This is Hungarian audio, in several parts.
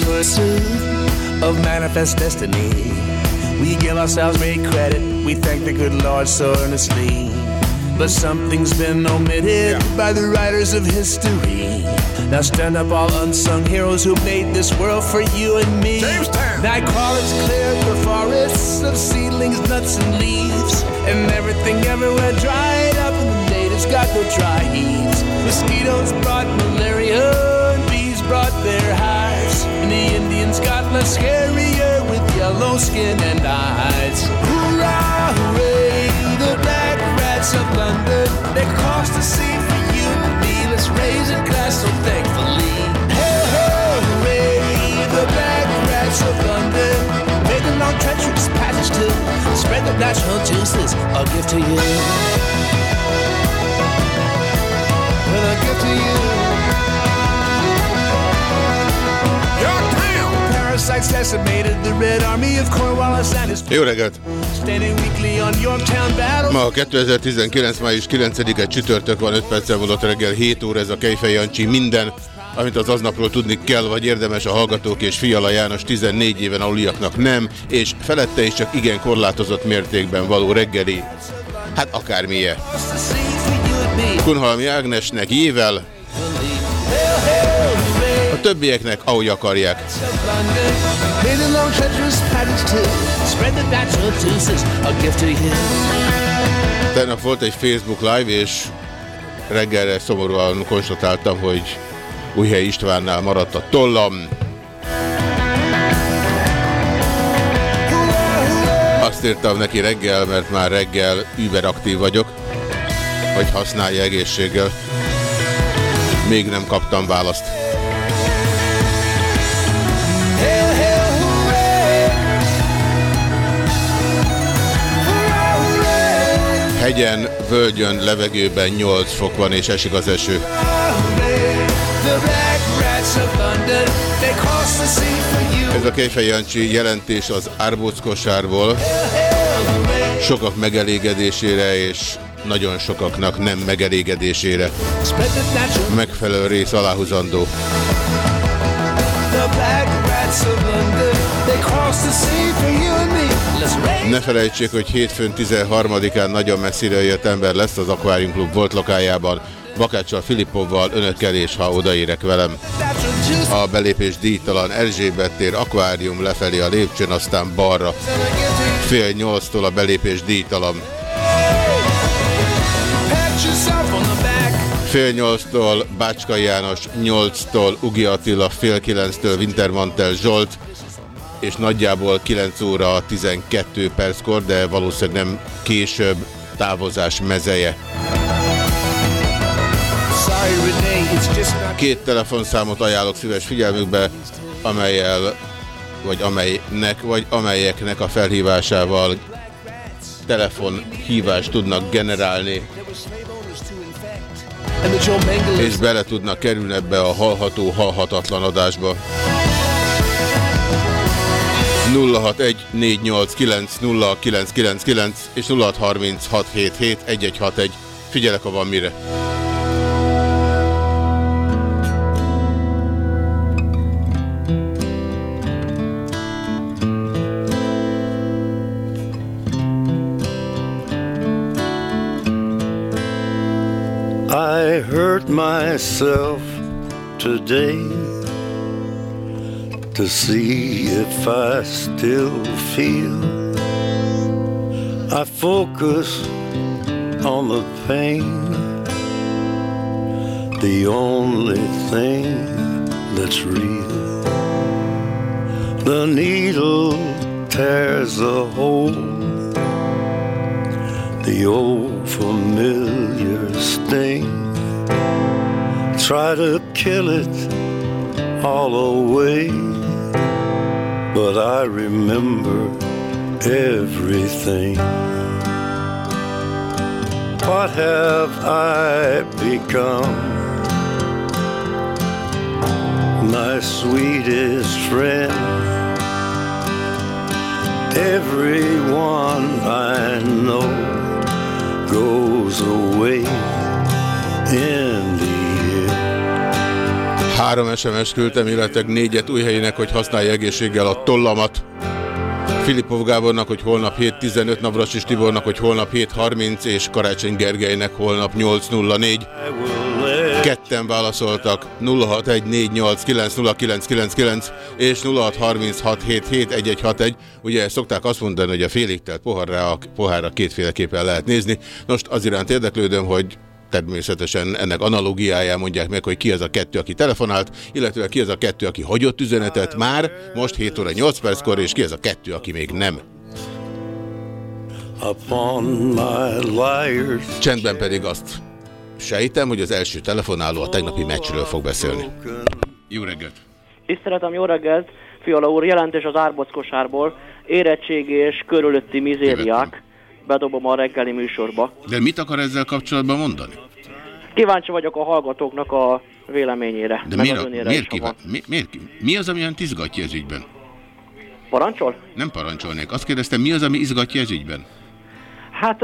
Pursuit of manifest destiny, we give ourselves great credit. We thank the good Lord so earnestly. But something's been omitted by the writers of history. Now stand up, all unsung heroes who made this world for you and me. Nightcrawlers it's cleared the forests of seedlings, nuts, and leaves. And everything everywhere dried up, and the natives got no dry heaves. Mosquitoes brought malaria, and bees brought their hives. The Indians got less scarier with yellow skin and eyes. Hurrah, hooray, the black rats of London. They crossed the sea for you and me. Let's raise a glass so thankfully. Hey, hooray, the black rats of London. Made a long treacherous passage to spread the natural juices. A gift to you. Well, a gift to you. Parasites decimated the Red Army of Cornwallis and his Jó reggelt! Ma 2019. május 9-e csütörtök van 5 perccel múlott reggel 7 óra ez a Kejfej Jancsi minden, amit az aznapról tudni kell, vagy érdemes a Hallgatók és Fiala János 14 éven aluliaknak nem, és felette is csak igen korlátozott mértékben való reggeli, hát akármilyen. Kunhalmi Ágnesnek jével, a többieknek ahogy akarják. Tegnap volt egy Facebook Live, és reggelre szomorúan konstatáltam, hogy Újhely Istvánnál maradt a tollam. Azt írtam neki reggel, mert már reggel überaktív vagyok, hogy használja egészséggel. Még nem kaptam választ. Hegyen, völgyön, levegőben 8 fok van és esik az eső. Ez a Kejfej Jancsi jelentés az árbóc kosárból. Sokak megelégedésére és nagyon sokaknak nem megelégedésére. Megfelelő rész aláhuzandó. the black rats of London, they crossed the sea for you Ne felejtsék, hogy hétfőn 13-án nagyon messzire jött ember lesz az Aquarium Club volt lokájában. Bakáccsal Filippovval, önökkel és ha odaérek velem. A belépés díjtalan Erzsébet tér, akvárium lefelé a lépcsőn, aztán balra. Fél nyolctól a belépés díjtalan. Fél nyolctól Bácska János, nyolctól Ugi Attila, fél kilenctől Wintermantel Zsolt, és nagyjából 9 óra 12 perckor, de valószínűleg nem később távozás mezeje. Két telefonszámot ajánlok szíves figyelmükbe, amelyel, vagy amelynek, vagy amelyeknek a felhívásával telefonhívást tudnak generálni, és bele tudnak kerülni ebbe a hallható, halhatatlan adásba. 0614890999 és 0636771161. Figyelek, ha van mire. I hurt myself today to see if I still feel. I focus on the pain, the only thing that's real. The needle tears the hole, the old familiar sting. Try to kill it all away, but I remember everything. What have I become? My sweetest friend. Everyone I know goes away in the Három SMS küldtem, illetve négyet új helyének, hogy használja egészséggel a tollamat. Filipov Gábornak, hogy holnap 7.15, Navras és Tibornak, hogy holnap 7.30, és Karácsony Gergelynek holnap 8.04. Ketten válaszoltak 0614890999 és 0636771161. Ugye szokták azt mondani, hogy a félig poharra, a pohárra kétféleképpen lehet nézni. Most az iránt érdeklődöm, hogy természetesen ennek analógiáján mondják meg, hogy ki az a kettő, aki telefonált, illetve ki az a kettő, aki hagyott üzenetet már, most 7 óra 8 perckor, és ki az a kettő, aki még nem. Csendben pedig azt sejtem, hogy az első telefonáló a tegnapi meccsről fog beszélni. Jó reggelt! Tiszteletem, jó reggelt! Fiala úr, jelentés az árbockosárból, érettség és körülötti mizériák bedobom a reggeli műsorba. De mit akar ezzel kapcsolatban mondani? Kíváncsi vagyok a hallgatóknak a véleményére. De miért, miért, kíván, mi, miért, mi az, ami olyan izgatja ez ügyben? Parancsol? Nem parancsolnék. Azt kérdeztem, mi az, ami izgatja ez ügyben? Hát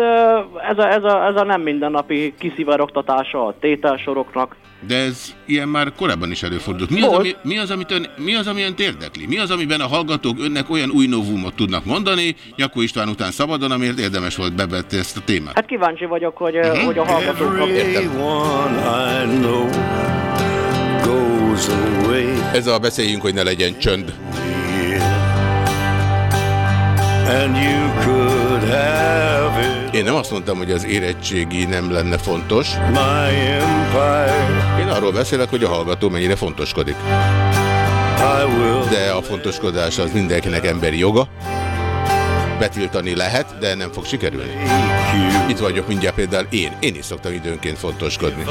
ez a, ez a, ez a nem mindennapi kiszivárogtatása a tételsoroknak. De ez ilyen már korábban is előfordult. Mi az, ami, mi, az, amit ön, mi az, ami önt érdekli? Mi az, amiben a hallgatók önnek olyan új novumot tudnak mondani, Nyakó István után szabadon, amiért érdemes volt bevetni ezt a témát? Hát kíváncsi vagyok, hogy, uh mhm. -huh. hogy a hallgatók Ez a beszéljünk, hogy ne legyen csönd. And you could have it. Én nem azt mondtam, hogy az érettségi nem lenne fontos. Én arról beszélek, hogy a hallgató mennyire fontoskodik. De a fontoskodás az mindenkinek emberi joga. Betiltani lehet, de nem fog sikerülni. Itt vagyok mindjárt például én. Én is szoktam időnként fontoskodni.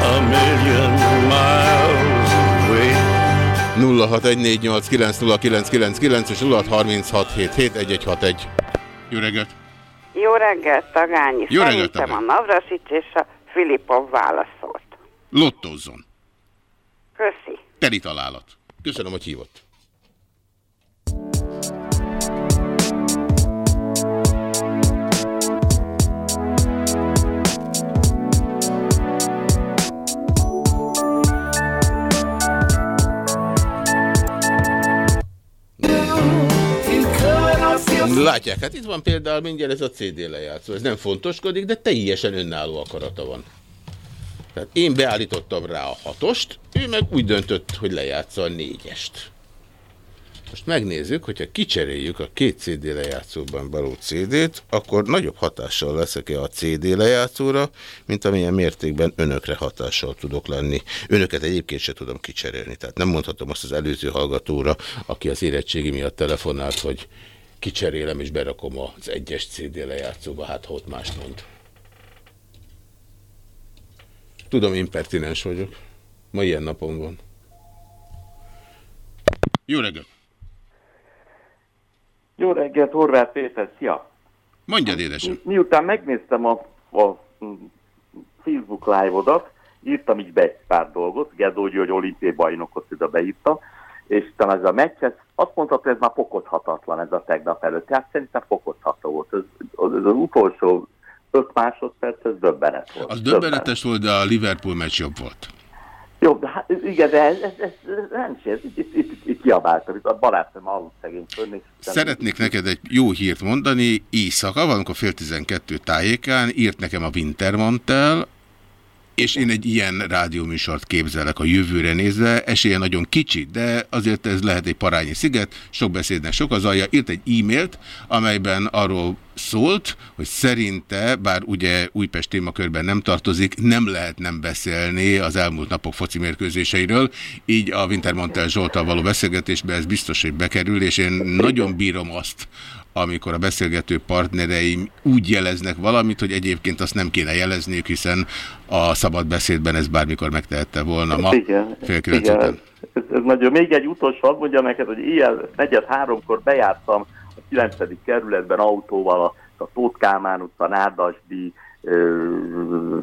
A million miles 0614890999 és 0636771161. Jó reggelt! Jó reggelt, Tagányi. Jó reggelt, Tagányi. a Navrasics és a Filipov válaszolt. Lottózzon. Köszi. Teri találat. Köszönöm, hogy hívott. Látják, hát itt van például mindjárt ez a CD lejátszó. Ez nem fontoskodik, de teljesen önálló akarata van. Tehát én beállítottam rá a hatost, ő meg úgy döntött, hogy lejátsza a négyest. Most megnézzük, hogyha kicseréljük a két CD lejátszóban való CD-t, akkor nagyobb hatással leszek-e a CD lejátszóra, mint amilyen mértékben önökre hatással tudok lenni. Önöket egyébként se tudom kicserélni, tehát nem mondhatom azt az előző hallgatóra, aki az érettségi miatt telefonált, hogy kicserélem és berakom az egyes CD lejátszóba, hát ha ott más mond. Tudom, impertinens vagyok. Ma ilyen napom van. Jó reggelt! Jó reggelt, Horváth Péter, szia! Mondjad, édesem! Mi, miután megnéztem a, a Facebook live-odat, írtam így be egy pár dolgot, Gedó György olimpiai bajnokot ide beírtam, és talán ez a meccs, ez azt mondta, hogy ez már fokozhatatlan ez a tegnap előtt. Tehát szerintem fokozható volt. Ez, az, az utolsó 5 másodperc, ez döbbenet volt. Az döbbenetes volt, de a Liverpool meccs jobb volt. Jó, de hát, igen, de ez, ez, ez, ez nem is, itt, itt, itt, itt kiabáltam, itt a barátom aludt szegény fönni. Szeretnék neked egy jó hírt mondani, éjszaka, valamikor fél tizenkettő tájékán írt nekem a Wintermantel, És én egy ilyen rádióműsort képzelek a jövőre nézve, esélye nagyon kicsi, de azért ez lehet egy parányi sziget, sok beszédnek sok az alja. Írt egy e-mailt, amelyben arról szólt, hogy szerinte, bár ugye Újpest témakörben nem tartozik, nem lehet nem beszélni az elmúlt napok foci mérkőzéseiről, így a Wintermantel Zsoltal való beszélgetésbe ez biztos, hogy bekerül, és én nagyon bírom azt, amikor a beszélgető partnereim úgy jeleznek valamit, hogy egyébként azt nem kéne jelezniük, hiszen a szabad beszédben ez bármikor megtehette volna ma. Igen, fél igen. Ez, ez nagyon. Még egy utolsó, mondja neked, hogy ilyen negyed háromkor bejártam a 9. kerületben autóval a, a Tóth Kálmán utca, Nádasdi,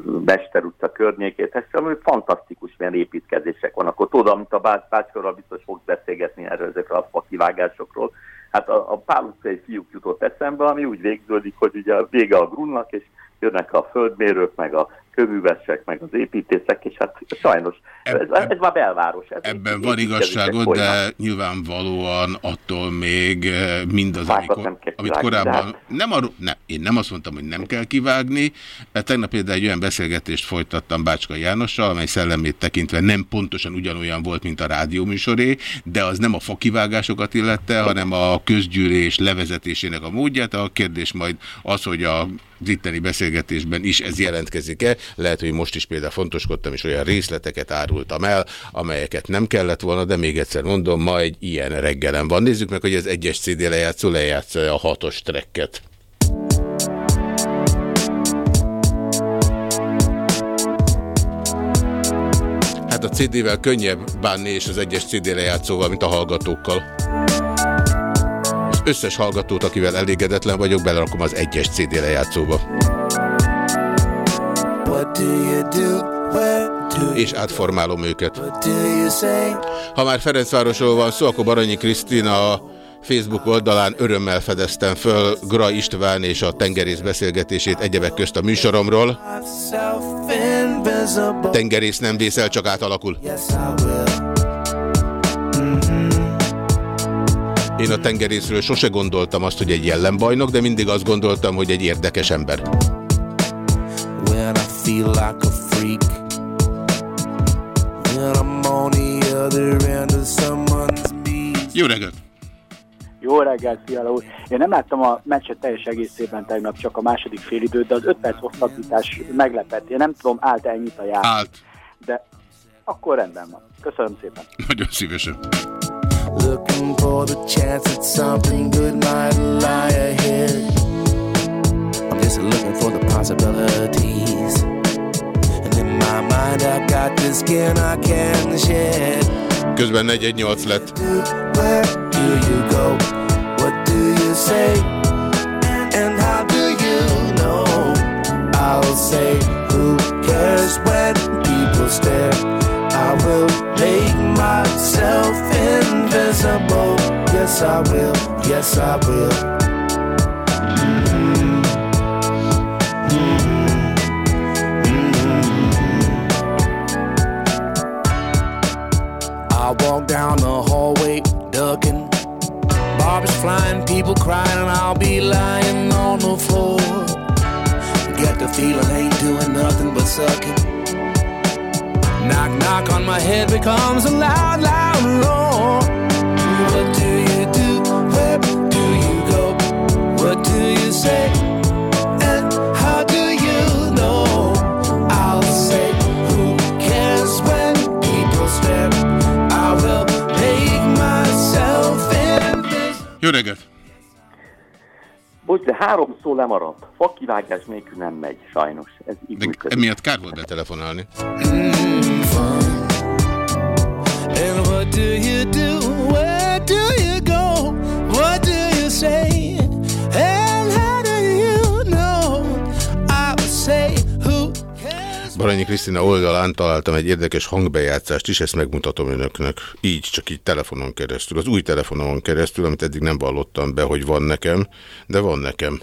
Bester utca környékét, ez ami fantasztikus milyen építkezések vannak ott. Oda, amit a Bácskorral biztos fog beszélgetni erről ezekről a kivágásokról. Hát a, a Pál utcai fiúk jutott eszembe, ami úgy végződik, hogy ugye vége a grunnak, és jönnek a földmérők, meg a kövűvesek, meg az építészek, és hát sajnos ez, ez már belváros. Ez ebben van igazságod, de nyilvánvalóan attól még eh, mindaz, amikor, amit korábban... Hát- nem arról, ne, én nem azt mondtam, hogy nem kell kivágni. Tegnap például egy olyan beszélgetést folytattam Bácska Jánossal, amely szellemét tekintve nem pontosan ugyanolyan volt, mint a rádióműsoré, de az nem a fakivágásokat illette, hanem a közgyűlés levezetésének a módját. A kérdés majd az, hogy a itteni beszélgetésben is ez jelentkezik-e. Lehet, hogy most is például fontoskodtam, és olyan részleteket árultam el, amelyeket nem kellett volna, de még egyszer mondom, ma egy ilyen reggelen van. Nézzük meg, hogy az egyes CD lejátszó lejátszja a hatos trekket. Hát a CD-vel könnyebb bánni, és az egyes CD lejátszóval, mint a hallgatókkal. Az összes hallgatót, akivel elégedetlen vagyok, belerakom az egyes CD lejátszóba. És átformálom őket. Ha már Ferencvárosról van szó, akkor Baranyi Krisztina Facebook oldalán örömmel fedeztem föl Gra István és a tengerész beszélgetését egyebek közt a műsoromról. Tengerész nem vészel, csak átalakul. Én a tengerészről sose gondoltam azt, hogy egy jellembajnok, de mindig azt gondoltam, hogy egy érdekes ember. When I feel like a freak When I'm on the other end of someone's beat Jó reggelt! Jó reggelt, Fiala úr! Én nem láttam a meccset teljes egészében tegnap, csak a második félidőt, de az 5 perc hosszabbítás meglepett. Én nem tudom, állt ennyit a játék. Állt. De akkor rendben van. Köszönöm szépen. Nagyon szívesen. Looking for the chance that something good might lie ahead. Just looking for the possibilities. And in my mind, I got this skin I can shed. Közben 418 lett. Where do you go? What do you say? And how do you know? I'll say, who cares when people stare? I will make myself invisible. Yes, I will. Yes, I will. I walk down the hallway, ducking. Barbers flying, people crying, and I'll be lying on the floor. Get the feeling ain't doing nothing but sucking. Knock, knock on my head becomes a loud, loud roar. What do you do? Where do you go? What do you say? Jó reggelt! Bocs, de három szó lemaradt. Fakivágás nélkül nem megy, sajnos. Ez így de emiatt kár volt betelefonálni. And what do you do? Baranyi Krisztina oldalán találtam egy érdekes hangbejátszást is, ezt megmutatom önöknek. Így, csak így telefonon keresztül. Az új telefonon keresztül, amit eddig nem vallottam be, hogy van nekem, de van nekem.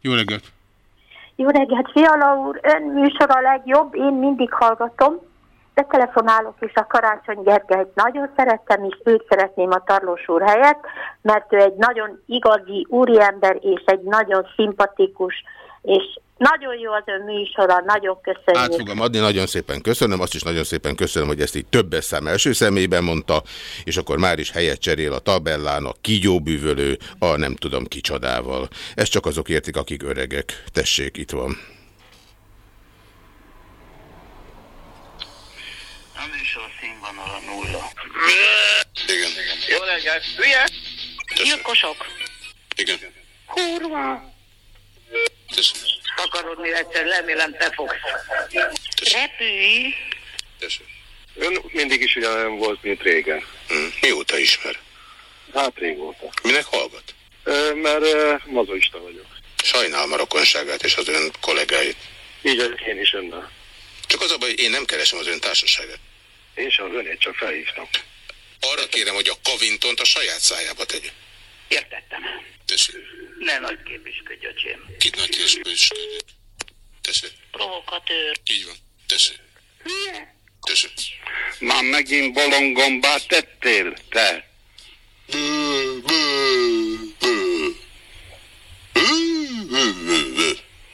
Jó reggelt! Jó reggelt, Fiala úr! Ön műsor a legjobb, én mindig hallgatom. Betelefonálok, és a Karácsony Gergelyt nagyon szerettem, és őt szeretném a Tarlós úr helyett, mert ő egy nagyon igazi úriember, és egy nagyon szimpatikus, és Nagyon jó az ön műsora, nagyon köszönjük. Át fogom adni, nagyon szépen köszönöm, azt is nagyon szépen köszönöm, hogy ezt így többes szám első személyben mondta, és akkor már is helyet cserél a tabellán, a kígyóbűvölő, a nem tudom kicsodával. Ezt csak azok értik, akik öregek. Tessék, itt van. A műsor színvonal a nulla. Igen. Jó reggelt! Hülye! Gyilkosok! Igen. Kurva! Akarodni egyszer, remélem te fogsz. Repülj! Ön mindig is ugyanolyan volt, mint régen. Hm. Mióta ismer? Hát régóta. Minek hallgat? Ö, mert ö, mazoista vagyok. Sajnálom a rokonságát és az ön kollégáit. Így az én is önnel. Csak az a baj, hogy én nem keresem az ön társaságát. Én sem az önét csak felhívtam. Arra kérem, hogy a kavintont a saját szájába tegye. Értettem. Tessék. Ne nagy képüsködj, öcsém. Kit nagy képüsködj? Tessék. Provokatőr. Így van. Tessék. Tessék. Már megint bolongombá tettél, te?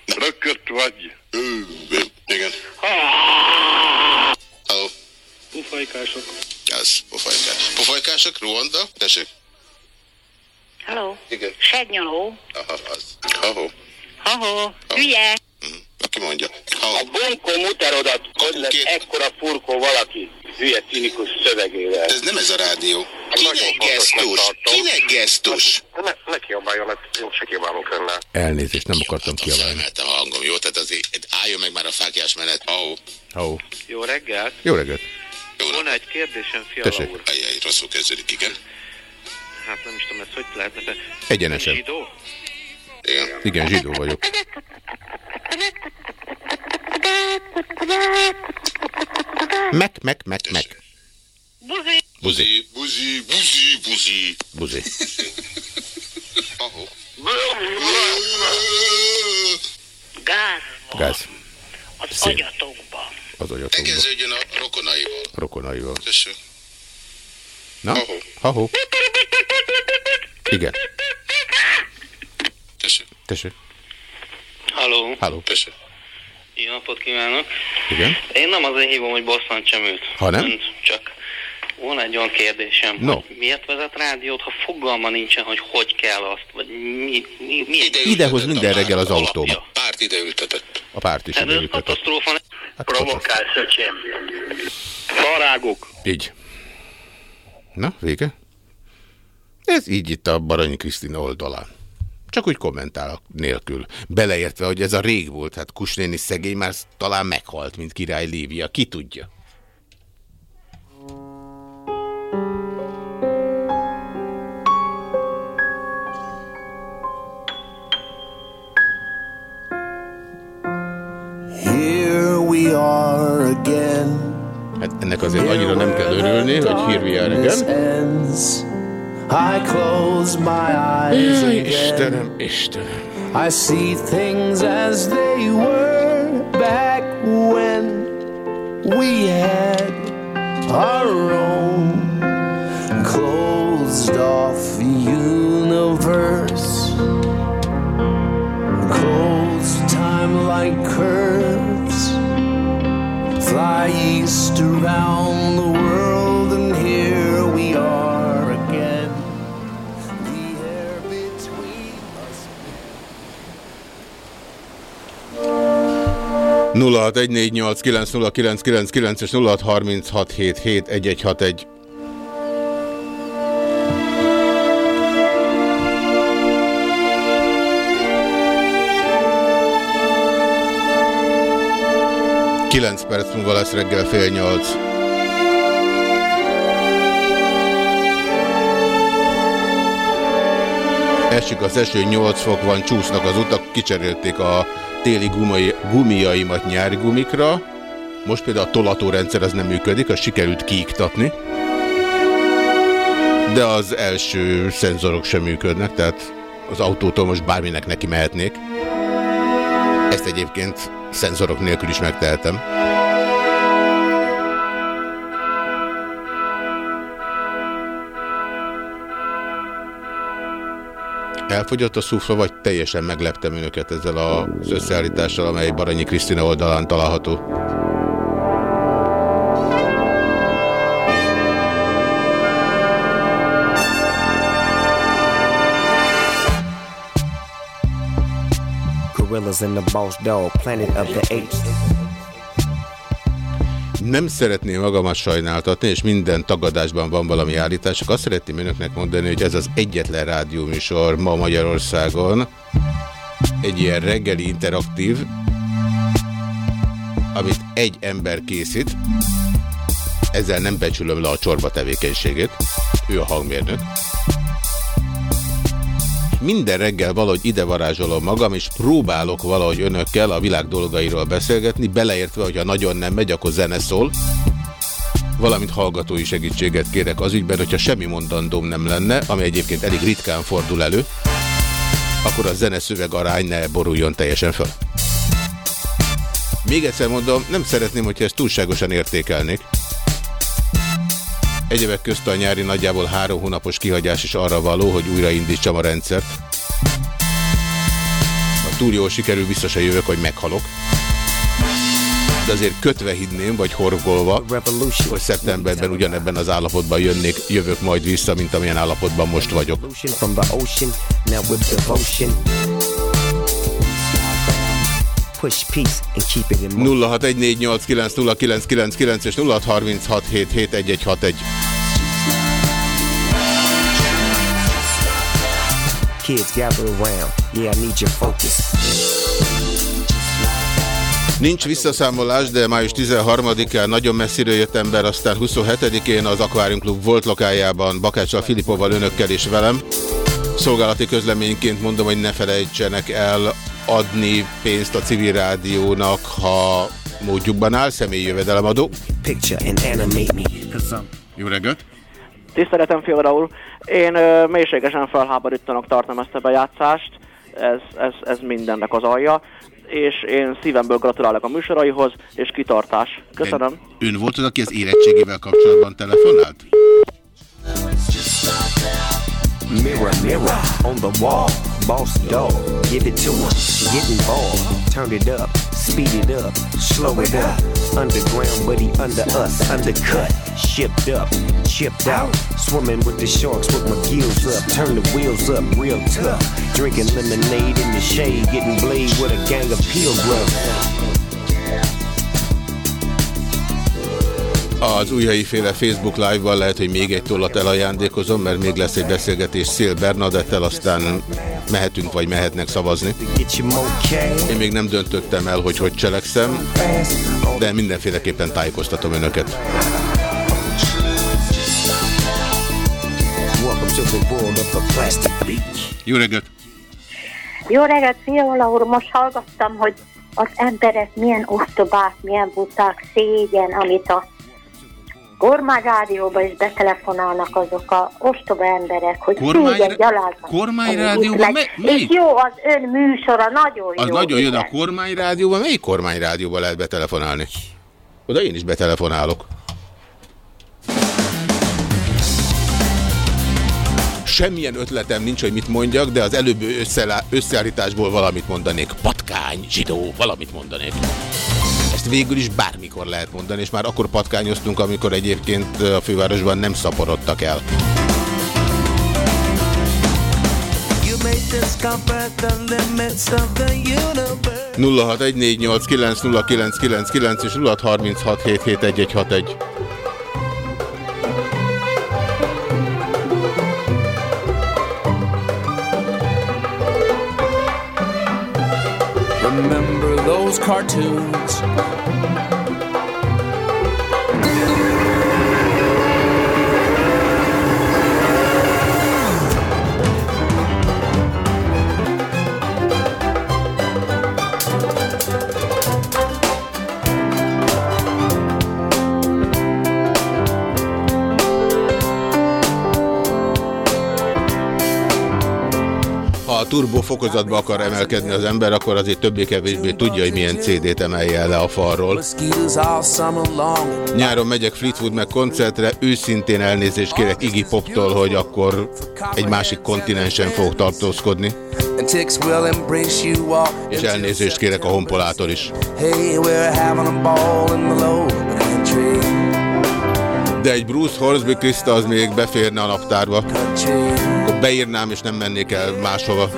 Rökött vagy. Igen. Pufajkások. Ez pofajkás. Pofajkások? Ruanda? Tessék. Hello. Igen. Segnyaló. Aha, az. Ahó. Ha-ho. Hülye. Aki mondja. A bunkó muterodat, hogy lesz ekkora furkó valaki hülye cinikus szövegével. Ez nem ez a rádió. Kinek gesztus? Kinek gesztus? Ne, ne kiabáljon, mert én se kiabálok önnel. Elnézést, nem akartam kiabálni. Felmeltem a hangom, jó? Tehát azért álljon meg már a fákjás menet. Ahó. Ahó. Jó reggelt! Jó reggelt. Volna egy kérdésem, Fiala Tessék. úr. Ajjaj, rosszul kezdődik, igen. Hát nem is tudom, ezt hogy lehetne be... Egyenesen. Zsidó? Igen. Igen, zsidó vagyok. Meg, meg, meg, meg. Buzi. Buzi, buzi, buzi, buzi. Buzi. Gáz Gáz. az Szép. agyatokban. Az agyatokba. Tegeződjön a rokonaival. Rokonaival. Tessék. Na? Ha-ho. Igen. Tessék. Tessék. Halló. Halló. Tessék. Jó napot kívánok. Igen. Én nem azért hívom, hogy bosszantsam őt. Hanem? Önt, Csak volna egy olyan kérdésem, No. hogy miért vezet rádiót, ha fogalma nincsen, hogy hogy kell azt, vagy mi, mi, mi Idehoz minden reggel az autóba. Párt ide ültetett. A párt is Hát ez ideültetett. katasztrófa. Provokálsz, öcsém. Farágok. Így. Na, vége? Ez így itt a Baranyi Krisztina oldalán. Csak úgy kommentálok nélkül. Beleértve, hogy ez a rég volt, hát Kusnéni szegény már talán meghalt, mint király Lívia. Ki tudja? Here we are again. Hát ennek azért annyira nem kell örülni, hogy here we This ends. I close my eyes Jaj, again. Istenem, Istenem. I see things as they were back when we had our own closed off universe. Closed time like curves. Fly east around the world, and here we are again. The air between us. 0614890999 és 0636771161. Kilenc perc múlva lesz reggel fél nyolc. Esik az eső, 8 fok van, csúsznak az utak, kicserélték a téli gumai, gumiaimat nyári gumikra. Most például a tolatórendszer az nem működik, az sikerült kiiktatni. De az első szenzorok sem működnek, tehát az autótól most bárminek neki mehetnék. Ezt egyébként szenzorok nélkül is megtehetem. elfogyott a szufla, vagy teljesen megleptem önöket ezzel az összeállítással, amely Baranyi Krisztina oldalán található. Gorillas in the boss dog, planet of the apes. Nem szeretném magamat sajnáltatni, és minden tagadásban van valami állítás, csak azt szeretném önöknek mondani, hogy ez az egyetlen rádióműsor ma Magyarországon, egy ilyen reggeli interaktív, amit egy ember készít, ezzel nem becsülöm le a csorba tevékenységét, ő a hangmérnök minden reggel valahogy ide varázsolom magam, és próbálok valahogy önökkel a világ dolgairól beszélgetni, beleértve, hogyha nagyon nem megy, akkor zene szól. Valamint hallgatói segítséget kérek az ügyben, hogyha semmi mondandóm nem lenne, ami egyébként elég ritkán fordul elő, akkor a zene-szöveg arány ne boruljon teljesen fel. Még egyszer mondom, nem szeretném, hogyha ezt túlságosan értékelnék. Egyebek közt a nyári nagyjából három hónapos kihagyás is arra való, hogy újraindítsam a rendszert. Ha túl jól sikerül, biztos jövök, hogy meghalok. De azért kötve hinném, vagy horgolva, hogy szeptemberben ugyanebben az állapotban jönnék, jövök majd vissza, mint amilyen állapotban most vagyok. 0614890999 és 0636771161. Kids gather around. Yeah, I need your focus. Nincs visszaszámolás, de május 13-án nagyon messziről jött ember, aztán 27-én az Aquarium Club volt lokájában Bakáccsal, Filipovval, önökkel és velem. Szolgálati közleményként mondom, hogy ne felejtsenek el adni pénzt a civil rádiónak, ha módjukban áll, személyi jövedelemadó. Jó reggelt! Tiszteletem, Fiora úr! Én ö, mélységesen felháborítanak tartom ezt a bejátszást, ez, ez, ez mindennek az alja, és én szívemből gratulálok a műsoraihoz, és kitartás. Köszönöm. Ön volt az, aki az érettségével kapcsolatban telefonált? Mirror, mirror on the wall. Boss dog, give it to him. Get involved, turn it up, speed it up, slow it up. Underground, but he under us, undercut, shipped up, chipped out. Swimming with the sharks with my gills up, turn the wheels up real tough. Drinking lemonade in the shade, getting blade with a gang of peel pilgrims. Az újhai féle Facebook Live-val lehet, hogy még egy tollat elajándékozom, mert még lesz egy beszélgetés Szél Bernadettel, aztán mehetünk vagy mehetnek szavazni. Én még nem döntöttem el, hogy hogy cselekszem, de mindenféleképpen tájékoztatom önöket. Jó reggelt! Jó reggelt, Fiala úr! Most hallgattam, hogy az emberek milyen ostobák, milyen buták, szégyen, amit a kormányrádióba is betelefonálnak azok a ostoba emberek, hogy Kormány... szégyen gyaláznak. Kormányrádióban? Mely, mely? És jó, az ön műsora nagyon az jó. Az nagyon jó, a kormányrádióban melyik kormányrádióban lehet betelefonálni? Oda én is betelefonálok. Semmilyen ötletem nincs, hogy mit mondjak, de az előbb összeállításból valamit mondanék. Patkány, zsidó, valamit mondanék ezt végül is bármikor lehet mondani, és már akkor patkányoztunk, amikor egyébként a fővárosban nem szaporodtak el. nulla és 0636771161. Those cartoons a turbo fokozatba akar emelkedni az ember, akkor azért többé-kevésbé tudja, hogy milyen CD-t emelje le a falról. Nyáron megyek Fleetwood meg koncertre, őszintén elnézést kérek Iggy Poptól, hogy akkor egy másik kontinensen fog tartózkodni. És elnézést kérek a honpolától is. De egy Bruce Horsby Krista az még beférne a naptárba. Akkor beírnám és nem mennék el máshova.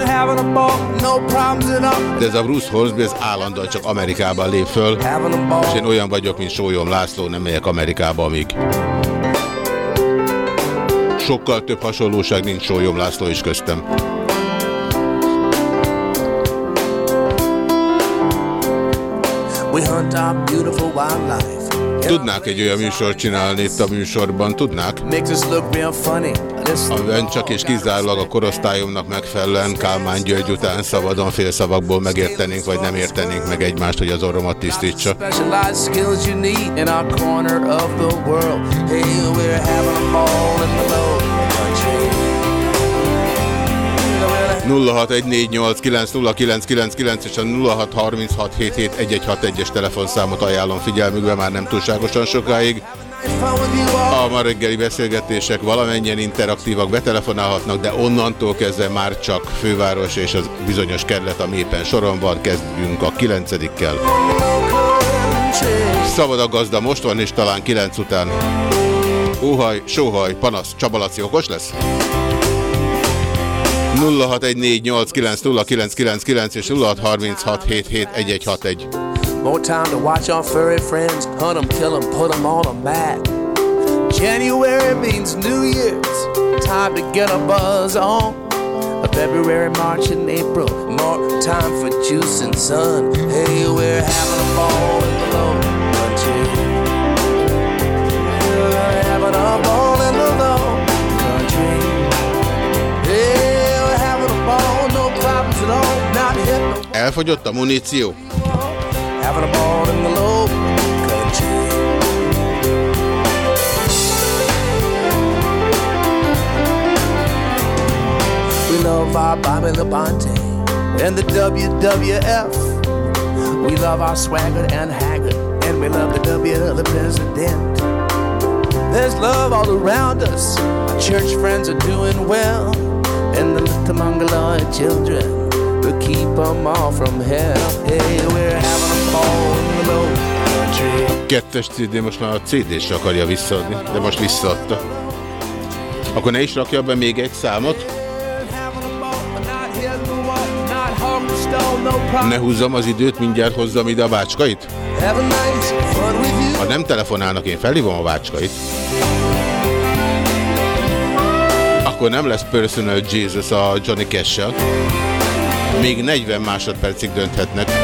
De ez a Bruce Horsby ez állandóan csak Amerikában lép föl. És én olyan vagyok, mint Sólyom László, nem megyek Amerikába amíg. Sokkal több hasonlóság nincs Sólyom László is köztem. Tudnák egy olyan műsort csinálni itt a műsorban, tudnák? Amiben csak és kizárólag a korosztályomnak megfelelően Kálmán György után szabadon félszavakból megértenénk, vagy nem értenénk meg egymást, hogy az orromat tisztítsa. 0614890999 és a 0636771161-es telefonszámot ajánlom figyelmükbe már nem túlságosan sokáig. A ma reggeli beszélgetések valamennyien interaktívak, betelefonálhatnak, de onnantól kezdve már csak főváros és az bizonyos kerület, ami éppen soron van, kezdjünk a 9-kel. Szabad a gazda, most van és talán 9 után. Óhaj, sóhaj, panasz, Csabalaci okos lesz? 0614890999 és 0636771161. More time to watch our furry friends, hunt them, kill them, put them on a mat. January means New Year's, time to get a buzz on. February, March, and April, more time for juice and sun. Hey, we're having a ball in the low country. We're having a ball in the country. Hey, we're having a ball, no problems at all, not. Elfogyott a muníció. A in the low country. We love our Bobby Labonte and the WWF. We love our Swagger and Haggard, and we love the W, the President. There's love all around us. Our church friends are doing well, and the little Mongoloid children will keep them all from hell. Hey, we're having Kettes CD most már a CD-s akarja visszaadni, de most visszaadta. Akkor ne is rakja be még egy számot? Ne húzzam az időt, mindjárt hozzam ide a bácskait? Ha nem telefonálnak, én felhívom a bácskait. Akkor nem lesz Personal Jesus a Johnny Cash-sel. Még 40 másodpercig dönthetnek.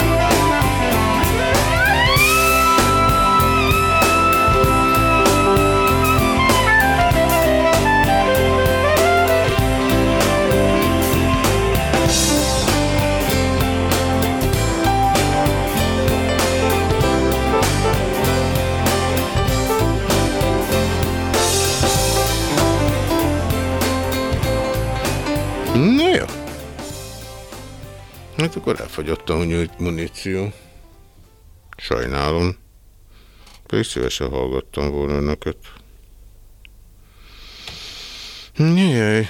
Hát akkor elfogyott a muníció. Sajnálom. Pedig szívesen hallgattam volna önöket. Jaj,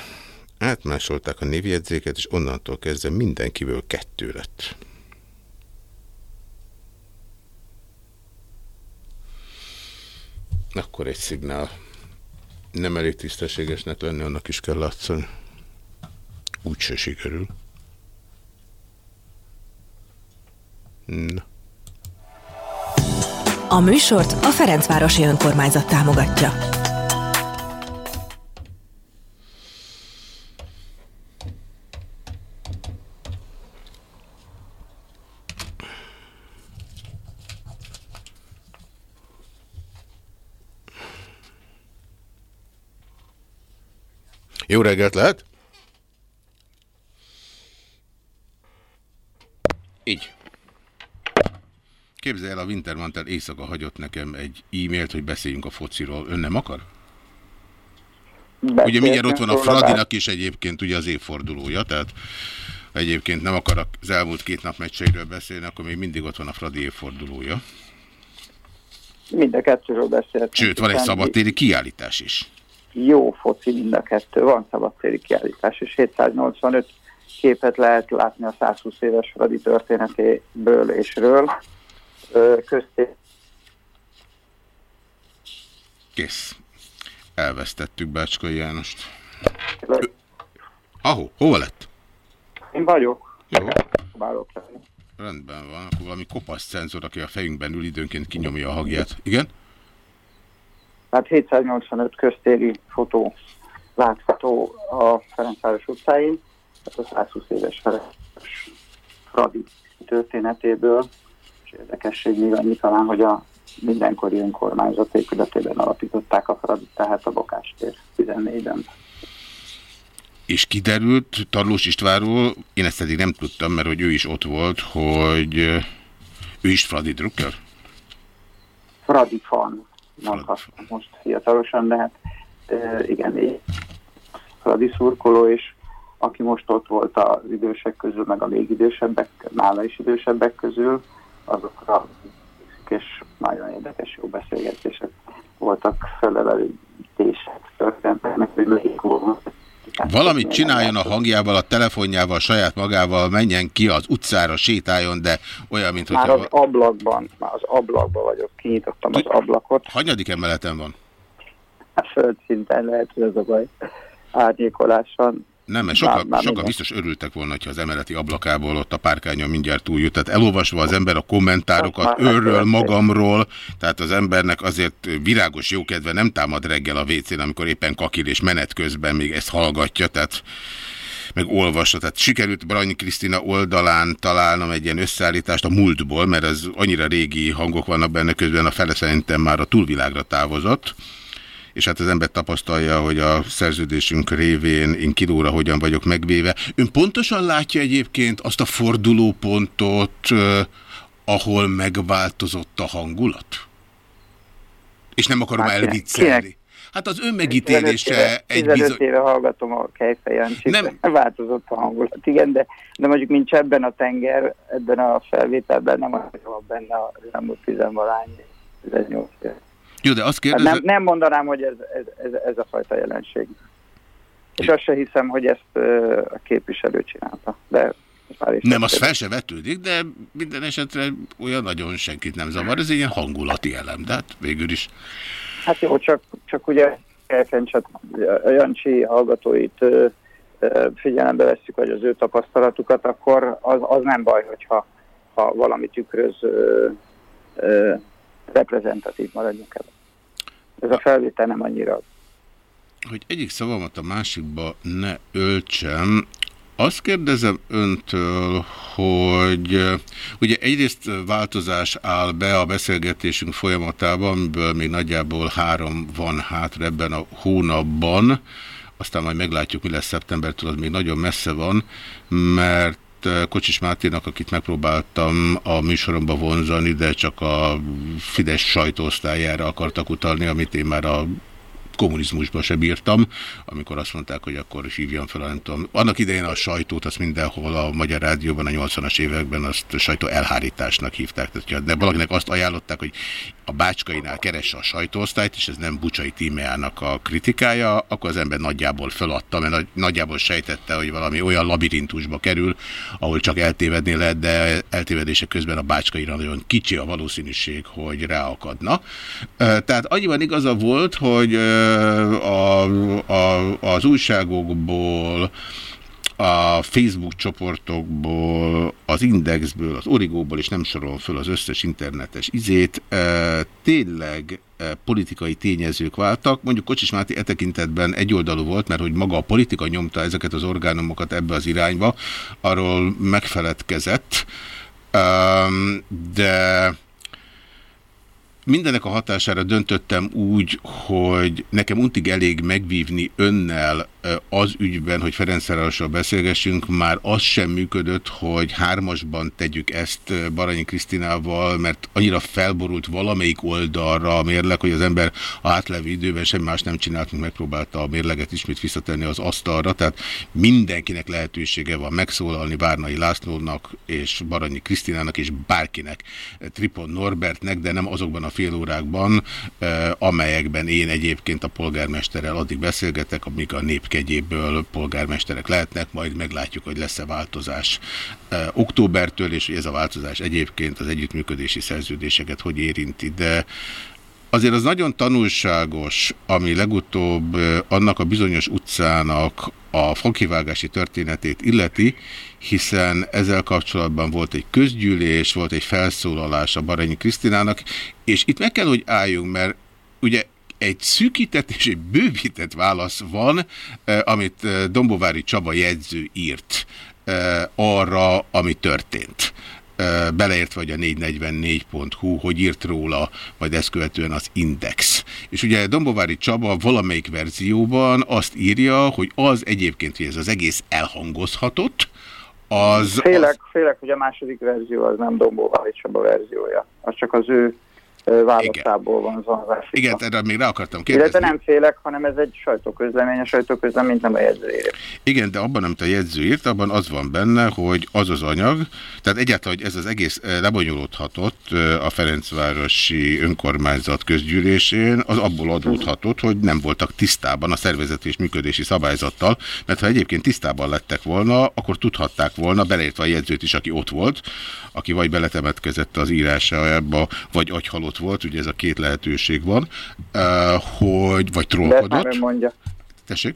átmásolták a névjegyzéket, és onnantól kezdve mindenkiből kettő lett. Akkor egy szignál. Nem elég tisztességesnek lenni, annak is kell látszani. Úgyse sikerül. 061 A műsort a Ferencvárosi Önkormányzat támogatja. Jó reggelt lehet? Így. Képzelj el, a Wintermantel éjszaka hagyott nekem egy e-mailt, hogy beszéljünk a fociról. Ön nem akar? Beszéltünk ugye mindjárt ott van a Fradinak is egyébként ugye az évfordulója, tehát egyébként nem akar az elmúlt két nap meccseiről beszélni, akkor még mindig ott van a Fradi évfordulója. Mind a kettőről beszéltünk. Sőt, van egy szabadtéri kiállítás is. Jó foci mind a kettő, van szabadtéri kiállítás, és 785 képet lehet látni a 120 éves Fradi történetéből és ről. Közté. Kész. Elvesztettük Bácskai Jánost. Ahó, hova lett? Én vagyok. Jó. Rendben van, akkor valami kopasz cenzor, aki a fejünkben ül, időnként kinyomja a hagját. Igen? Hát 785 köztéri fotó látható a Ferencváros utcáin, tehát a 120 éves Ferenc Fradi történetéből, érdekesség. Még annyi talán, hogy a mindenkori önkormányzat épületében alapították a Fradi, tehát a Bokástér 14-ben és kiderült Tarlós Istvánról, én ezt eddig nem tudtam, mert hogy ő is ott volt, hogy ő is Fradi Drucker? Fradi fan, mondhatom most fiatalosan, de hát igen, Fradi szurkoló, és aki most ott volt az idősek közül, meg a még idősebbek, nála is idősebbek közül, azokra és nagyon érdekes jó beszélgetések voltak felevelítések történtek, hogy melyik Valamit csináljon a hangjával, a telefonjával, saját magával, menjen ki az utcára, sétáljon, de olyan, mint Már az ablakban, már az ablakban vagyok, kinyitottam az ablakot. Hanyadik emeleten van? A földszinten lehet, hogy ez a baj. Árnyékoláson nem, mert sokan, már, sokan biztos örültek volna, ha az emeleti ablakából ott a párkányon mindjárt túljut. Tehát elolvasva az ember a kommentárokat őrről, magamról, tehát az embernek azért virágos jókedve nem támad reggel a WC-n, amikor éppen kakil és menet közben még ezt hallgatja, tehát meg olvasva. Tehát sikerült Branyi Krisztina oldalán találnom egy ilyen összeállítást a múltból, mert ez annyira régi hangok vannak benne, közben a fele szerintem már a túlvilágra távozott és hát az ember tapasztalja, hogy a szerződésünk révén én kilóra hogyan vagyok megvéve. Ön pontosan látja egyébként azt a fordulópontot, ahol megváltozott a hangulat? És nem akarom hát, elviccelni. Hát az önmegítélése egy bizony... 15 éve hallgatom a Kejfej Jancsit, nem. változott a hangulat, igen, de, de mondjuk nincs ebben a tenger, ebben a felvételben nem van benne a elmúlt tizenvalány, 18 éve. Jó, de azt kérdezem... Hát nem, nem mondanám, hogy ez, ez, ez, ez a fajta jelenség. És azt se hiszem, hogy ezt a képviselő csinálta. De nem, az fel se vetődik, de minden esetre olyan nagyon senkit nem zavar. Ez egy ilyen hangulati elem, de hát végül is. Hát jó, csak, csak ugye csak a Jancsi hallgatóit figyelembe veszük, vagy az ő tapasztalatukat, akkor az, az nem baj, hogyha ha valami tükröz reprezentatív maradjunk el. Ez a felvétel nem annyira. Hogy egyik szavamat a másikba ne öltsem, azt kérdezem öntől, hogy ugye egyrészt változás áll be a beszélgetésünk folyamatában, amiből még nagyjából három van hátra ebben a hónapban, aztán majd meglátjuk, mi lesz szeptembertől, az még nagyon messze van, mert Kocsis Máténak, akit megpróbáltam a műsoromba vonzani, de csak a Fidesz sajtóosztályára akartak utalni, amit én már a kommunizmusba se bírtam, amikor azt mondták, hogy akkor is hívjam fel, nem tudom. Annak idején a sajtót, azt mindenhol a Magyar Rádióban a 80-as években azt sajtó elhárításnak hívták. Tehát, de valakinek azt ajánlották, hogy a Bácskainál keresse a sajtóosztályt, és ez nem Bucsai Tímeának a kritikája, akkor az ember nagyjából feladta, mert nagyjából sejtette, hogy valami olyan labirintusba kerül, ahol csak eltévedni lehet, de eltévedése közben a Bácskaira nagyon kicsi a valószínűség, hogy ráakadna. Tehát annyiban igaza volt, hogy a, a, az újságokból, a Facebook csoportokból, az Indexből, az Origóból, és nem sorol föl az összes internetes izét, e, tényleg e, politikai tényezők váltak. Mondjuk Kocsis Máté e tekintetben egyoldalú volt, mert hogy maga a politika nyomta ezeket az orgánumokat ebbe az irányba, arról megfeledkezett, de mindenek a hatására döntöttem úgy, hogy nekem untig elég megvívni önnel az ügyben, hogy Ferencvárossal beszélgessünk, már az sem működött, hogy hármasban tegyük ezt Baranyi Krisztinával, mert annyira felborult valamelyik oldalra a mérleg, hogy az ember a átlevő időben semmi más nem csinált, mint megpróbálta a mérleget ismét visszatenni az asztalra, tehát mindenkinek lehetősége van megszólalni Várnai Lászlónak és Baranyi Krisztinának és bárkinek, Tripon Norbertnek, de nem azokban a fél órákban, amelyekben én egyébként a polgármesterrel addig beszélgetek, amíg a népkegyéből polgármesterek lehetnek, majd meglátjuk, hogy lesz-e változás októbertől, és ez a változás egyébként az együttműködési szerződéseket hogy érinti, de Azért az nagyon tanulságos, ami legutóbb annak a bizonyos utcának a fogkivágási történetét illeti, hiszen ezzel kapcsolatban volt egy közgyűlés, volt egy felszólalás a Baranyi Krisztinának, és itt meg kell, hogy álljunk, mert ugye egy szűkített és egy bővített válasz van, amit Dombovári Csaba jegyző írt arra, ami történt beleértve vagy a 444.hu, hogy írt róla, majd ezt követően az Index. És ugye Dombovári Csaba valamelyik verzióban azt írja, hogy az egyébként, hogy ez az egész elhangozhatott, az... Félek, az... félek, hogy a második verzió az nem Dombovári Csaba verziója. Az csak az ő választából van az Igen, erre még rá akartam kérdezni. Illetve nem félek, hanem ez egy sajtóközlemény, a sajtóközleményt nem a jegyző írt. Igen, de abban, amit a jegyző írt, abban az van benne, hogy az az anyag, tehát egyáltalán, hogy ez az egész lebonyolódhatott a Ferencvárosi önkormányzat közgyűlésén, az abból adódhatott, hogy nem voltak tisztában a szervezeti és működési szabályzattal, mert ha egyébként tisztában lettek volna, akkor tudhatták volna, beleértve a jegyzőt is, aki ott volt, aki vagy beletemetkezett az írásába, vagy agyhalott volt, ugye ez a két lehetőség van, hogy, vagy trollkodott. De mondja. Tessék?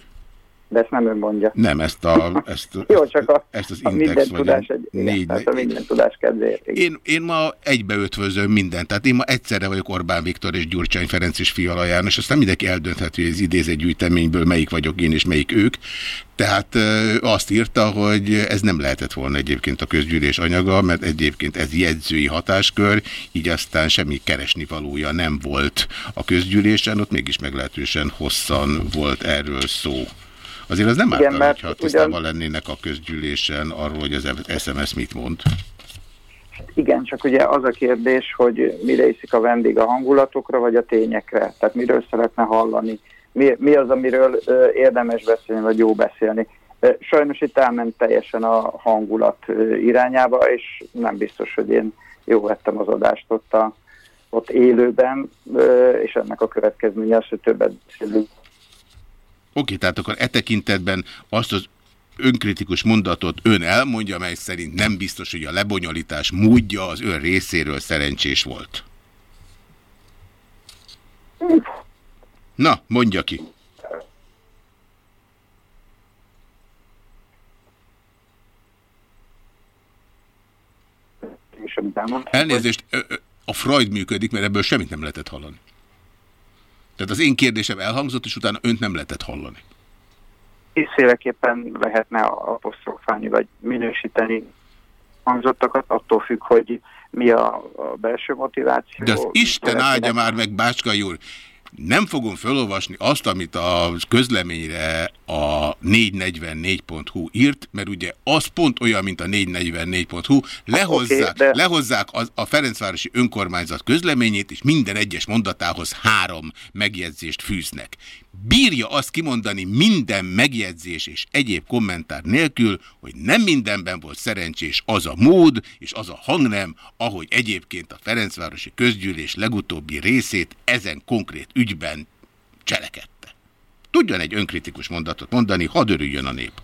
De ezt nem ön mondja. Nem, ezt, a, ezt, Jó, csak a, ezt az a index, minden vagy tudás, egy, négy, igen, a minden tudás kedvéért. Én, én ma egybeötvözöm mindent, tehát én ma egyszerre vagyok Orbán Viktor és Gyurcsány Ferenc és Fiala János, aztán mindenki eldöntheti, hogy ez idézett gyűjteményből melyik vagyok én és melyik ők. Tehát azt írta, hogy ez nem lehetett volna egyébként a közgyűlés anyaga, mert egyébként ez jegyzői hatáskör, így aztán semmi keresni valója nem volt a közgyűlésen, ott mégis meglehetősen hosszan volt erről szó. Azért az nem Igen, ártal, hogyha tisztában ugyan... lennének a közgyűlésen arról, hogy az SMS mit mond. Igen, csak ugye az a kérdés, hogy mire iszik a vendég a hangulatokra, vagy a tényekre. Tehát miről szeretne hallani, mi, mi az, amiről ö, érdemes beszélni, vagy jó beszélni. Sajnos itt elment teljesen a hangulat irányába, és nem biztos, hogy én jó vettem az adást ott, a, ott élőben, és ennek a következménye az, hogy többet beszélünk Oké, tehát akkor e tekintetben azt az önkritikus mondatot ön elmondja, mely szerint nem biztos, hogy a lebonyolítás módja az ön részéről szerencsés volt. Na, mondja ki. Elnézést, a Freud működik, mert ebből semmit nem lehetett hallani. Tehát az én kérdésem elhangzott, és utána önt nem lehetett hallani. Készféleképpen lehetne apostrofálni, vagy minősíteni hangzottakat, attól függ, hogy mi a, a belső motiváció. De az Isten áldja már meg, Bácskai úr, nem fogom felolvasni azt, amit a közleményre a 444.hu írt, mert ugye az pont olyan, mint a 444.hu, lehozzák, okay, de... lehozzák az, a Ferencvárosi önkormányzat közleményét, és minden egyes mondatához három megjegyzést fűznek. Bírja azt kimondani minden megjegyzés és egyéb kommentár nélkül, hogy nem mindenben volt szerencsés az a mód és az a hangnem, ahogy egyébként a Ferencvárosi Közgyűlés legutóbbi részét ezen konkrét ügyben cselekedte. Tudjon egy önkritikus mondatot mondani, hadd örüljön a nép.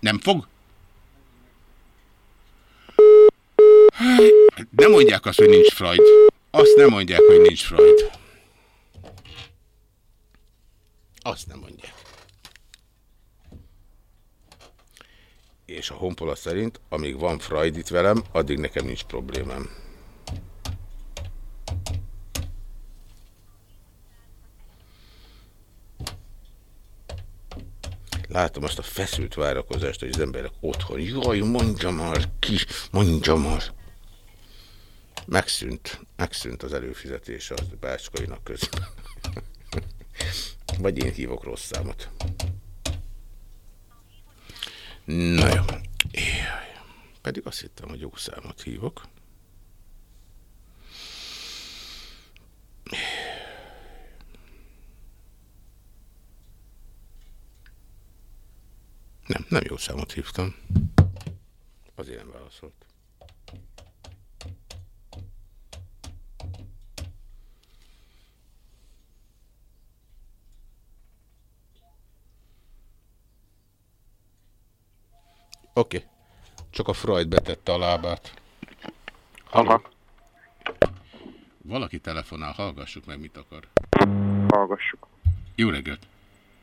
Nem fog? Nem mondják azt, hogy nincs Freud. Azt nem mondják, hogy nincs Freud. Azt nem mondják. És a honpola szerint, amíg van Freud itt velem, addig nekem nincs problémám. látom azt a feszült várakozást, hogy az emberek otthon, jaj, mondja már ki, mondja már. Megszűnt, megszűnt az előfizetése a bácskainak közben. Vagy én hívok rossz számot. Na jó. Jaj. Pedig azt hittem, hogy jó számot hívok. Nem, nem jó számot hívtam. Azért nem válaszolt. Oké. Okay. Csak a Freud betette a lábát. Halló. Valaki telefonál, hallgassuk meg, mit akar. Hallgassuk. Jó reggelt.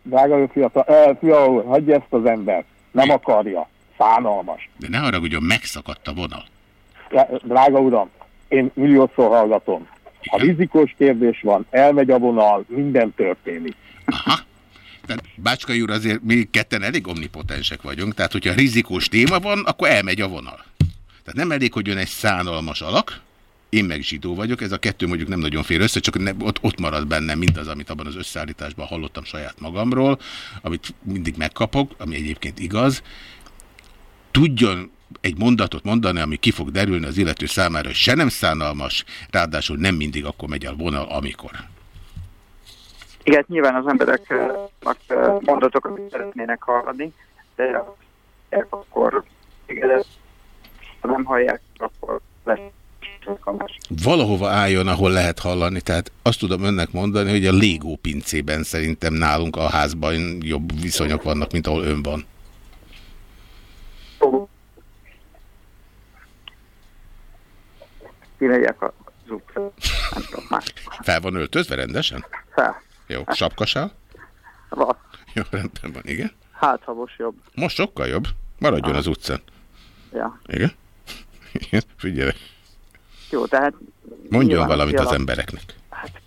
Drága fiatal, eh, fia úr, hagyja ezt az embert. Nem akarja. Szánalmas. De ne haragudjon, megszakadt a vonal. Drága uram, én milliószor hallgatom. Ha rizikós kérdés van, elmegy a vonal, minden történik. Aha. Tehát Bácskai úr azért mi ketten elég omnipotensek vagyunk, tehát hogyha rizikós téma van, akkor elmegy a vonal. Tehát nem elég, hogy jön egy szánalmas alak, én meg zsidó vagyok, ez a kettő mondjuk nem nagyon fér össze, csak ne, ott, ott marad bennem mindaz, amit abban az összeállításban hallottam saját magamról, amit mindig megkapok, ami egyébként igaz. Tudjon egy mondatot mondani, ami ki fog derülni az illető számára, hogy se nem szánalmas, ráadásul nem mindig akkor megy a vonal, amikor. Igen, nyilván az emberek mondatok, amit szeretnének hallani, de akkor igen, ha nem hallják, akkor lesz Valahova álljon, ahol lehet hallani, tehát azt tudom önnek mondani, hogy a Légó pincében szerintem nálunk a házban jobb viszonyok vannak, mint ahol ön van. Kimegyek az már. Fel van öltözve rendesen? Fel. Jó, sapkasál? Van. Jó, rendben van, igen. Hát, ha most jobb. Most sokkal jobb. Maradjon ah. az utcán. Ja. Igen? Igen, figyelj. Jó, tehát... Mondjon valamit kialak... az embereknek. Hát,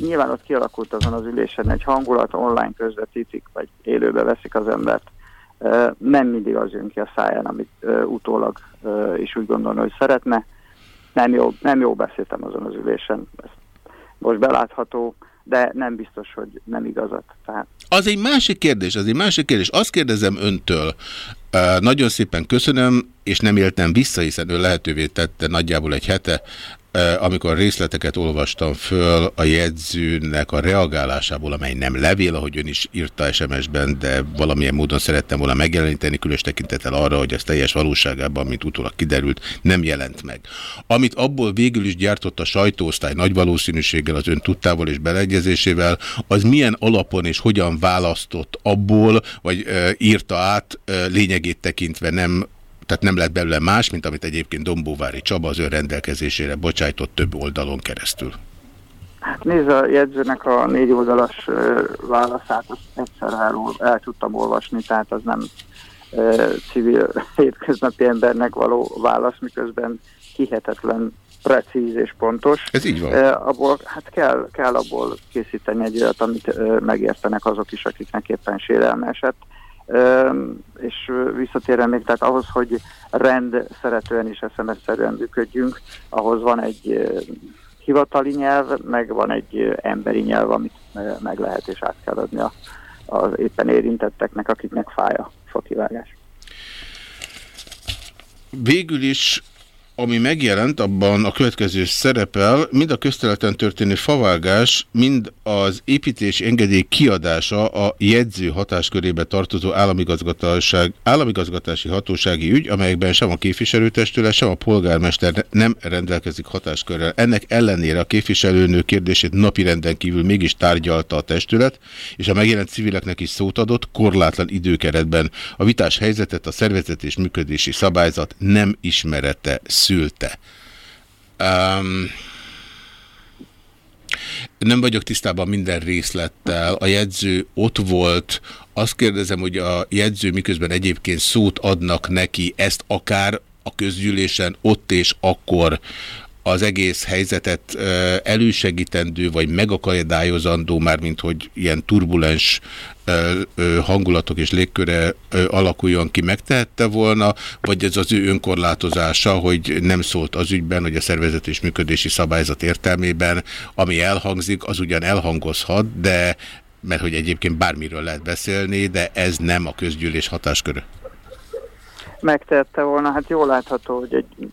nyilván ott kialakult azon az ülésen egy hangulat, online közvetítik, vagy élőbe veszik az embert. Nem mindig az jön ki a száján, amit utólag is úgy gondolna, hogy szeretne. Nem jó, nem jó beszéltem azon az ülésen. Ez most belátható de nem biztos, hogy nem igazat. Tehát... Az egy másik kérdés, az egy másik kérdés. Azt kérdezem öntől, nagyon szépen köszönöm, és nem éltem vissza, hiszen ő lehetővé tette nagyjából egy hete, amikor részleteket olvastam föl a jegyzőnek a reagálásából, amely nem levél, ahogy ön is írta SMS-ben, de valamilyen módon szerettem volna megjeleníteni, különös tekintettel arra, hogy ez teljes valóságában, mint utólag kiderült, nem jelent meg. Amit abból végül is gyártott a sajtóosztály nagy valószínűséggel az ön tudtával és beleegyezésével, az milyen alapon és hogyan választott abból, vagy e, írta át e, lényegét tekintve nem tehát nem lett belőle más, mint amit egyébként Dombóvári Csaba az ő rendelkezésére bocsájtott több oldalon keresztül. Hát nézd, a jegyzőnek a négy oldalas válaszát azt egyszer el, el tudtam olvasni, tehát az nem e, civil hétköznapi embernek való válasz, miközben hihetetlen precíz és pontos. Ez így van. E, abból, hát kell, kell abból készíteni egy olyat, amit e, megértenek azok is, akiknek éppen sérelme esett és visszatérve még, tehát ahhoz, hogy rend szeretően és SMS-szerűen működjünk, ahhoz van egy hivatali nyelv, meg van egy emberi nyelv, amit meg lehet és át kell adni az éppen érintetteknek, akiknek fáj a fokivágás. Végül is ami megjelent, abban a következő szerepel, mind a közteleten történő favágás, mind az építési engedély kiadása a jegyző hatáskörébe tartozó államigazgatási hatósági ügy, amelyekben sem a képviselőtestület, sem a polgármester nem rendelkezik hatáskörrel. Ennek ellenére a képviselőnő kérdését napirenden kívül mégis tárgyalta a testület, és a megjelent civileknek is szót adott korlátlan időkeretben. A vitás helyzetet a szervezet és működési szabályzat nem ismerete szülte. Um, nem vagyok tisztában minden részlettel. A jegyző ott volt. Azt kérdezem, hogy a jegyző miközben egyébként szót adnak neki, ezt akár a közgyűlésen ott és akkor az egész helyzetet elősegítendő, vagy megakadályozandó, már mint hogy ilyen turbulens hangulatok és légköre alakuljon ki, megtehette volna, vagy ez az ő önkorlátozása, hogy nem szólt az ügyben, hogy a szervezet és működési szabályzat értelmében, ami elhangzik, az ugyan elhangozhat, de mert hogy egyébként bármiről lehet beszélni, de ez nem a közgyűlés hatásköre megtette volna. Hát jól látható, hogy egy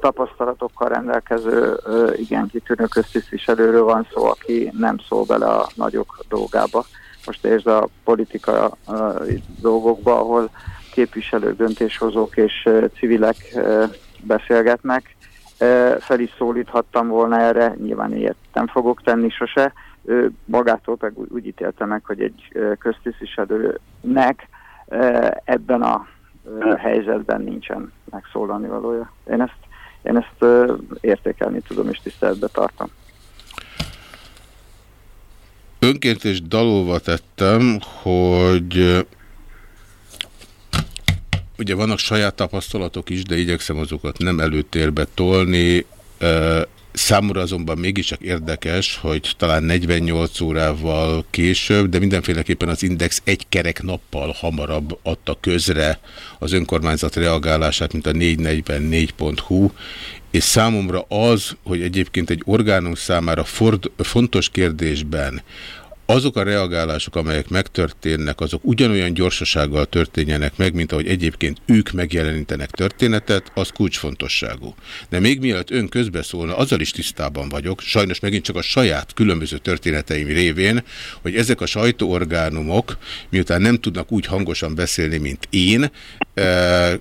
tapasztalatokkal rendelkező, igen kitűnő köztisztviselőről van szó, aki nem szól bele a nagyok dolgába. Most értsd a politika dolgokba, ahol képviselők, döntéshozók és civilek beszélgetnek. Fel is szólíthattam volna erre, nyilván ilyet nem fogok tenni sose. Ő magától meg úgy ítélte meg, hogy egy köztisztviselőnek ebben a helyzetben nincsen megszólalni valója. Én ezt, én ezt értékelni tudom és tiszteletbe tartom. Önként és dalolva tettem, hogy ugye vannak saját tapasztalatok is, de igyekszem azokat nem előtérbe tolni. Számomra azonban mégiscsak érdekes, hogy talán 48 órával később, de mindenféleképpen az Index egy kerek nappal hamarabb adta közre az önkormányzat reagálását, mint a 444.hu, és számomra az, hogy egyébként egy orgánum számára ford, fontos kérdésben azok a reagálások, amelyek megtörténnek, azok ugyanolyan gyorsasággal történjenek meg, mint ahogy egyébként ők megjelenítenek történetet, az kulcsfontosságú. De még mielőtt ön közbeszólna, azzal is tisztában vagyok, sajnos megint csak a saját különböző történeteim révén, hogy ezek a sajtóorgánumok, miután nem tudnak úgy hangosan beszélni, mint én,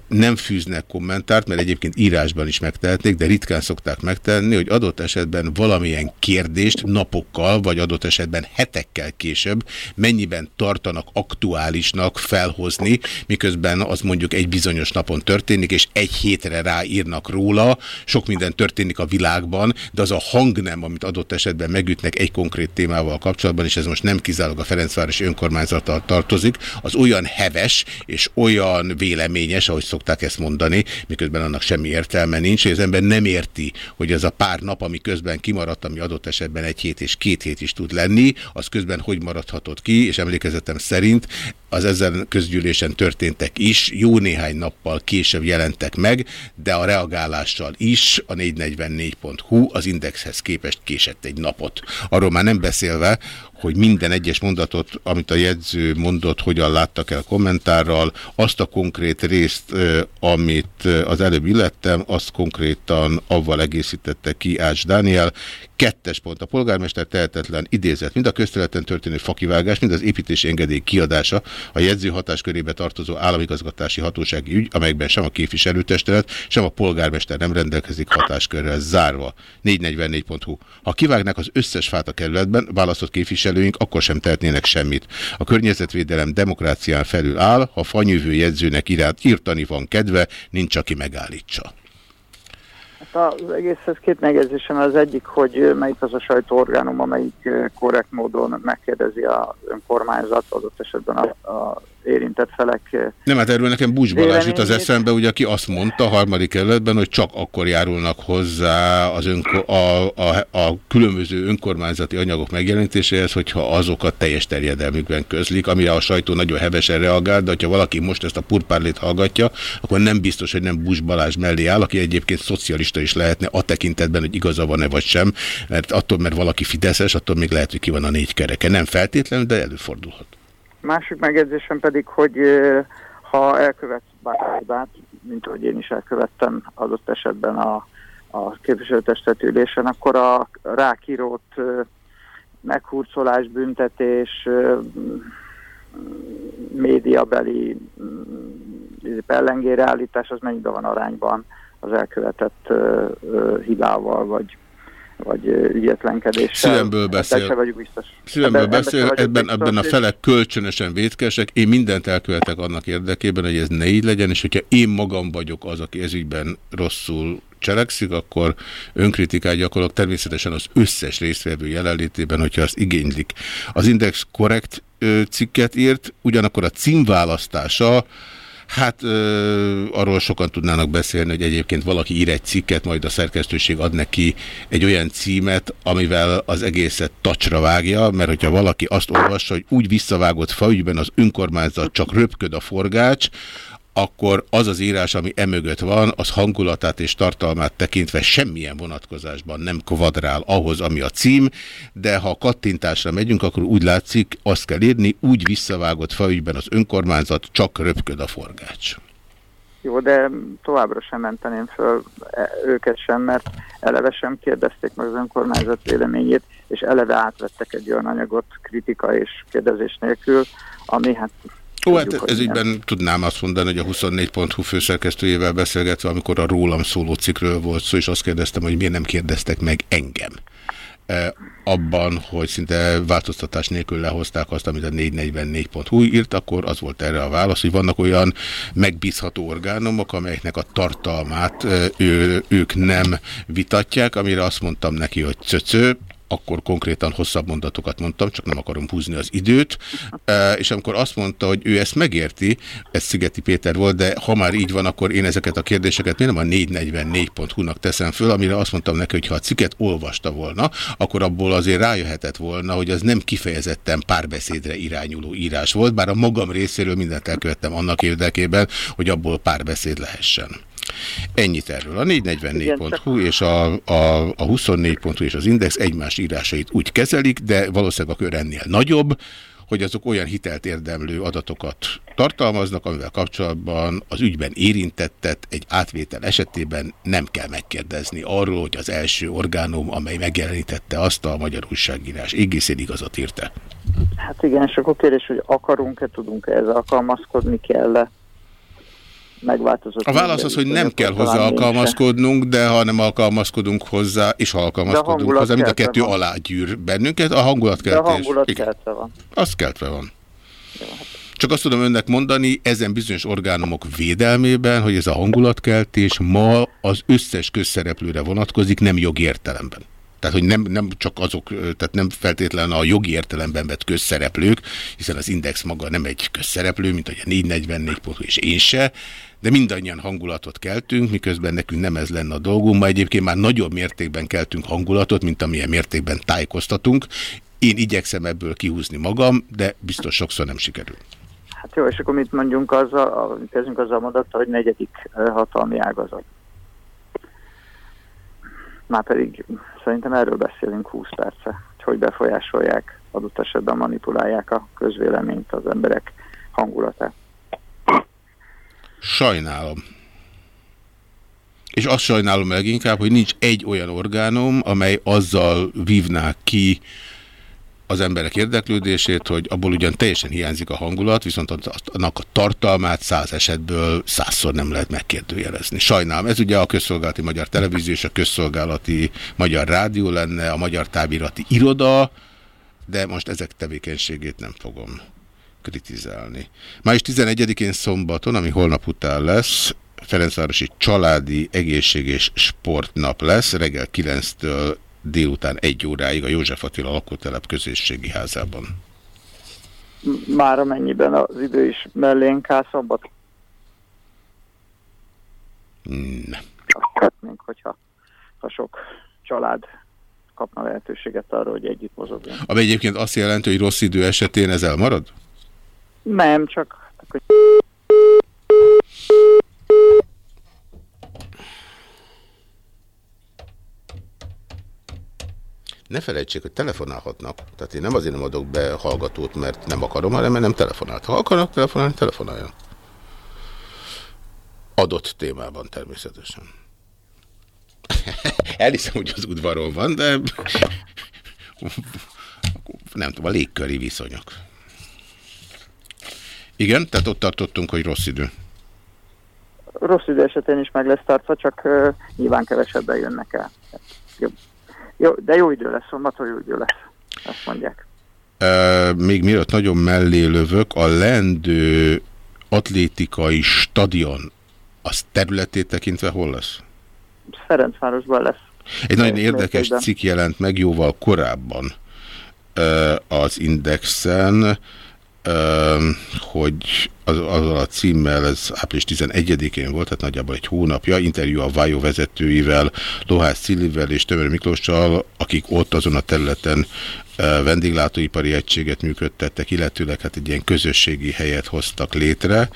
nem fűznek kommentárt, mert egyébként írásban is megtehetnék, de ritkán szokták megtenni, hogy adott esetben valamilyen kérdést napokkal, vagy adott esetben hetekkel később mennyiben tartanak aktuálisnak felhozni, miközben az mondjuk egy bizonyos napon történik, és egy hétre ráírnak róla, sok minden történik a világban, de az a hang nem, amit adott esetben megütnek egy konkrét témával kapcsolatban, és ez most nem kizárólag a Ferencváros önkormányzattal tartozik, az olyan heves és olyan véleményes, ahogy szokták ezt mondani, miközben annak semmi értelme nincs, hogy az ember nem érti, hogy ez a pár nap, ami közben kimaradt, ami adott esetben egy hét és két hét is tud lenni, az közben hogy maradhatott ki, és emlékezetem szerint az ezen közgyűlésen történtek is, jó néhány nappal később jelentek meg, de a reagálással is a 444.hu az indexhez képest késett egy napot. Arról már nem beszélve, hogy minden egyes mondatot, amit a jegyző mondott, hogyan láttak el kommentárral, azt a konkrét részt, amit az előbb illettem, azt konkrétan avval egészítette ki Ács Dániel. Kettes pont a polgármester tehetetlen idézet, mind a közterületen történő fakivágás, mind az építési engedély kiadása, a jegyző hatáskörébe tartozó államigazgatási hatósági ügy, amelyben sem a képviselőtestület, sem a polgármester nem rendelkezik hatáskörrel zárva. 444.hu. Ha kivágnak az összes fát a kerületben, választott képviselőink akkor sem tehetnének semmit. A környezetvédelem demokrácián felül áll, ha fanyűvő jegyzőnek írtani van kedve, nincs aki megállítsa. Hát az egészhez két megjegyzésem. Az egyik, hogy melyik az a sajtóorgánum, amelyik korrekt módon megkérdezi az önkormányzat, adott esetben a, a érintett felek. Nem, hát erről nekem Bucs Balázs jut az eszembe, ugye, aki azt mondta a harmadik kerületben, hogy csak akkor járulnak hozzá az önko a, a, a különböző önkormányzati anyagok megjelenítéséhez, hogyha azokat teljes terjedelmükben közlik, amire a sajtó nagyon hevesen reagál, de ha valaki most ezt a purpárlét hallgatja, akkor nem biztos, hogy nem Bucs Balázs mellé áll, aki egyébként szocialista is lehetne a tekintetben, hogy igaza van-e vagy sem, mert attól, mert valaki fideszes, attól még lehet, hogy ki van a négy kereke. Nem feltétlenül, de előfordulhat. Másik megjegyzésem pedig, hogy ha elkövetsz bárhibát, mint ahogy én is elkövettem adott esetben a, a képviselőtestetülésen, akkor a rákírót meghurcolás, büntetés, médiabeli pellengére az mennyiben van arányban az elkövetett hibával, vagy vagy ügyetlenkedéssel. Szívemből beszél. Vagyok biztos. Szívemből ebben, beszél, ebben, biztos, ebben a felek kölcsönösen vétkesek. Én mindent elkövetek annak érdekében, hogy ez ne így legyen, és hogyha én magam vagyok az, aki ezügyben rosszul cselekszik, akkor önkritikát gyakorlok természetesen az összes résztvevő jelenlétében, hogyha azt igénylik. Az Index korrekt cikket írt, ugyanakkor a címválasztása Hát ö, arról sokan tudnának beszélni, hogy egyébként valaki ír egy cikket, majd a szerkesztőség ad neki egy olyan címet, amivel az egészet tacsra vágja, mert hogyha valaki azt olvassa, hogy úgy visszavágott faügyben az önkormányzat csak röpköd a forgács, akkor az az írás, ami emögött van, az hangulatát és tartalmát tekintve semmilyen vonatkozásban nem kvadrál ahhoz, ami a cím, de ha kattintásra megyünk, akkor úgy látszik, azt kell írni, úgy visszavágott faügyben az önkormányzat, csak röpköd a forgács. Jó, de továbbra sem menteném föl e, őket sem, mert eleve sem kérdezték meg az önkormányzat véleményét, és eleve átvettek egy olyan anyagot kritika és kérdezés nélkül, ami hát Ó, hát ez ígyben tudnám azt mondani, hogy a 24.hu főszerkesztőjével beszélgetve, amikor a rólam szóló cikről volt szó, és azt kérdeztem, hogy miért nem kérdeztek meg engem. E, abban, hogy szinte változtatás nélkül lehozták azt, amit a 444.hu írt, akkor az volt erre a válasz, hogy vannak olyan megbízható orgánumok, amelyeknek a tartalmát e, ő, ők nem vitatják, amire azt mondtam neki, hogy cöcö, akkor konkrétan hosszabb mondatokat mondtam, csak nem akarom húzni az időt, és amikor azt mondta, hogy ő ezt megérti, ez Szigeti Péter volt, de ha már így van, akkor én ezeket a kérdéseket nem a 444.hu-nak teszem föl, amire azt mondtam neki, hogy ha a cikket olvasta volna, akkor abból azért rájöhetett volna, hogy az nem kifejezetten párbeszédre irányuló írás volt, bár a magam részéről mindent elkövettem annak érdekében, hogy abból párbeszéd lehessen. Ennyit erről. A 444.hu és a, a, a 24.hu és az Index egymás írásait úgy kezelik, de valószínűleg a kör ennél nagyobb, hogy azok olyan hitelt érdemlő adatokat tartalmaznak, amivel kapcsolatban az ügyben érintettet egy átvétel esetében nem kell megkérdezni arról, hogy az első orgánum, amely megjelenítette azt a magyar újságírás égészén igazat írte. Hát igen, és akkor kérdés, hogy akarunk-e, tudunk-e ezzel alkalmazkodni kell-e? Megváltozott. A válasz az, hogy nem kell hozzá alkalmazkodnunk, de ha nem alkalmazkodunk hozzá, és ha alkalmazkodunk hozzá, mind a kettő van. alá gyűr bennünket, a hangulatkeltés. De a hangulat keltve van. Az keltve van. Jó, hát. Csak azt tudom önnek mondani, ezen bizonyos orgánumok védelmében, hogy ez a hangulatkeltés ma az összes közszereplőre vonatkozik, nem jogi értelemben. Tehát, hogy nem, nem csak azok, tehát nem feltétlenül a jogi értelemben vett közszereplők, hiszen az Index maga nem egy közszereplő, mint hogy a 444 pont, és én se, de mindannyian hangulatot keltünk, miközben nekünk nem ez lenne a dolgunk. Ma egyébként már nagyobb mértékben keltünk hangulatot, mint amilyen mértékben tájékoztatunk. Én igyekszem ebből kihúzni magam, de biztos sokszor nem sikerül. Hát jó, és akkor mit mondjunk azzal, kezdünk azzal a mondattal, hogy negyedik hatalmi ágazat. Már pedig szerintem erről beszélünk 20 perce, hogy hogy befolyásolják, adott esetben manipulálják a közvéleményt, az emberek hangulatát. Sajnálom. És azt sajnálom leginkább, hogy nincs egy olyan orgánum, amely azzal vívná ki az emberek érdeklődését, hogy abból ugyan teljesen hiányzik a hangulat, viszont annak a tartalmát száz esetből százszor nem lehet megkérdőjelezni. Sajnálom, ez ugye a közszolgálati magyar televízió és a közszolgálati magyar rádió lenne, a magyar távirati iroda, de most ezek tevékenységét nem fogom kritizálni. Május 11-én szombaton, ami holnap után lesz, Ferencvárosi Családi Egészség és Sportnap lesz, reggel 9-től délután egy óráig a József Attila lakótelep közösségi házában. Már amennyiben az idő is mellénk áll szombat? Nem. Szeretnénk, hogyha ha sok család kapna lehetőséget arra, hogy együtt mozogjon. Ami egyébként azt jelenti, hogy rossz idő esetén ez elmarad? Nem, csak... Ne felejtsék, hogy telefonálhatnak. Tehát én nem azért nem adok be hallgatót, mert nem akarom, hanem mert nem telefonált. Ha akarnak telefonálni, telefonáljon. Adott témában természetesen. Elhiszem, hogy az udvaron van, de nem tudom, a légköri viszonyok. Igen, tehát ott tartottunk, hogy rossz idő. Rossz idő esetén is meg lesz tartva, csak uh, nyilván kevesebben jönnek el. Jó. Jó, de jó idő lesz, szombaton jó idő lesz, azt mondják. Uh, még mielőtt nagyon mellé lövök, a lendő atlétikai stadion, az területét tekintve hol lesz? Ferencvárosban lesz. Egy nagyon érdekes cikk jelent meg jóval korábban uh, az Indexen, hogy az, azzal a címmel, ez április 11-én volt, tehát nagyjából egy hónapja, interjú a Vájó vezetőivel, Lohász Szilivel és Tömör Miklóssal, akik ott azon a területen vendéglátóipari egységet működtettek, illetőleg hát egy ilyen közösségi helyet hoztak létre,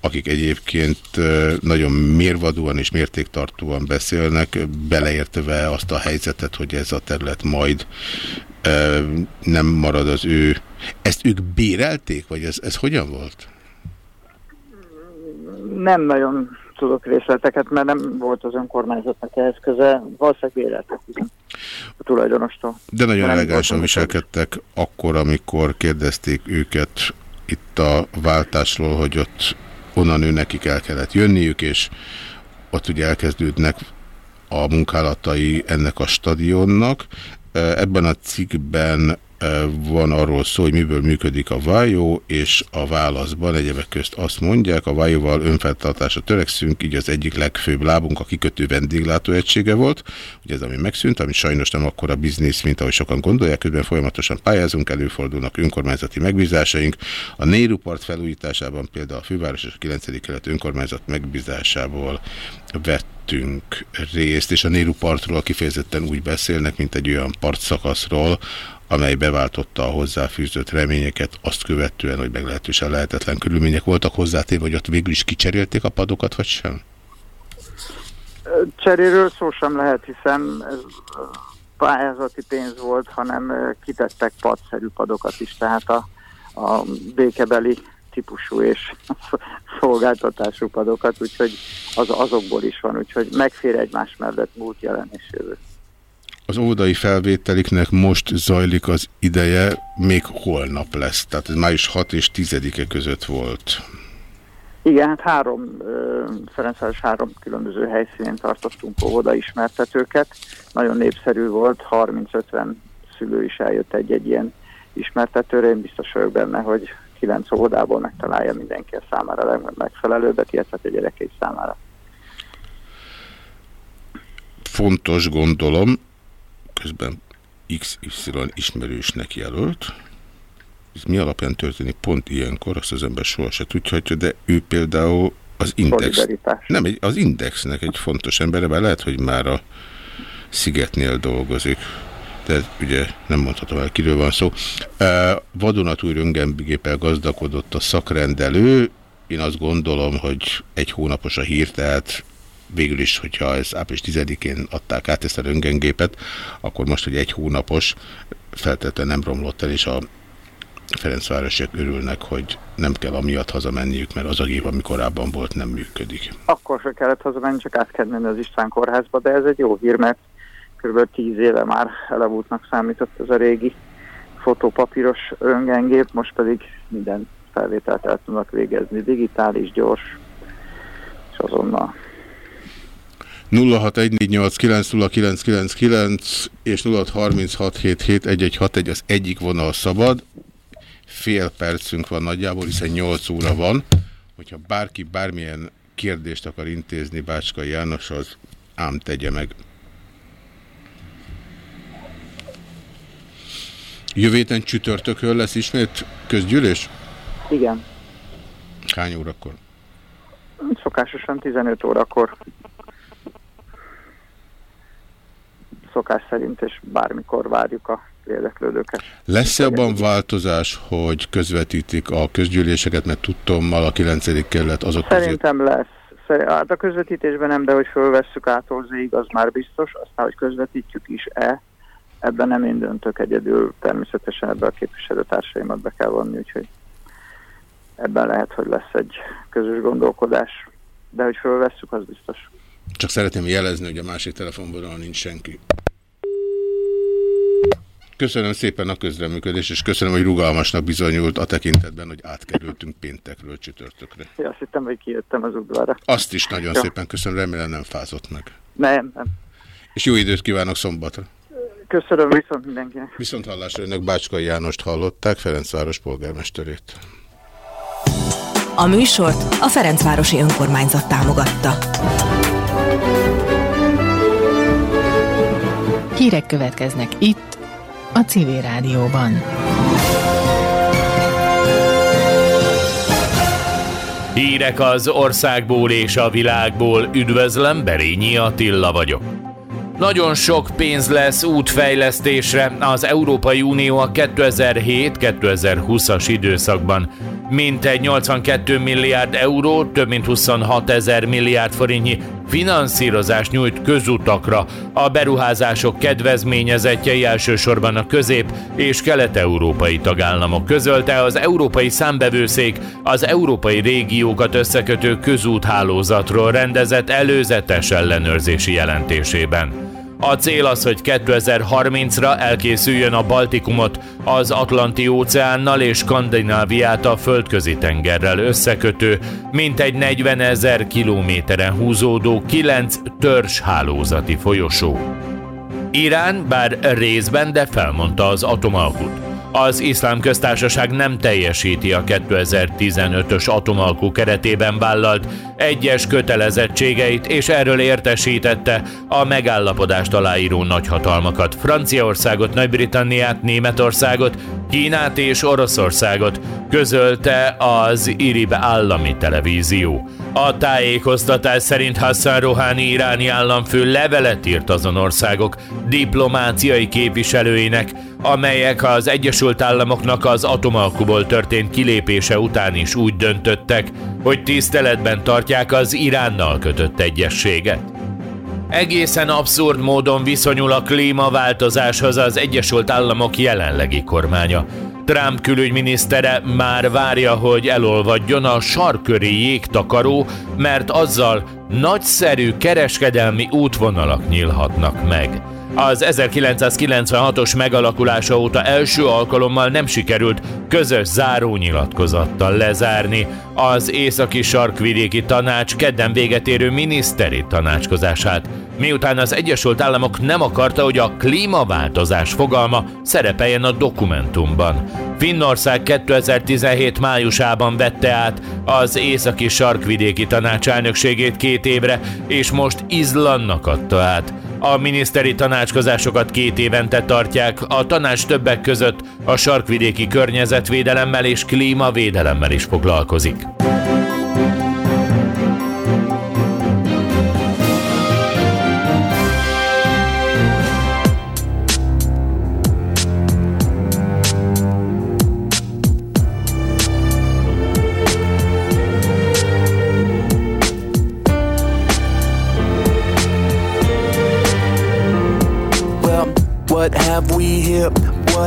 akik egyébként nagyon mérvadóan és mértéktartóan beszélnek, beleértve azt a helyzetet, hogy ez a terület majd nem marad az ő... Ezt ők bérelték, vagy ez, ez hogyan volt? Nem nagyon tudok részleteket, mert nem volt az önkormányzatnak ehhez köze. Valószínűleg béreltek a tulajdonostól. De nagyon elegánsan viselkedtek akkor, amikor kérdezték őket itt a váltásról, hogy ott onnan ő nekik el kellett jönniük, és ott ugye elkezdődnek a munkálatai ennek a stadionnak. Ebben a cikkben van arról szó, hogy miből működik a vájó, és a válaszban egyebek közt azt mondják, a vájóval önfeltartásra törekszünk, így az egyik legfőbb lábunk a kikötő vendéglátóegysége volt, ugye ez ami megszűnt, ami sajnos nem akkora biznisz, mint ahogy sokan gondolják, közben folyamatosan pályázunk, előfordulnak önkormányzati megbízásaink. A Néru part felújításában például a főváros és a 9. kelet önkormányzat megbízásából vettünk részt, és a Néru partról kifejezetten úgy beszélnek, mint egy olyan partszakaszról, amely beváltotta a hozzáfűzött reményeket, azt követően, hogy meglehetősen lehetetlen körülmények voltak hozzátéve, hogy ott végül is kicserélték a padokat, vagy sem? Cseréről szó sem lehet, hiszen ez pályázati pénz volt, hanem kitettek padszerű padokat is, tehát a, a békebeli típusú és szolgáltatású padokat, úgyhogy az, azokból is van, úgyhogy megfér egymás mellett múlt, jelen és jövő. Az óvodai felvételiknek most zajlik az ideje, még holnap lesz. Tehát ez május 6 és 10-e között volt. Igen, hát három, Ferencváros három különböző helyszínén tartottunk óvoda ismertetőket. Nagyon népszerű volt, 30-50 szülő is eljött egy-egy ilyen ismertetőre. Én biztos vagyok benne, hogy kilenc óvodából megtalálja mindenki a számára a megfelelőbbet, illetve a gyerekei számára. Fontos gondolom, közben XY ismerősnek jelölt. Ez mi alapján történik pont ilyenkor, azt az ember soha se tudhatja, de ő például az Index. Nem, az Indexnek egy fontos ember, mert lehet, hogy már a Szigetnél dolgozik. De ugye nem mondhatom el, kiről van szó. Vadonatúj röntgengépel gazdagodott a szakrendelő. Én azt gondolom, hogy egy hónapos a hír, tehát végül is, hogyha ez április 10-én adták át ezt a röntgengépet, akkor most, hogy egy hónapos, feltétlenül nem romlott el, és a Ferencvárosiak örülnek, hogy nem kell amiatt hazamenniük, mert az a gép, ami korábban volt, nem működik. Akkor se kellett hazamenni, csak át kell menni az István kórházba, de ez egy jó hír, mert kb. 10 éve már elavultnak számított ez a régi fotopapíros röntgengép, most pedig minden felvételt el tudnak végezni, digitális, gyors, és azonnal 0614890999 és 0636771161 az egyik vonal szabad. Fél percünk van nagyjából, hiszen 8 óra van. Hogyha bárki bármilyen kérdést akar intézni Bácskai Jánoshoz, ám tegye meg. Jövő héten csütörtökön lesz ismét közgyűlés? Igen. Hány órakor? Szokásosan 15 órakor. Szokás szerint, és bármikor várjuk a érdeklődőket. Lesz-e abban változás, hogy közvetítik a közgyűléseket, mert tudtommal a 9. kerület azok Szerintem közé... lesz. Hát a közvetítésben nem, de hogy fölvesszük ától zég, az már biztos. Aztán, hogy közvetítjük is-e, ebben nem én döntök egyedül. Természetesen ebben a képviselőtársaimat be kell vonni, úgyhogy ebben lehet, hogy lesz egy közös gondolkodás. De hogy fölvesszük, az biztos. Csak szeretném jelezni, hogy a másik telefonvonalon nincs senki. Köszönöm szépen a közreműködést, és köszönöm, hogy rugalmasnak bizonyult a tekintetben, hogy átkerültünk péntekről csütörtökre. Ja, azt hittem, hogy kijöttem az udvarra. Azt is nagyon ja. szépen köszönöm, remélem nem fázott meg. Nem, nem. És jó időt kívánok szombatra. Köszönöm, viszont mindenkinek. Viszont hallásra önök Bácskai Jánost hallották, Ferencváros polgármesterét. A műsort a Ferencvárosi Önkormányzat támogatta. Hírek következnek itt, a Civil Rádióban. Hírek az országból és a világból, üdvözlem, Berényi Attila vagyok. Nagyon sok pénz lesz útfejlesztésre az Európai Unió a 2007-2020-as időszakban. Mintegy 82 milliárd euró, több mint 26 ezer milliárd forintnyi finanszírozást nyújt közutakra. A beruházások kedvezményezettjei elsősorban a közép- és kelet-európai tagállamok közölte az Európai Számbevőszék az európai régiókat összekötő közúthálózatról rendezett előzetes ellenőrzési jelentésében. A cél az, hogy 2030-ra elkészüljön a Baltikumot az Atlanti óceánnal és Skandináviát a földközi tengerrel összekötő, mintegy 40 ezer kilométeren húzódó 9 törzs hálózati folyosó. Irán bár részben, de felmondta az atomalkut. Az iszlám köztársaság nem teljesíti a 2015-ös atomalkú keretében vállalt egyes kötelezettségeit, és erről értesítette a megállapodást aláíró nagyhatalmakat, Franciaországot, Nagy-Britanniát, Németországot, Kínát és Oroszországot, közölte az IRIB állami televízió. A tájékoztatás szerint Hassan Rouhani iráni államfő levelet írt azon országok diplomáciai képviselőinek, amelyek az Egyesült Államoknak az atomalkuból történt kilépése után is úgy döntöttek, hogy tiszteletben tartják az Iránnal kötött egyességet. Egészen abszurd módon viszonyul a klímaváltozáshoz az Egyesült Államok jelenlegi kormánya. Trump külügyminisztere már várja, hogy elolvadjon a sarköri jégtakaró, mert azzal nagyszerű kereskedelmi útvonalak nyílhatnak meg. Az 1996-os megalakulása óta első alkalommal nem sikerült közös zárónyilatkozattal lezárni az északi sarkvidéki tanács kedden véget érő miniszteri tanácskozását, miután az Egyesült Államok nem akarta, hogy a klímaváltozás fogalma szerepeljen a dokumentumban. Finnország 2017 májusában vette át az északi sarkvidéki tanács elnökségét két évre, és most Izlandnak adta át. A miniszteri tanácskozásokat két évente tartják, a tanács többek között a sarkvidéki környezetvédelemmel és klímavédelemmel is foglalkozik.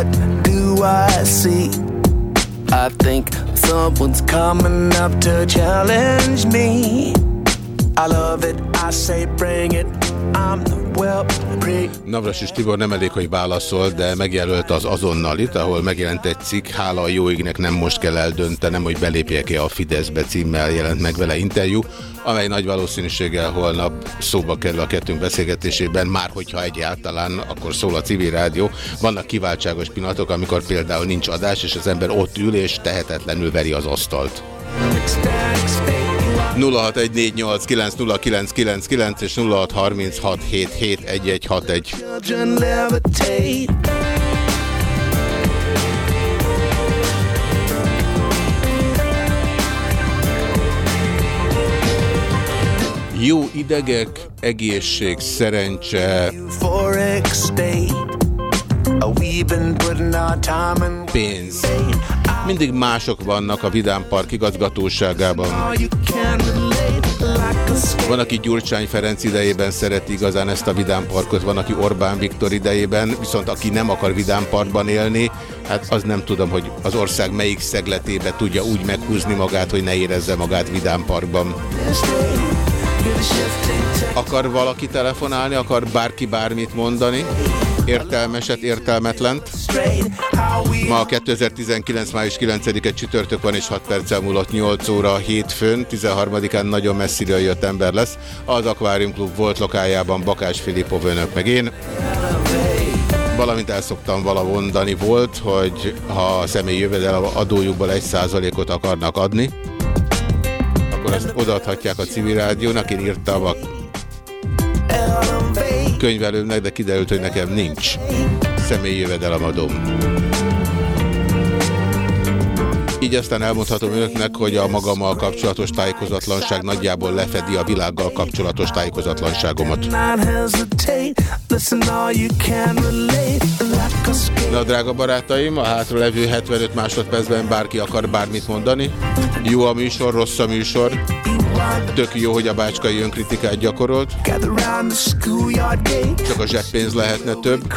What do I see? I think someone's coming up to challenge me. I love it, I say bring it. Navras és Tibor nem elég, hogy válaszol, de megjelölt az azonnalit, ahol megjelent egy cikk, hála a jó égnek nem most kell eldöntenem, hogy belépjek-e a Fideszbe címmel jelent meg vele interjú, amely nagy valószínűséggel holnap szóba kerül a kettőnk beszélgetésében, már hogyha egyáltalán, akkor szól a civil rádió. Vannak kiváltságos pillanatok, amikor például nincs adás, és az ember ott ül és tehetetlenül veri az asztalt. 0614890999 és 0636771161. Jó idegek, egészség, szerencse, pénz. Mindig mások vannak a Vidám Park igazgatóságában. Van, aki Gyurcsány Ferenc idejében szereti igazán ezt a Vidám Parkot, van, aki Orbán Viktor idejében, viszont aki nem akar Vidám Parkban élni, hát az nem tudom, hogy az ország melyik szegletébe tudja úgy meghúzni magát, hogy ne érezze magát Vidám Parkban. Akar valaki telefonálni, akar bárki bármit mondani? Értelmeset, értelmetlent? Ma 2019. május 9-e csütörtök van és 6 perccel múlott 8 óra hétfőn, 13-án nagyon messziről jött ember lesz. Az Aquarium Club volt lokájában Bakás Filipov önök meg én. Valamint el szoktam vala mondani volt, hogy ha a személyi jövedelem adójukból 1%-ot akarnak adni, akkor ezt odaadhatják a civil rádiónak. Én írtam a könyvelőmnek, de kiderült, hogy nekem nincs személyi jövedelemadóm. Így aztán elmondhatom önöknek, hogy a magammal kapcsolatos tájékozatlanság nagyjából lefedi a világgal kapcsolatos tájékozatlanságomat. Na, drága barátaim, a hátra levő 75 másodpercben bárki akar bármit mondani. Jó a műsor, rossz a műsor. Tök jó, hogy a bácskai önkritikát gyakorolt. Csak a zseppénz lehetne több.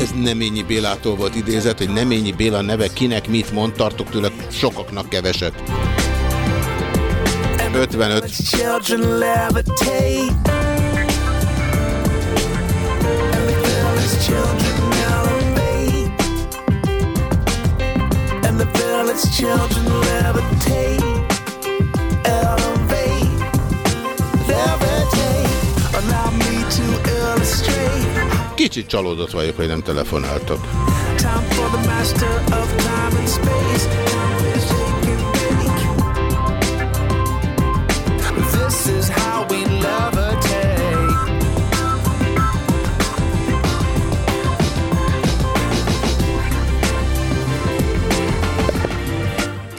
Ez Neményi Bélától volt idézet, hogy Neményi Béla neve kinek mit mond, tartok tőle sokaknak keveset. 55. And the village children levitate Kicsit csalódott vagyok, hogy nem telefonáltak.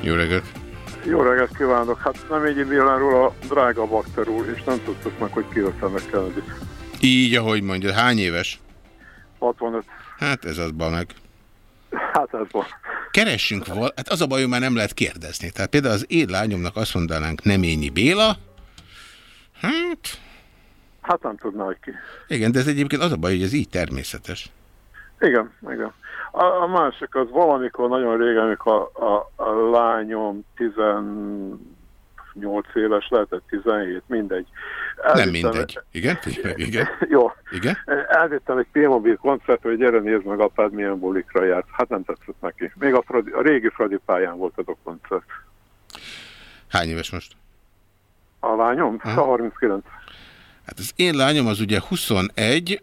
Jó reggelt! Jó reggelt kívánok! Hát nem így Milánról a drága bakter úr, és nem tudtuk meg, hogy ki meg Kennedy. Így, ahogy mondja. Hány éves? 65. Hát ez az meg. Hát ez van. Keressünk val. Hát az a baj, hogy már nem lehet kérdezni. Tehát például az én lányomnak azt mondanánk Neményi Béla. Hát... Hát nem tudna, hogy ki. Igen, de ez egyébként az a baj, hogy ez így természetes. Igen, igen. A, a másik az valamikor nagyon régen, amikor a, a, a lányom 18 éves lehetett, 17, mindegy. Elvittem, nem mindegy. Igen? Igen? Jó. Igen? Elvittem egy P-mobil koncertre, hogy gyere nézd meg apád milyen bulikra járt. Hát nem tetszett neki. Még a, Fradi, a régi Fradi pályán volt az a koncert. Hány éves most? A lányom? Aha. 39. Hát az én lányom az ugye 21,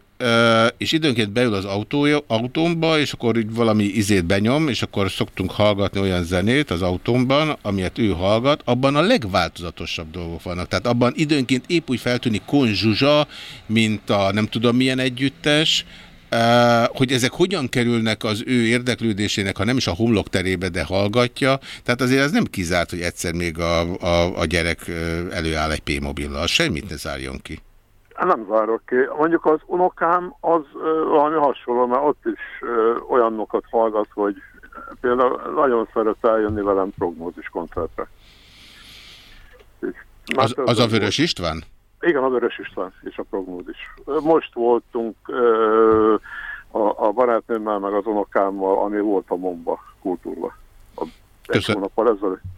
és időnként beül az autója, autómba, és akkor így valami izét benyom, és akkor szoktunk hallgatni olyan zenét az autómban, amilyet ő hallgat, abban a legváltozatosabb dolgok vannak. Tehát abban időnként épp úgy feltűnik konzsuzsa, mint a nem tudom milyen együttes, hogy ezek hogyan kerülnek az ő érdeklődésének, ha nem is a homlok terébe, de hallgatja. Tehát azért ez nem kizárt, hogy egyszer még a, a, a gyerek előáll egy P-mobillal. Semmit ne zárjon ki. Nem zárok ki. Mondjuk az unokám az valami hasonló, mert ott is olyanokat hallgat, hogy például nagyon szeret eljönni velem prognózis koncertre. Az, az a Vörös István? Igen, a Vörös István és a prognózis. Most voltunk a, a barátnőmmel, meg az unokámmal, ami volt a Momba kultúrba. Köszön...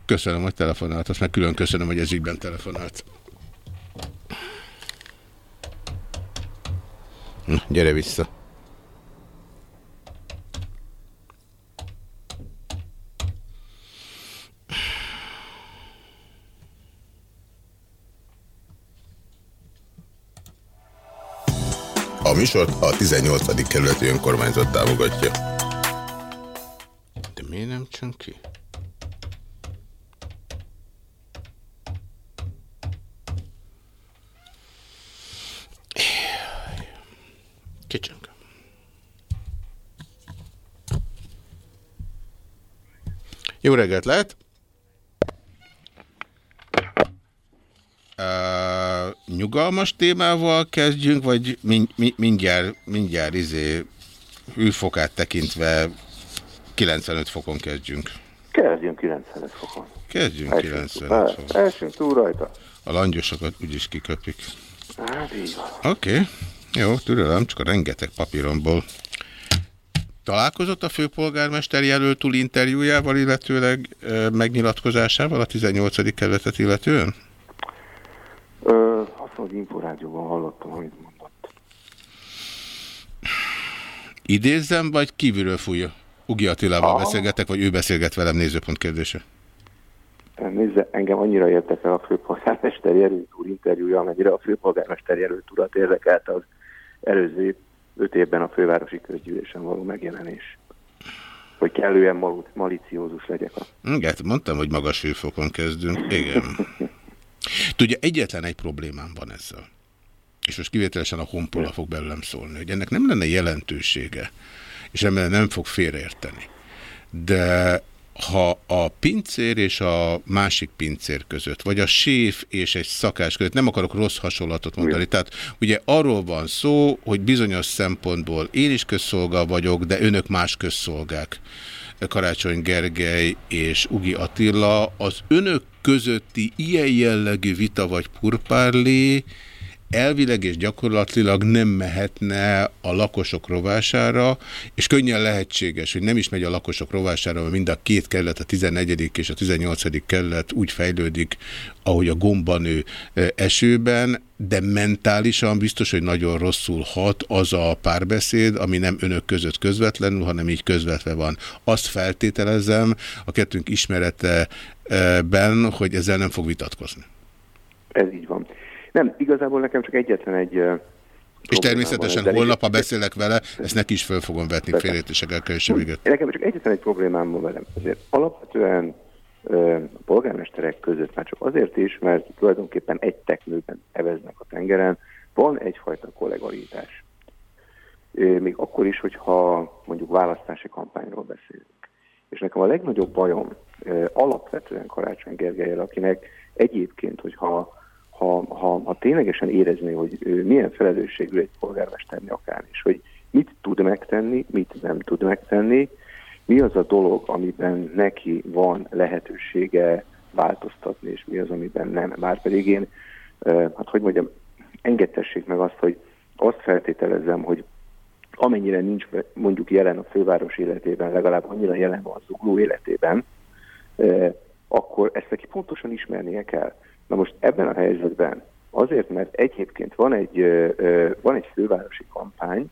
Köszönöm, hogy telefonált, azt meg külön köszönöm, hogy ez ígyben telefonált. Na, gyere vissza. A műsort a 18. kerületi önkormányzat támogatja. De miért nem csön ki? Kicsünk. Jó reggelt lehet! Uh, nyugalmas témával kezdjünk, vagy mind, mindjárt, mindjárt izé hűfokát tekintve 95 fokon kezdjünk? Kezdjünk 95 fokon. Kezdjünk Elsünk 95 fokon. Elsünk túl rajta. A langyosokat úgyis kiköpik. Hát így van. Oké. Okay. Jó, türelem, csak a rengeteg papíromból. Találkozott a főpolgármester jelölt úr interjújával, illetőleg e, megnyilatkozásával a 18. kerületet illetően? Ö, azt mondja, információban hallottam, amit mondott. Idézzem, vagy kívülről fújja? Ugi Attilával Aha. beszélgetek, vagy ő beszélget velem nézőpont kérdése? Nézze, engem annyira érdekel a főpolgármester jelölt úr interjúja, amennyire a főpolgármester jelölt urat érdekelte az előző öt évben a fővárosi közgyűlésen való megjelenés. Hogy kellően maliciózus legyek. A... Igen, mondtam, hogy magas hőfokon kezdünk. Igen. Tudja, egyetlen egy problémám van ezzel. És most kivételesen a honpola fog belőlem szólni, hogy ennek nem lenne jelentősége, és remélem nem fog félreérteni. De ha a pincér és a másik pincér között, vagy a séf és egy szakás között, nem akarok rossz hasonlatot mondani, tehát ugye arról van szó, hogy bizonyos szempontból én is közszolga vagyok, de önök más közszolgák. Karácsony Gergely és Ugi Attila, az önök közötti ilyen jellegű vita vagy purpárlé elvileg és gyakorlatilag nem mehetne a lakosok rovására, és könnyen lehetséges, hogy nem is megy a lakosok rovására, mert mind a két kerület, a 14. és a 18. kerület úgy fejlődik, ahogy a gombanő esőben, de mentálisan biztos, hogy nagyon rosszul hat az a párbeszéd, ami nem önök között közvetlenül, hanem így közvetve van. Azt feltételezem a kettőnk ismereteben, hogy ezzel nem fog vitatkozni. Ez így van. Nem, igazából nekem csak egyetlen egy... És természetesen van, holnap, ha beszélek vele, ezt neki is föl fogom vetni félértések elkerülése Nekem csak egyetlen egy problémám van velem. Azért alapvetően a polgármesterek között már csak azért is, mert tulajdonképpen egy teknőben eveznek a tengeren, van egyfajta kollegalitás. Még akkor is, hogyha mondjuk választási kampányról beszélünk. És nekem a legnagyobb bajom alapvetően Karácsony Gergelyel, akinek egyébként, hogyha ha, ha, ha ténylegesen érezné, hogy ő milyen felelősségű egy polgármesterni akár, és hogy mit tud megtenni, mit nem tud megtenni, mi az a dolog, amiben neki van lehetősége változtatni, és mi az, amiben nem. Márpedig én, hát hogy mondjam, engedtessék meg azt, hogy azt feltételezem, hogy amennyire nincs mondjuk jelen a főváros életében, legalább annyira jelen van a zugló életében, akkor ezt neki pontosan ismernie kell. Na most ebben a helyzetben azért, mert egyébként van egy, van egy fővárosi kampány,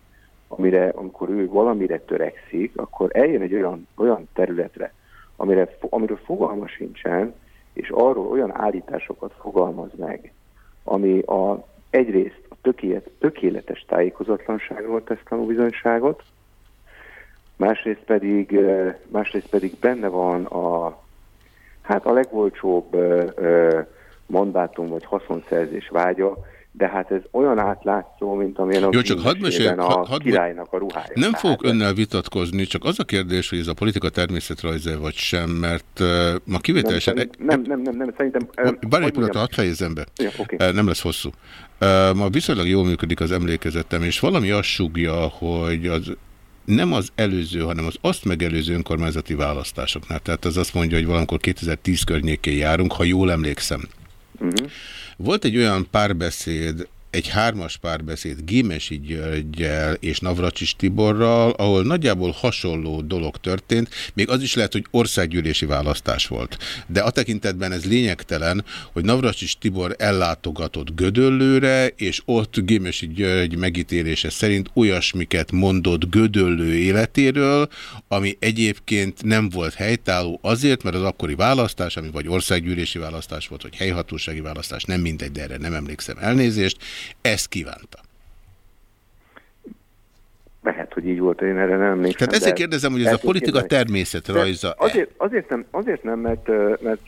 amire, amikor ő valamire törekszik, akkor eljön egy olyan, olyan területre, amire, amiről fogalma sincsen, és arról olyan állításokat fogalmaz meg, ami a, egyrészt a tökélet, tökéletes tájékozatlanságról tesz tanúbizonyságot, másrészt pedig, másrészt pedig benne van a, hát a legolcsóbb mandátum vagy haszonszerzés vágya, de hát ez olyan átlátszó, mint amilyen a, Jó, csak hadd mesél, a had, királynak a ruhája. Nem fogok önnel vitatkozni, csak az a kérdés, hogy ez a politika természetrajza vagy sem, mert uh, ma kivételesen... Nem, nem, nem, nem, nem szerintem... Bár egy pillanat, hadd fejezem be. Ja, okay. Nem lesz hosszú. Uh, ma viszonylag jól működik az emlékezetem, és valami azt sugja, hogy az nem az előző, hanem az azt megelőző önkormányzati választásoknál. Tehát az azt mondja, hogy valamikor 2010 környékén járunk, ha jól emlékszem. Uh-huh. Volt egy olyan párbeszéd egy hármas párbeszéd Gémesi Györgyel és Navracsis Tiborral, ahol nagyjából hasonló dolog történt, még az is lehet, hogy országgyűlési választás volt. De a tekintetben ez lényegtelen, hogy Navracsis Tibor ellátogatott Gödöllőre, és ott Gémesi György megítélése szerint olyasmiket mondott Gödöllő életéről, ami egyébként nem volt helytálló azért, mert az akkori választás, ami vagy országgyűlési választás volt, vagy helyhatósági választás, nem mindegy, de erre nem emlékszem elnézést, ezt kívánta. Lehet, hogy így volt, én erre nem emlékszem. Tehát ezért kérdezem, hogy ez a politika természetrajza. Azért, azért, nem, azért nem, mert, mert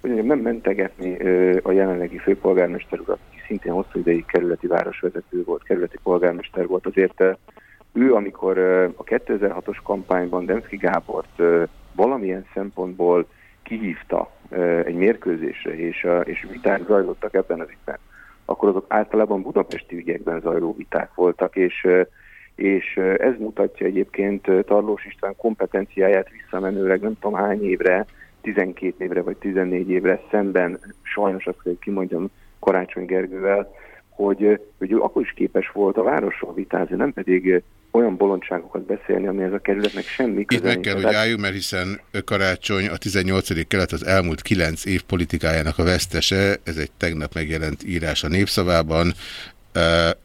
hogy mondjam, nem mentegetni a jelenlegi főpolgármester urat, aki szintén hosszú ideig kerületi városvezető volt, kerületi polgármester volt, azért ő, amikor a 2006-os kampányban Demszki Gábort valamilyen szempontból kihívta egy mérkőzésre, és, és viták zajlottak ebben az ügyben, akkor azok általában budapesti ügyekben zajló viták voltak, és, és ez mutatja egyébként Tarlós István kompetenciáját visszamenőleg nem tudom hány évre, 12 évre vagy 14 évre szemben, sajnos azt kell kimondjam Karácsony Gergővel, hogy, hogy ő akkor is képes volt a városról vitázni, nem pedig olyan bolondságokat beszélni, ami ez a kerületnek semmi köze. Itt meg kell, hogy álljunk, mert hiszen Karácsony a 18. kelet az elmúlt 9 év politikájának a vesztese, ez egy tegnap megjelent írás a népszavában,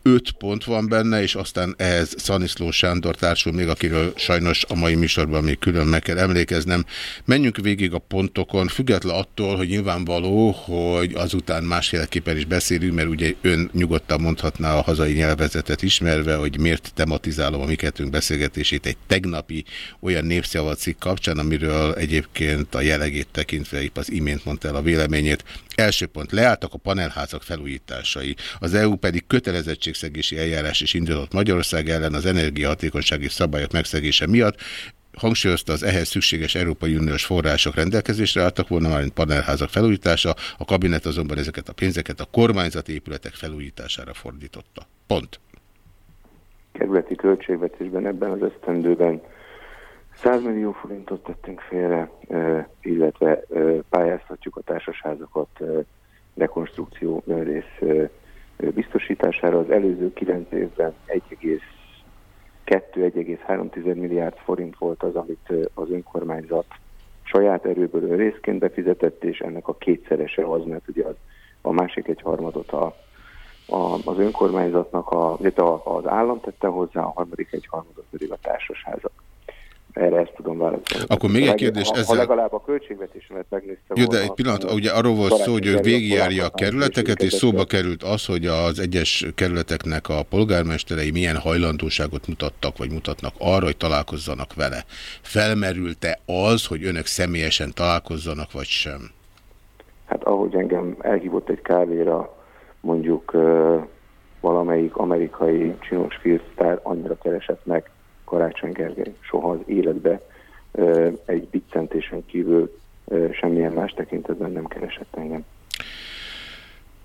öt pont van benne, és aztán ehhez Szaniszló Sándor társul még, akiről sajnos a mai műsorban még külön meg kell emlékeznem. Menjünk végig a pontokon, független attól, hogy nyilvánvaló, hogy azután másféleképpen is beszélünk, mert ugye ön nyugodtan mondhatná a hazai nyelvezetet ismerve, hogy miért tematizálom a mi kettőnk beszélgetését egy tegnapi olyan népszavacik kapcsán, amiről egyébként a jelegét tekintve épp az imént mondta el a véleményét. Első pont, leálltak a panelházak felújításai. Az EU pedig kötelezettségszegési eljárás is indított Magyarország ellen az energiahatékonysági szabályok megszegése miatt. hangsúlyozta az ehhez szükséges Európai Uniós források rendelkezésre álltak volna, már mint panelházak felújítása, a kabinet azonban ezeket a pénzeket a kormányzati épületek felújítására fordította. Pont. Kerületi költségvetésben ebben az esztendőben 100 millió forintot tettünk félre, illetve pályáztatjuk a társasházakat rekonstrukció rész biztosítására. Az előző 9 évben 1,2-1,3 milliárd forint volt az, amit az önkormányzat saját erőből részként befizetett, és ennek a kétszerese az, mert ugye az, a másik egy harmadot a, a, az önkormányzatnak, a, az állam tette hozzá, a harmadik egy harmadot pedig a társasházak. Erre ezt tudom válaszolni. Akkor még egy kérdés ha, ezzel... Ha legalább a költségvetésemet megnézte Jó, de egy pillanat, ugye arról volt szó, hogy ő végigjárja a kerületeket, és szóba került az, hogy az egyes kerületeknek a polgármesterei milyen hajlandóságot mutattak, vagy mutatnak arra, hogy találkozzanak vele. Felmerült-e az, hogy önök személyesen találkozzanak, vagy sem? Hát ahogy engem elhívott egy kávéra, mondjuk valamelyik amerikai csinos filmsztár annyira keresett meg, Karácsony Gergely soha az életbe egy biccentésen kívül semmilyen más tekintetben nem keresett engem.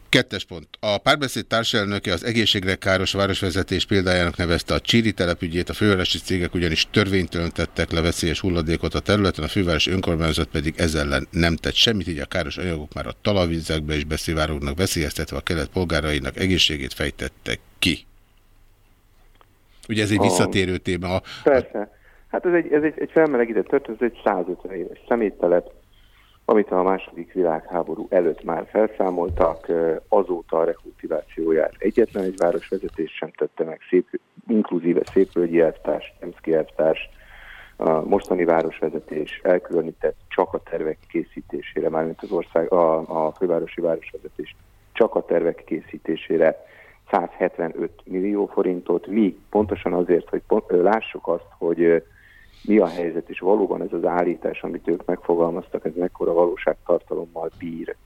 Kettes pont. A párbeszéd társelnöke az egészségre káros városvezetés példájának nevezte a Csíri telepügyét, a fővárosi cégek ugyanis törvénytelen tettek le veszélyes hulladékot a területen, a főváros önkormányzat pedig ezzel ellen nem tett semmit, így a káros anyagok már a talajvizekbe is beszivárognak, veszélyeztetve a kelet polgárainak egészségét fejtettek ki. Ugye ez egy visszatérő téma. Persze. Hát ez egy, ez egy, egy felmelegített történet, ez egy 150 éves szeméttelep, amit a második világháború előtt már felszámoltak, azóta a rekultivációját egyetlen egy városvezetés sem tette meg, szép, inkluzíve Szépvölgyi elvtárs, Emszki elvtárs, a mostani városvezetés elkülönített csak a tervek készítésére, mármint az ország, a, a fővárosi városvezetés csak a tervek készítésére 175 millió forintot, mi pontosan azért, hogy pont, lássuk azt, hogy mi a helyzet, és valóban ez az állítás, amit ők megfogalmaztak, ez mekkora valóságtartalommal bír.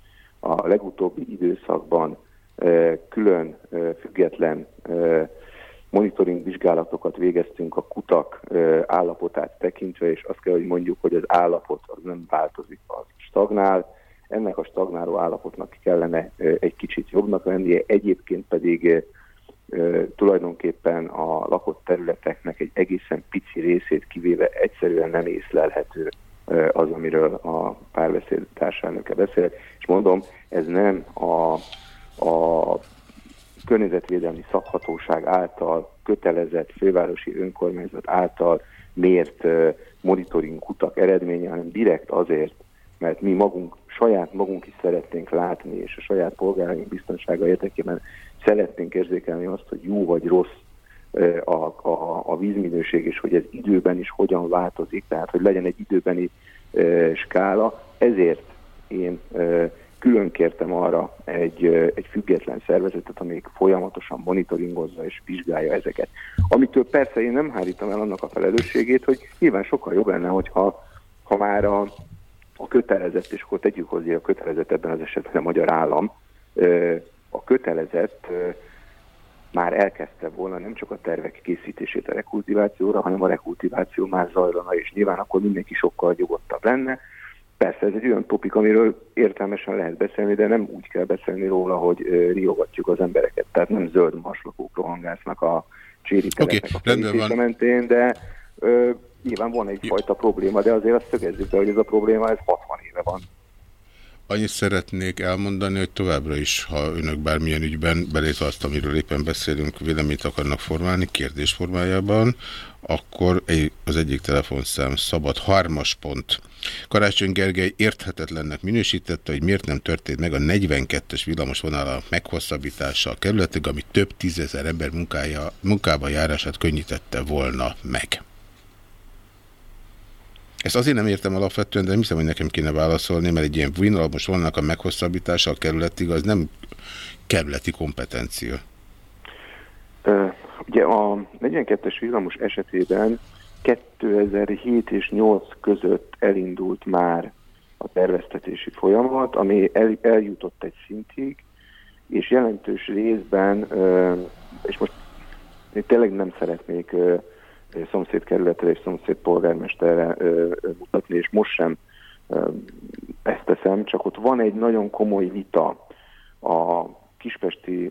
A legutóbbi időszakban külön független monitoring vizsgálatokat végeztünk a kutak állapotát tekintve, és azt kell, hogy mondjuk, hogy az állapot az nem változik, az stagnál, ennek a stagnáló állapotnak kellene egy kicsit jobbnak lennie, egyébként pedig tulajdonképpen a lakott területeknek egy egészen pici részét kivéve egyszerűen nem észlelhető az, amiről a párbeszéd társadalmöke beszélt. És mondom, ez nem a, a környezetvédelmi szakhatóság által kötelezett fővárosi önkormányzat által mért monitoring kutak eredménye, hanem direkt azért, mert mi magunk, saját magunk is szeretnénk látni, és a saját polgáraink biztonsága érdekében szeretnénk érzékelni azt, hogy jó vagy rossz a, a, a vízminőség, és hogy ez időben is hogyan változik, tehát hogy legyen egy időbeni e, skála. Ezért én e, külön kértem arra egy, egy független szervezetet, amelyik folyamatosan monitoringozza és vizsgálja ezeket. Amitől persze én nem hárítom el annak a felelősségét, hogy nyilván sokkal jobb lenne, hogyha ha már a, a kötelezett, és akkor tegyük hozzá a kötelezett ebben az esetben a magyar állam, a kötelezett már elkezdte volna nem csak a tervek készítését a rekultivációra, hanem a rekultiváció már zajlana, és nyilván akkor mindenki sokkal nyugodtabb lenne. Persze ez egy olyan topik, amiről értelmesen lehet beszélni, de nem úgy kell beszélni róla, hogy riogatjuk az embereket. Tehát nem zöld maslakók rohangásznak a cséri okay, a mentén, de ö, nyilván van egyfajta probléma, de azért azt szögezzük be, hogy ez a probléma ez 60 éve van. Annyit szeretnék elmondani, hogy továbbra is, ha önök bármilyen ügyben belétve azt, amiről éppen beszélünk, véleményt akarnak formálni, kérdés formájában, akkor az egyik telefonszám szabad harmas pont. Karácsony Gergely érthetetlennek minősítette, hogy miért nem történt meg a 42-es villamos vonalak meghosszabbítása a kerületig, ami több tízezer ember munkája, munkába járását könnyítette volna meg. Ezt azért nem értem alapvetően, de nem hiszem, hogy nekem kéne válaszolni, mert egy ilyen vonal most vannak a meghosszabbítása a kerületig, az nem kerületi kompetencia. Ugye a 42-es villamos esetében 2007 és 8 között elindult már a terveztetési folyamat, ami el, eljutott egy szintig, és jelentős részben, és most én tényleg nem szeretnék uh, szomszédkerületre és szomszéd polgármesterre mutatni, és most sem ezt teszem, csak ott van egy nagyon komoly vita a kispesti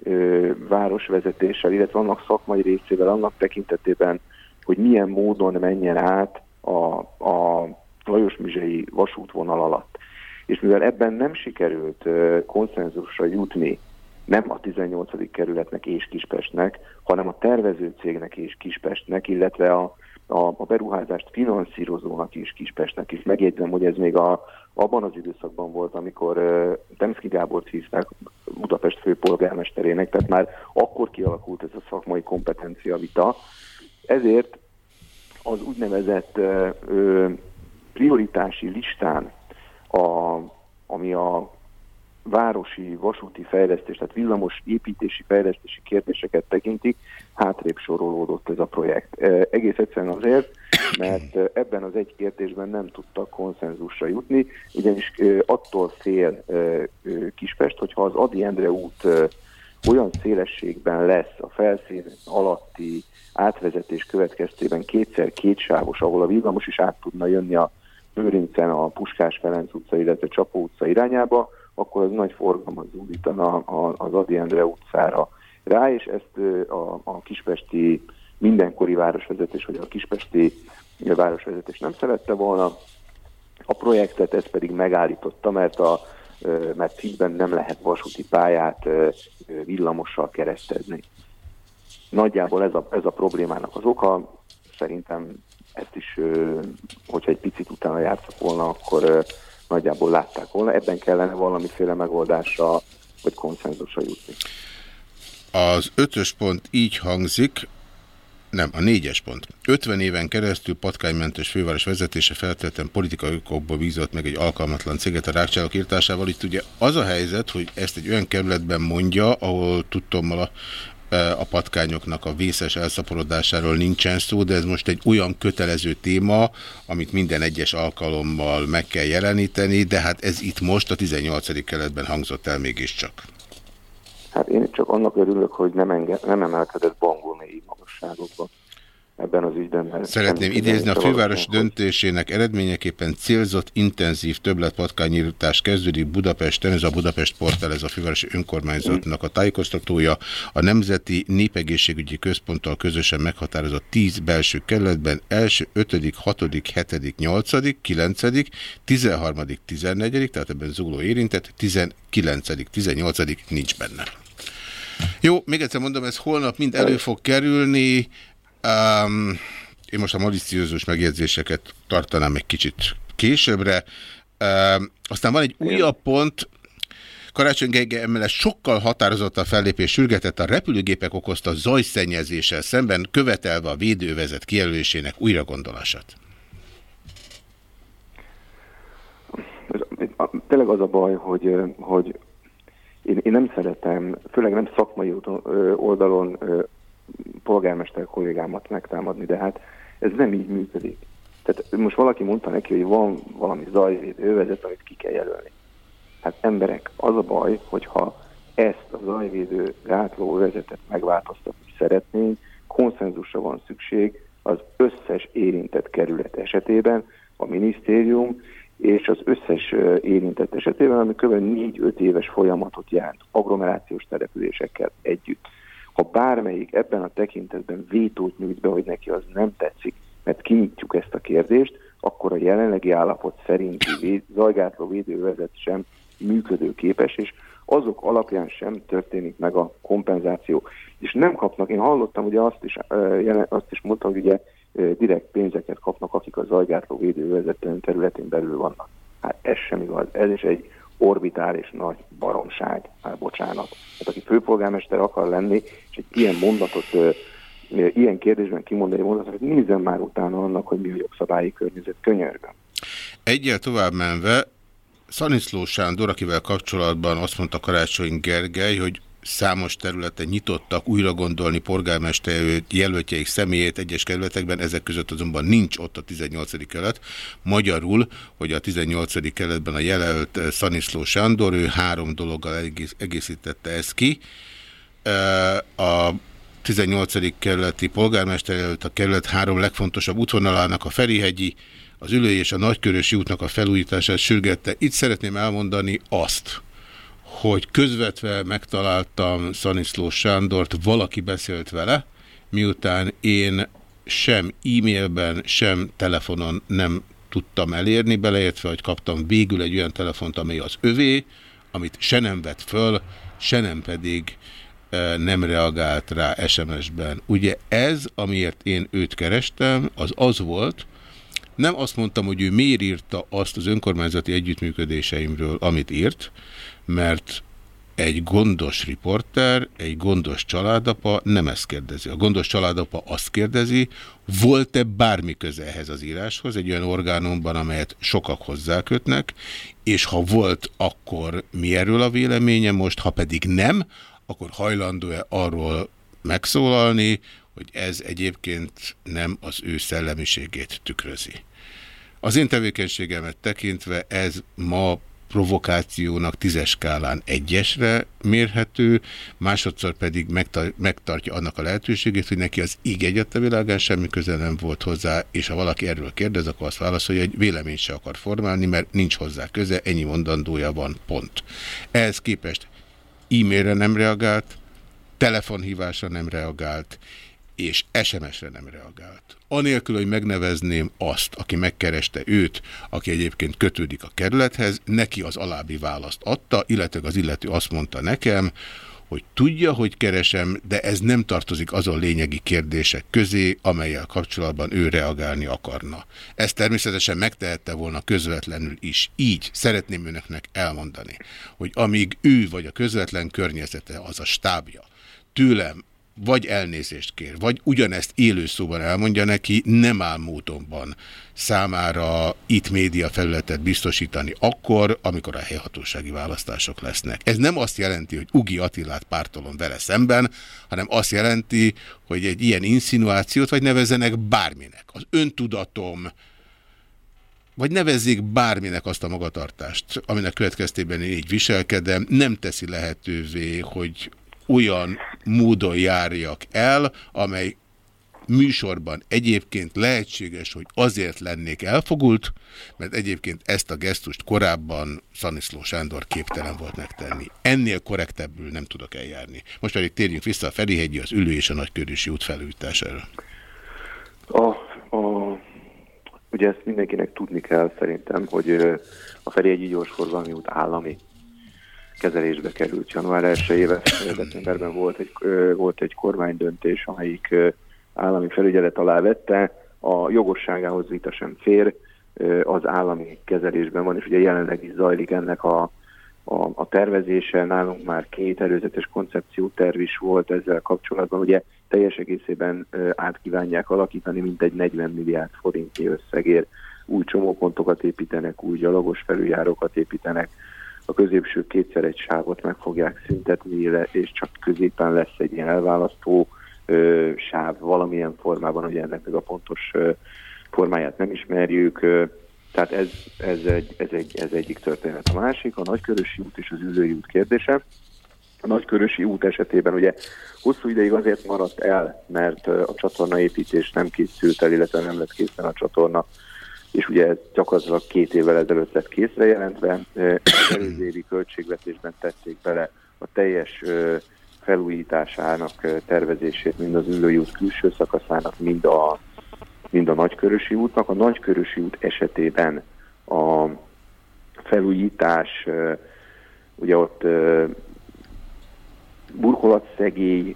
városvezetéssel, illetve annak szakmai részével, annak tekintetében, hogy milyen módon menjen át a, a Lajos Mizsei vasútvonal alatt. És mivel ebben nem sikerült konszenzusra jutni, nem a 18. kerületnek és Kispestnek, hanem a tervező cégnek és Kispestnek, illetve a, a, a beruházást finanszírozónak is Kispestnek is. Megjegyzem, hogy ez még a, abban az időszakban volt, amikor uh, Demszki Gábort hívták Budapest főpolgármesterének, tehát már akkor kialakult ez a szakmai kompetencia vita. Ezért az úgynevezett uh, prioritási listán, a, ami a városi vasúti fejlesztés, tehát villamos építési fejlesztési kérdéseket tekintik, hátrébb sorolódott ez a projekt. Egész egyszerűen azért, mert ebben az egy kérdésben nem tudtak konszenzusra jutni, ugyanis attól fél Kispest, hogyha az Adi Endre út olyan szélességben lesz a felszín alatti átvezetés következtében kétszer kétsávos, ahol a villamos is át tudna jönni a Bőrincen, a Puskás-Ferenc utca, illetve Csapó utca irányába, akkor az nagy forgalmat zúdítana az Adi Endre utcára rá, és ezt a, a kispesti mindenkori városvezetés, vagy a kispesti városvezetés nem szerette volna. A projektet ez pedig megállította, mert a mert Fígyben nem lehet vasúti pályát villamossal keresztezni. Nagyjából ez a, ez a problémának az oka. Szerintem ezt is, hogyha egy picit utána jártak volna, akkor nagyjából látták volna. Ebben kellene valamiféle megoldásra vagy konszenzusra jutni. Az ötös pont így hangzik, nem, a négyes pont. 50 éven keresztül patkánymentes főváros vezetése feltétlenül politikai okokból bízott meg egy alkalmatlan céget a rákcsálók írtásával. Itt ugye az a helyzet, hogy ezt egy olyan kerületben mondja, ahol tudtommal a patkányoknak a vészes elszaporodásáról nincsen szó, de ez most egy olyan kötelező téma, amit minden egyes alkalommal meg kell jeleníteni, de hát ez itt most a 18. keletben hangzott el mégiscsak. Hát én csak annak örülök, hogy nem, enge, nem emelkedett bangolni magasságokba ebben az ügyben. Szeretném idézni, a főváros döntésének eredményeképpen célzott intenzív többletpatkányírtás kezdődik Budapesten, ez a Budapest portál, ez a fővárosi önkormányzatnak a tájékoztatója. A Nemzeti Népegészségügyi Központtal közösen meghatározott 10 belső kerületben első, 5., 6., 7., 8., 9., 13., 14., tehát ebben Zugló érintett, 19., 18. nincs benne. Jó, még egyszer mondom, ez holnap mind elő fog kerülni, Um, én most a maliciózus megjegyzéseket tartanám egy kicsit későbbre. Um, aztán van egy újabb pont, Karácsony Gergely emellett sokkal határozottabb fellépés sürgetett a repülőgépek okozta zajszennyezéssel szemben, követelve a védővezet kijelölésének újragondolását. Tényleg az a baj, hogy, hogy én, én nem szeretem, főleg nem szakmai oldalon polgármester kollégámat megtámadni, de hát ez nem így működik. Tehát most valaki mondta neki, hogy van valami zajvédő övezet, amit ki kell jelölni. Hát emberek, az a baj, hogyha ezt a zajvédő gátló övezetet megváltoztatni szeretnénk, konszenzusra van szükség az összes érintett kerület esetében, a minisztérium és az összes érintett esetében, ami kb. 4-5 éves folyamatot jelent agglomerációs településekkel együtt. Ha bármelyik ebben a tekintetben vétót nyújt be, hogy neki az nem tetszik, mert kinyitjuk ezt a kérdést, akkor a jelenlegi állapot szerinti zajgátló védővezet sem működőképes, és azok alapján sem történik meg a kompenzáció. És nem kapnak, én hallottam, ugye azt is, azt is mondtam, hogy ugye direkt pénzeket kapnak, akik a zajgátló védővezetőn területén belül vannak. Hát ez sem igaz. Ez is egy orbitális nagy baromság, bocsánat. Hát aki főpolgármester akar lenni, és egy ilyen mondatot, ilyen kérdésben kimondani mondatot, hogy nézzen már utána annak, hogy mi a jogszabályi környezet könyörgöm. Egyel tovább menve, Szaniszló Sándor, akivel kapcsolatban azt mondta Karácsony Gergely, hogy számos területen nyitottak újra gondolni polgármester jelöltjeik személyét egyes kerületekben, ezek között azonban nincs ott a 18. kelet. Magyarul, hogy a 18. keletben a jelölt eh, Szaniszló Sándor, ő három dologgal egész, egészítette ezt ki. Eh, a 18. kerületi polgármester előtt a kerület három legfontosabb útvonalának a Ferihegyi, az Ülői és a Nagykörösi útnak a felújítását sürgette. Itt szeretném elmondani azt, hogy közvetve megtaláltam Szaniszló Sándort, valaki beszélt vele, miután én sem e-mailben, sem telefonon nem tudtam elérni, beleértve, hogy kaptam végül egy olyan telefont, amely az övé, amit se nem vett föl, se nem pedig e, nem reagált rá SMS-ben. Ugye ez, amiért én őt kerestem, az az volt, nem azt mondtam, hogy ő miért írta azt az önkormányzati együttműködéseimről, amit írt, mert egy gondos riporter, egy gondos családapa nem ezt kérdezi. A gondos családapa azt kérdezi, volt-e bármi köze ehhez az íráshoz, egy olyan orgánumban, amelyet sokak hozzákötnek, és ha volt, akkor mi erről a véleménye most, ha pedig nem, akkor hajlandó-e arról megszólalni, hogy ez egyébként nem az ő szellemiségét tükrözi. Az én tevékenységemet tekintve ez ma provokációnak tízes skálán egyesre mérhető, másodszor pedig megtartja annak a lehetőségét, hogy neki az íg egyet a világán semmi köze nem volt hozzá, és ha valaki erről kérdez, akkor azt válaszolja, hogy véleményt se akar formálni, mert nincs hozzá köze, ennyi mondandója van, pont. Ehhez képest e-mailre nem reagált, telefonhívásra nem reagált, és SMS-re nem reagált. Anélkül, hogy megnevezném azt, aki megkereste őt, aki egyébként kötődik a kerülethez, neki az alábbi választ adta, illetve az illető azt mondta nekem, hogy tudja, hogy keresem, de ez nem tartozik azon lényegi kérdések közé, amelyel kapcsolatban ő reagálni akarna. Ezt természetesen megtehette volna közvetlenül is. Így szeretném önöknek elmondani, hogy amíg ő vagy a közvetlen környezete, az a stábja, tőlem vagy elnézést kér, vagy ugyanezt élő szóban elmondja neki, nem áll módonban számára itt média felületet biztosítani akkor, amikor a helyhatósági választások lesznek. Ez nem azt jelenti, hogy Ugi Attilát pártolom vele szemben, hanem azt jelenti, hogy egy ilyen insinuációt, vagy nevezenek bárminek. Az öntudatom, vagy nevezzék bárminek azt a magatartást, aminek következtében én így viselkedem, nem teszi lehetővé, hogy olyan módon járjak el, amely műsorban egyébként lehetséges, hogy azért lennék elfogult, mert egyébként ezt a gesztust korábban Szaniszló Sándor képtelen volt megtenni. Ennél korrektebbül nem tudok eljárni. Most pedig térjünk vissza a Ferihegyi, az Ülő és a Nagykörösi út felújítására. A, a, ugye ezt mindenkinek tudni kell szerintem, hogy a Ferihegyi gyorsforgalmi út állami kezelésbe került. Január 1 éve decemberben volt egy, volt egy kormánydöntés, amelyik állami felügyelet alá vette, a jogosságához vita sem fér, az állami kezelésben van, és ugye jelenleg is zajlik ennek a, a, a tervezése. Nálunk már két előzetes koncepcióterv is volt ezzel kapcsolatban. Ugye teljes egészében átkívánják alakítani, mint egy 40 milliárd forintnyi összegér. Új csomópontokat építenek, új gyalogos felüljárókat építenek, a középső kétszer egy sávot meg fogják szüntetni, és csak középen lesz egy ilyen elválasztó ö, sáv valamilyen formában, hogy ennek meg a pontos ö, formáját nem ismerjük. Ö, tehát ez, ez, egy, ez, egy, ez egyik történet. A másik, a Nagykörösi út és az Ülői út kérdése. A Nagykörösi út esetében ugye hosszú ideig azért maradt el, mert a csatornaépítés nem készült el, illetve nem lett készen a csatorna és ugye ez gyakorlatilag két évvel ezelőtt lett készre jelentve. Az előző évi költségvetésben tették bele a teljes felújításának tervezését, mind az ülői út külső szakaszának, mind a, mind a Nagykörösi útnak. A Nagykörösi út esetében a felújítás, ugye ott burkolatszegély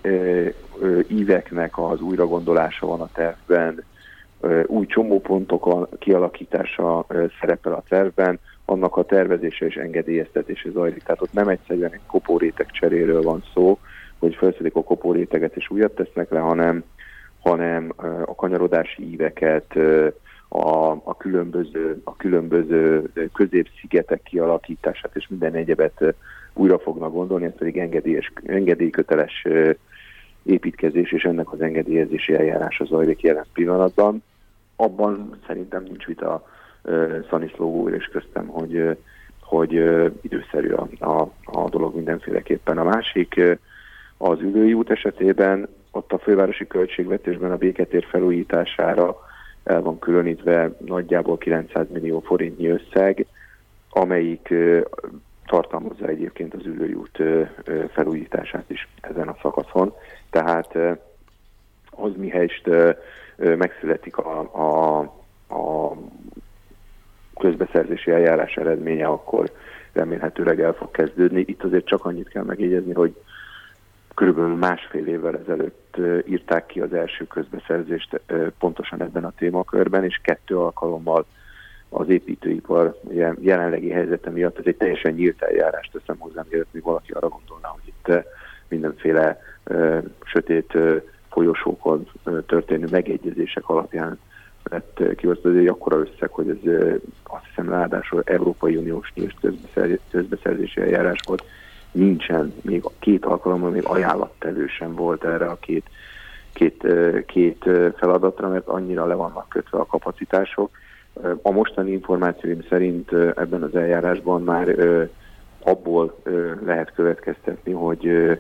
íveknek az újragondolása van a tervben, új csomópontok kialakítása szerepel a tervben, annak a tervezése és engedélyeztetése zajlik. Tehát ott nem egyszerűen egy kopóréteg cseréről van szó, hogy felszedik a kopóréteget és újat tesznek le, hanem, hanem a kanyarodási íveket, a, a, különböző, a különböző középszigetek kialakítását és minden egyebet újra fognak gondolni, ez pedig engedélyes, engedélyköteles építkezés és ennek az engedélyezési eljárása zajlik jelen pillanatban abban szerintem nincs vita Szaniszló úr és köztem, hogy, hogy időszerű a, a, a dolog mindenféleképpen. A másik az ülői út esetében ott a fővárosi költségvetésben a béketér felújítására el van különítve nagyjából 900 millió forintnyi összeg, amelyik tartalmazza egyébként az ülőjút felújítását is ezen a szakaszon. Tehát az mihelyst megszületik a, a, a közbeszerzési eljárás eredménye, akkor remélhetőleg el fog kezdődni. Itt azért csak annyit kell megjegyezni, hogy körülbelül másfél évvel ezelőtt írták ki az első közbeszerzést pontosan ebben a témakörben, és kettő alkalommal az építőipar jelenlegi helyzete miatt ez egy teljesen nyílt eljárást teszem hozzá, mielőtt még valaki arra gondolná, hogy itt mindenféle ö, sötét ö, folyosókon történő megegyezések alapján lett kiosztva, ez egy akkora összeg, hogy ez azt hiszem ráadásul Európai Uniós nyílt közbeszerzési eljárás volt. Nincsen, még két alkalommal még ajánlattevő sem volt erre a két, két, két feladatra, mert annyira le vannak kötve a kapacitások. A mostani információim szerint ebben az eljárásban már abból lehet következtetni, hogy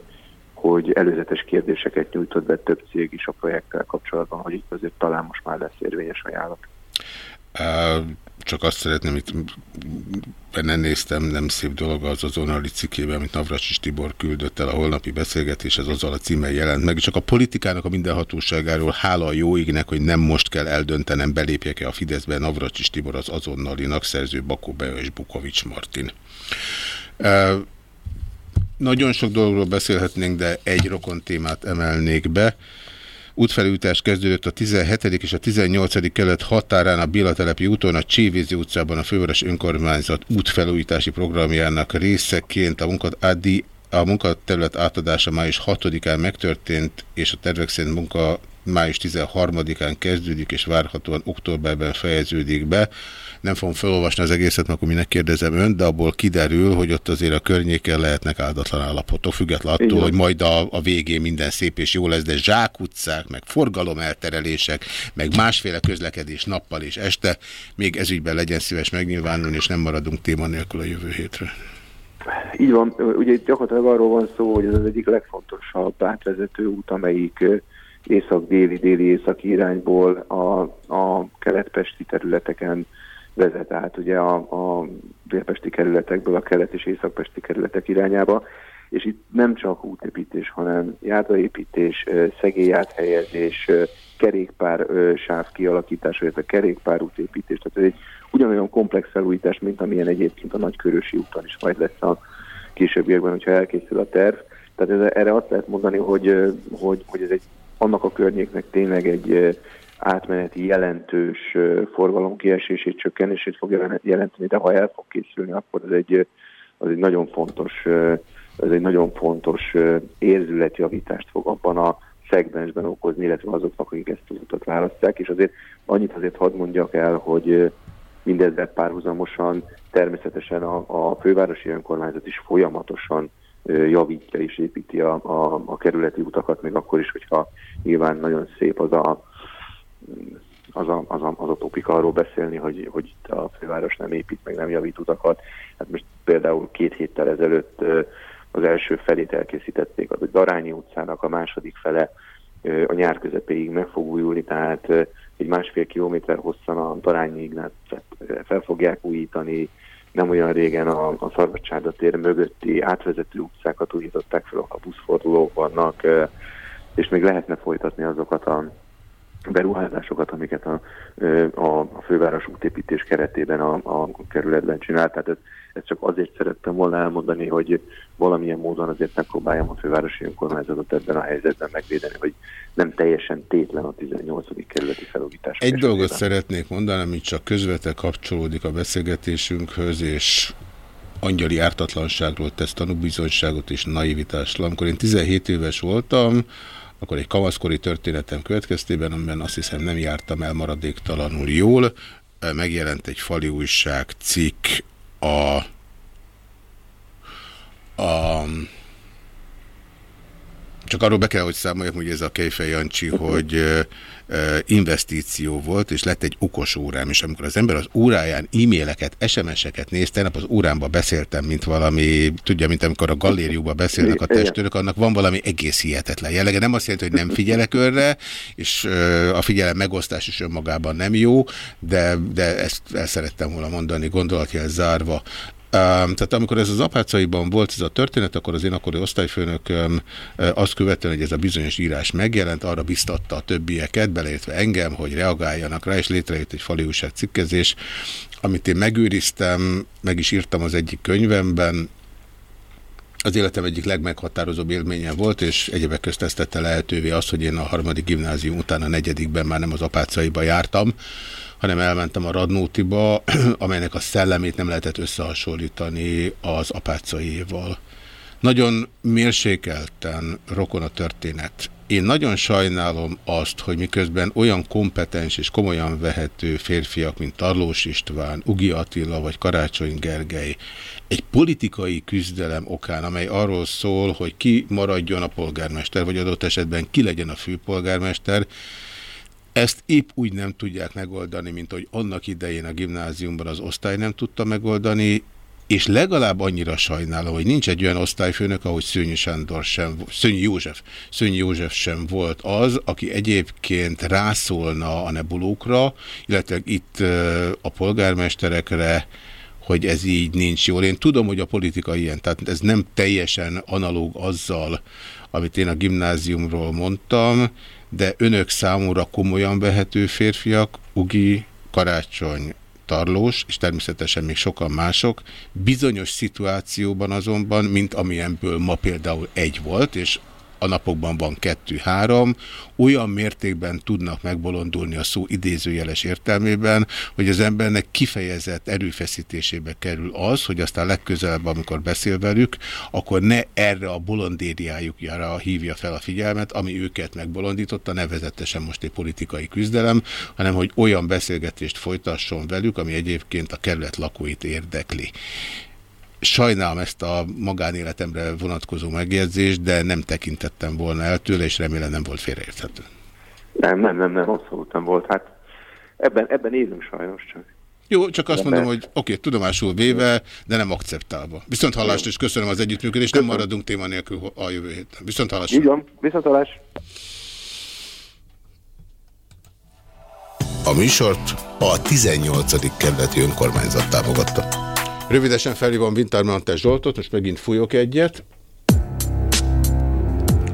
hogy előzetes kérdéseket nyújtott be több cég is a projekttel kapcsolatban, hogy itt azért talán most már lesz érvényes ajánlat. Csak azt szeretném, itt benne néztem, nem szép dolog az azonnali cikkében, amit Navracsis Tibor küldött el a holnapi beszélgetés, ez azzal a címmel jelent meg. Csak a politikának a mindenhatóságáról hála a jó égnek, hogy nem most kell eldöntenem, belépjek-e a Fideszbe Navracsis Tibor az azonnalinak, szerző Bakó Bea és Bukovics Martin. Nagyon sok dologról beszélhetnénk, de egy rokon témát emelnék be. Útfelújítás kezdődött a 17. és a 18. kelet határán a Bilatelepi úton, a Csévízi utcában a Főváros Önkormányzat útfelújítási programjának részeként a munkat Adi a munkaterület átadása május 6-án megtörtént, és a tervek szerint munka május 13-án kezdődik, és várhatóan októberben fejeződik be. Nem fogom felolvasni az egészet, mert akkor minek kérdezem önt, de abból kiderül, hogy ott azért a környéken lehetnek áldatlan állapotok, függetlenül attól, hogy majd a, a végén minden szép és jó lesz, de zsákutcák, meg forgalomelterelések, meg másféle közlekedés nappal és este, még ezügyben legyen szíves megnyilvánulni, és nem maradunk téma nélkül a jövő hétre. Így van, ugye gyakorlatilag arról van szó, hogy ez az egyik legfontosabb átvezető út, amelyik észak-déli, déli-északi irányból a, a keletpesti területeken vezet át ugye a, a délpesti kerületekből a kelet- és északpesti kerületek irányába, és itt nem csak útépítés, hanem járdaépítés, szegélyáthelyezés, kerékpár sáv kialakítás, vagy a kerékpárútépítés, tehát ez egy ugyanolyan komplex felújítás, mint amilyen egyébként a Nagykörösi úton is majd lesz a későbbiekben, hogyha elkészül a terv. Tehát ez, erre azt lehet mondani, hogy, hogy, hogy ez egy annak a környéknek tényleg egy átmeneti jelentős forgalomkiesését, csökkenését fog jelenteni, de ha el fog készülni, akkor ez egy, az egy nagyon fontos, ez egy nagyon fontos érzületjavítást fog abban a szegmensben okozni, illetve azoknak, akik ezt az utat választják, és azért annyit azért hadd mondjak el, hogy mindezzel párhuzamosan természetesen a, a fővárosi önkormányzat is folyamatosan javítja és építi a, a, a kerületi utakat, még akkor is, hogyha nyilván nagyon szép az a, az a, az a, az a topika arról beszélni, hogy, hogy a főváros nem épít, meg nem javít utakat. Hát most például két héttel ezelőtt az első felét elkészítették, az a Darányi utcának a második fele a nyár közepéig meg fog újulni, tehát egy másfél kilométer hosszan a Darányi Ignát fel fogják újítani, nem olyan régen a, a Szarvacsárda tér mögötti átvezető utcákat újították fel, a buszfordulók vannak, és még lehetne folytatni azokat a beruházásokat, amiket a, a, a főváros útépítés keretében a, a kerületben csinált. Tehát ez, ezt csak azért szerettem volna elmondani, hogy valamilyen módon azért megpróbáljam a fővárosi önkormányzatot ebben a helyzetben megvédeni, hogy nem teljesen tétlen a 18. kerületi felújítás. Egy esetében. dolgot szeretnék mondani, ami csak közvetlen kapcsolódik a beszélgetésünkhöz, és angyali ártatlanságról tesz tanúbizonyságot és naivitást. Amikor én 17 éves voltam, akkor egy kamaszkori történetem következtében, amiben azt hiszem nem jártam el maradéktalanul jól, megjelent egy fali újság cikk a, a Csak arról be kell, hogy számoljak, hogy ez a Kejfej Jancsi, hogy investíció volt, és lett egy okos órám, és amikor az ember az óráján e-maileket, SMS-eket nézte, nap az órámba beszéltem, mint valami, tudja, mint amikor a galériumban beszélnek a testőrök, annak van valami egész hihetetlen jellege. Nem azt jelenti, hogy nem figyelek örre, és a figyelem megosztás is önmagában nem jó, de, de ezt el szerettem volna mondani, gondolatjel zárva. Tehát amikor ez az apácaiban volt ez a történet, akkor az én akkori osztályfőnököm azt követően, hogy ez a bizonyos írás megjelent, arra biztatta a többieket, beleértve engem, hogy reagáljanak rá, és létrejött egy fali cikkezés, amit én megőriztem, meg is írtam az egyik könyvemben, az életem egyik legmeghatározóbb élménye volt, és egyébek közt ezt tette lehetővé az, hogy én a harmadik gimnázium után a negyedikben már nem az apácaiba jártam, hanem elmentem a Radnótiba, amelynek a szellemét nem lehetett összehasonlítani az apácaiéval. Nagyon mérsékelten rokon a történet. Én nagyon sajnálom azt, hogy miközben olyan kompetens és komolyan vehető férfiak, mint Tarlós István, Ugi Attila vagy Karácsony Gergely, egy politikai küzdelem okán, amely arról szól, hogy ki maradjon a polgármester, vagy adott esetben ki legyen a főpolgármester, ezt épp úgy nem tudják megoldani, mint hogy annak idején a gimnáziumban az osztály nem tudta megoldani, és legalább annyira sajnálom, hogy nincs egy olyan osztályfőnök, ahogy Szőnyi Sándor sem, Szőnyi József, Szőnyi József sem volt az, aki egyébként rászólna a nebulókra, illetve itt a polgármesterekre, hogy ez így nincs jól. Én tudom, hogy a politika ilyen, tehát ez nem teljesen analóg azzal, amit én a gimnáziumról mondtam, de önök számúra komolyan vehető férfiak, Ugi, Karácsony, Tarlós, és természetesen még sokan mások, bizonyos szituációban azonban, mint amilyenből ma például egy volt, és a napokban van kettő-három, olyan mértékben tudnak megbolondulni a szó idézőjeles értelmében, hogy az embernek kifejezett erőfeszítésébe kerül az, hogy aztán legközelebb, amikor beszél velük, akkor ne erre a bolondériájukjára hívja fel a figyelmet, ami őket megbolondította, nevezetesen most egy politikai küzdelem, hanem hogy olyan beszélgetést folytasson velük, ami egyébként a kerület lakóit érdekli. Sajnálom ezt a magánéletemre vonatkozó megjegyzést, de nem tekintettem volna el tőle, és remélem nem volt félreérthető. Nem, nem, nem, nem, abszolút nem volt. Hát ebben, ebben élünk sajnos csak. Jó, csak azt mondom, hogy oké, okay, tudomásul véve, de nem akceptálva. Viszont hallást, és köszönöm az együttműködést, nem maradunk téma nélkül a jövő héten. Viszont hallás. Így van, viszont hallás. A műsort a 18. kerületi önkormányzat támogatta. Rövidesen felhívom Wintermantel Zsoltot, most megint fújok egyet.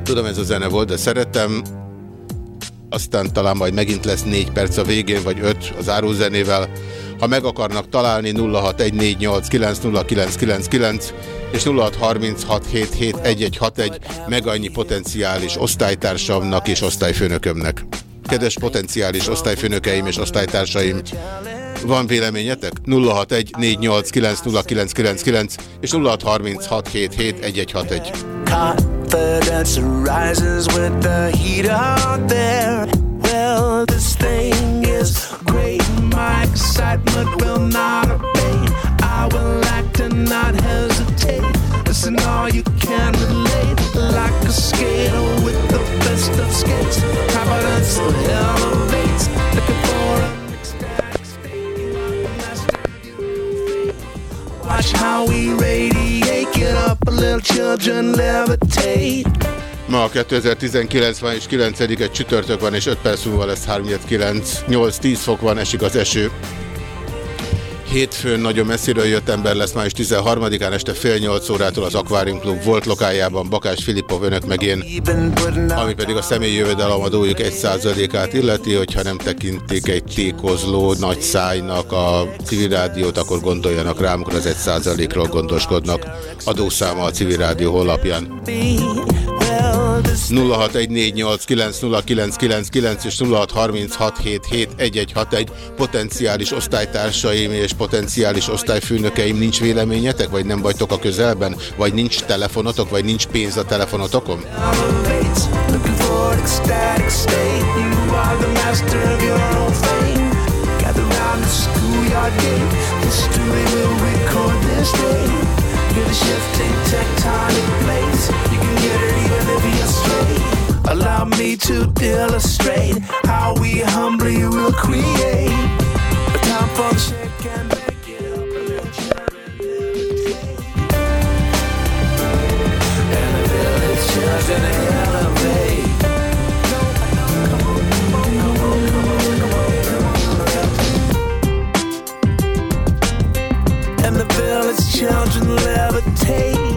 Tudom, ez a zene volt, de szeretem. Aztán talán majd megint lesz négy perc a végén, vagy öt az árózenével. Ha meg akarnak találni 0614890999 és 0636771161 meg annyi potenciális osztálytársamnak és osztályfőnökömnek. Kedves potenciális osztályfőnökeim és osztálytársaim, van véleményetek? 061-489-0999 és 0636771161. Confidence arises with the heat out there. Well, this thing is great. My excitement will not abate. I and all you can relate. Like a skater with the best of skates. Confidence elevates. Looking for a Ma a 2019 van és 9 csütörtök van, és 5 perc múlva lesz 3-9, 8-10 fok van, esik az eső. Hétfőn nagyon messziről jött ember lesz május 13-án este fél nyolc órától az Aquarium Club volt lokájában Bakás Filipov önök meg én, ami pedig a személyi jövedelemadójuk 1%-át illeti, hogyha nem tekintik egy tékozló nagy szájnak a civil rádiót, akkor gondoljanak rám, amikor az 1%-ról gondoskodnak. Adószáma a civil rádió honlapján. 0614890999 és 0636771161 potenciális osztálytársaim és potenciális osztályfőnökeim nincs véleményetek, vagy nem vagytok a közelben, vagy nincs telefonotok, vagy nincs pénz a telefonotokon? The shifting tectonic straight me to illustrate how we humbly will create a time make it up let children. And the village children elevate. And the village children levitate,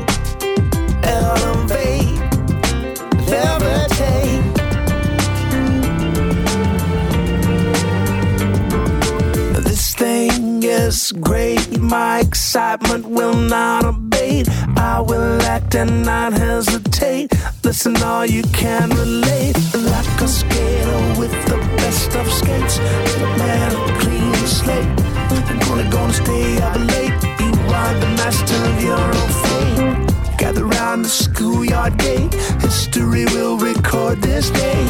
thing great, my excitement will not abate. I will act and not hesitate. Listen, all you can relate. Like a skater with the best of skates, a man of clean slate. I'm gonna, gonna stay up late. You are the master of your own fate. Gather round the schoolyard gate. History will record this day.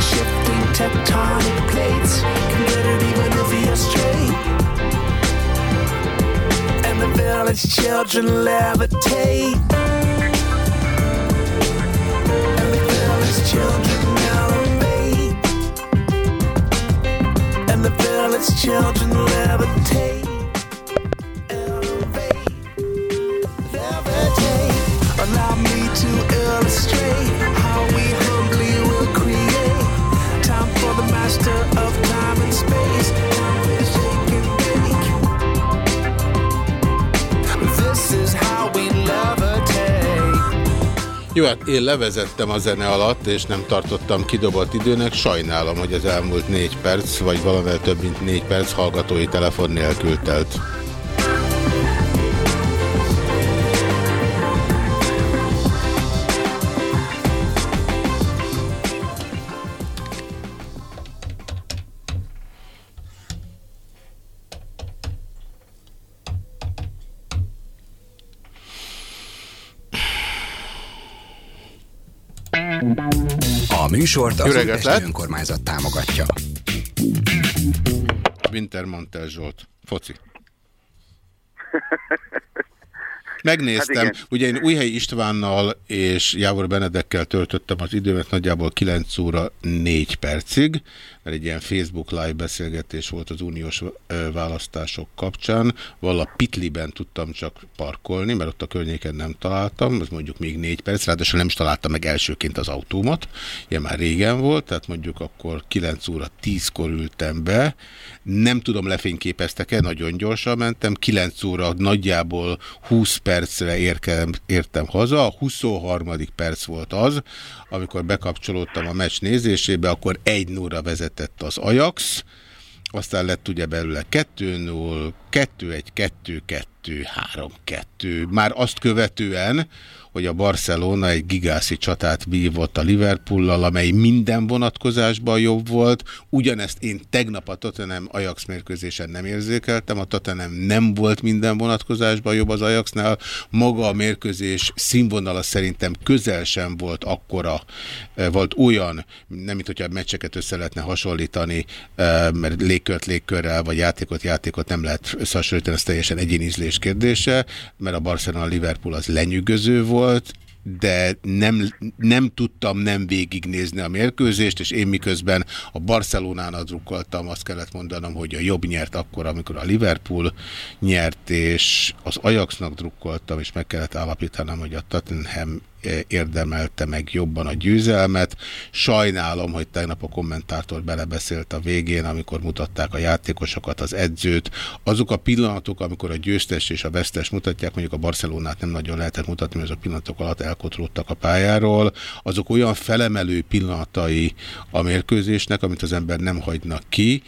Shifting tectonic plates. Can the village children levitate. And the village children elevate. And the village children levitate. Jó, hát én levezettem a zene alatt, és nem tartottam kidobott időnek. Sajnálom, hogy az elmúlt négy perc, vagy valamivel több mint négy perc hallgatói telefon nélkül telt. Műsort az Újpesti önkormányzat támogatja. Wintermantel Zsolt. Foci. Megnéztem, Hát hát ugye én Újhelyi Istvánnal és Jávor Benedekkel töltöttem az időmet nagyjából 9 óra 4 percig, mert egy ilyen Facebook live beszélgetés volt az uniós választások kapcsán. Vala Pitliben tudtam csak parkolni, mert ott a környéken nem találtam, ez mondjuk még 4 perc, ráadásul nem is találtam meg elsőként az autómat, ilyen már régen volt, tehát mondjuk akkor 9 óra 10-kor ültem be, nem tudom lefényképeztek-e, nagyon gyorsan mentem, 9 óra nagyjából 20 percre érkem, értem haza, a 23. perc volt az, amikor bekapcsolódtam a meccs nézésébe, akkor 1 0 vezetett az Ajax, aztán lett ugye belőle 2-0, 2-1, 2-2, 3-2. Már azt követően, hogy a Barcelona egy gigászi csatát bívott a Liverpoollal, amely minden vonatkozásban jobb volt. Ugyanezt én tegnap a Tottenham Ajax mérkőzésen nem érzékeltem, a Tottenham nem volt minden vonatkozásban jobb az Ajaxnál. Maga a mérkőzés színvonala szerintem közel sem volt akkora, eh, volt olyan, nem mint hogyha meccseket össze lehetne hasonlítani, eh, mert légkört légkörrel, vagy játékot játékot nem lehet összehasonlítani, ez teljesen egyéni ízlés kérdése, mert a Barcelona Liverpool az lenyűgöző volt, de nem, nem tudtam nem végignézni a mérkőzést, és én miközben a Barcelonának drukkoltam, azt kellett mondanom, hogy a jobb nyert akkor, amikor a Liverpool nyert, és az Ajaxnak drukkoltam, és meg kellett állapítanom, hogy a Tottenham érdemelte meg jobban a győzelmet. Sajnálom, hogy tegnap a kommentátor belebeszélt a végén, amikor mutatták a játékosokat, az edzőt. Azok a pillanatok, amikor a győztes és a vesztes mutatják, mondjuk a Barcelonát nem nagyon lehetett mutatni, mert azok a pillanatok alatt elkotródtak a pályáról, azok olyan felemelő pillanatai a mérkőzésnek, amit az ember nem hagynak ki,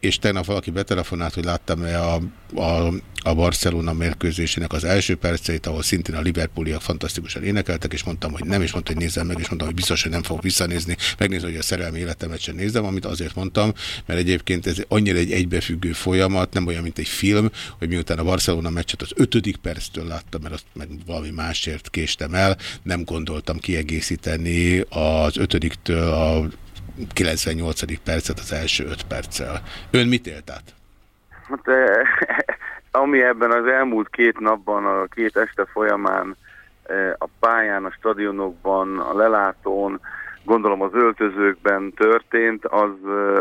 és tegnap valaki betelefonált, hogy láttam-e a, a, a Barcelona mérkőzésének az első perceit, ahol szintén a Liverpooliak fantasztikusan énekeltek, és mondtam, hogy nem, és mondta, hogy nézzem meg, és mondtam, hogy biztos, hogy nem fogok visszanézni, megnézni, hogy a szerelmi életemet sem nézem, amit azért mondtam, mert egyébként ez annyira egy egybefüggő folyamat, nem olyan, mint egy film, hogy miután a Barcelona meccset az ötödik perctől láttam, mert azt meg valami másért késtem el, nem gondoltam kiegészíteni az ötödiktől a 98. percet az első 5 perccel. Ön mit élt át? Hát, eh, ami ebben az elmúlt két napban, a két este folyamán eh, a pályán, a stadionokban, a lelátón, gondolom az öltözőkben történt, az,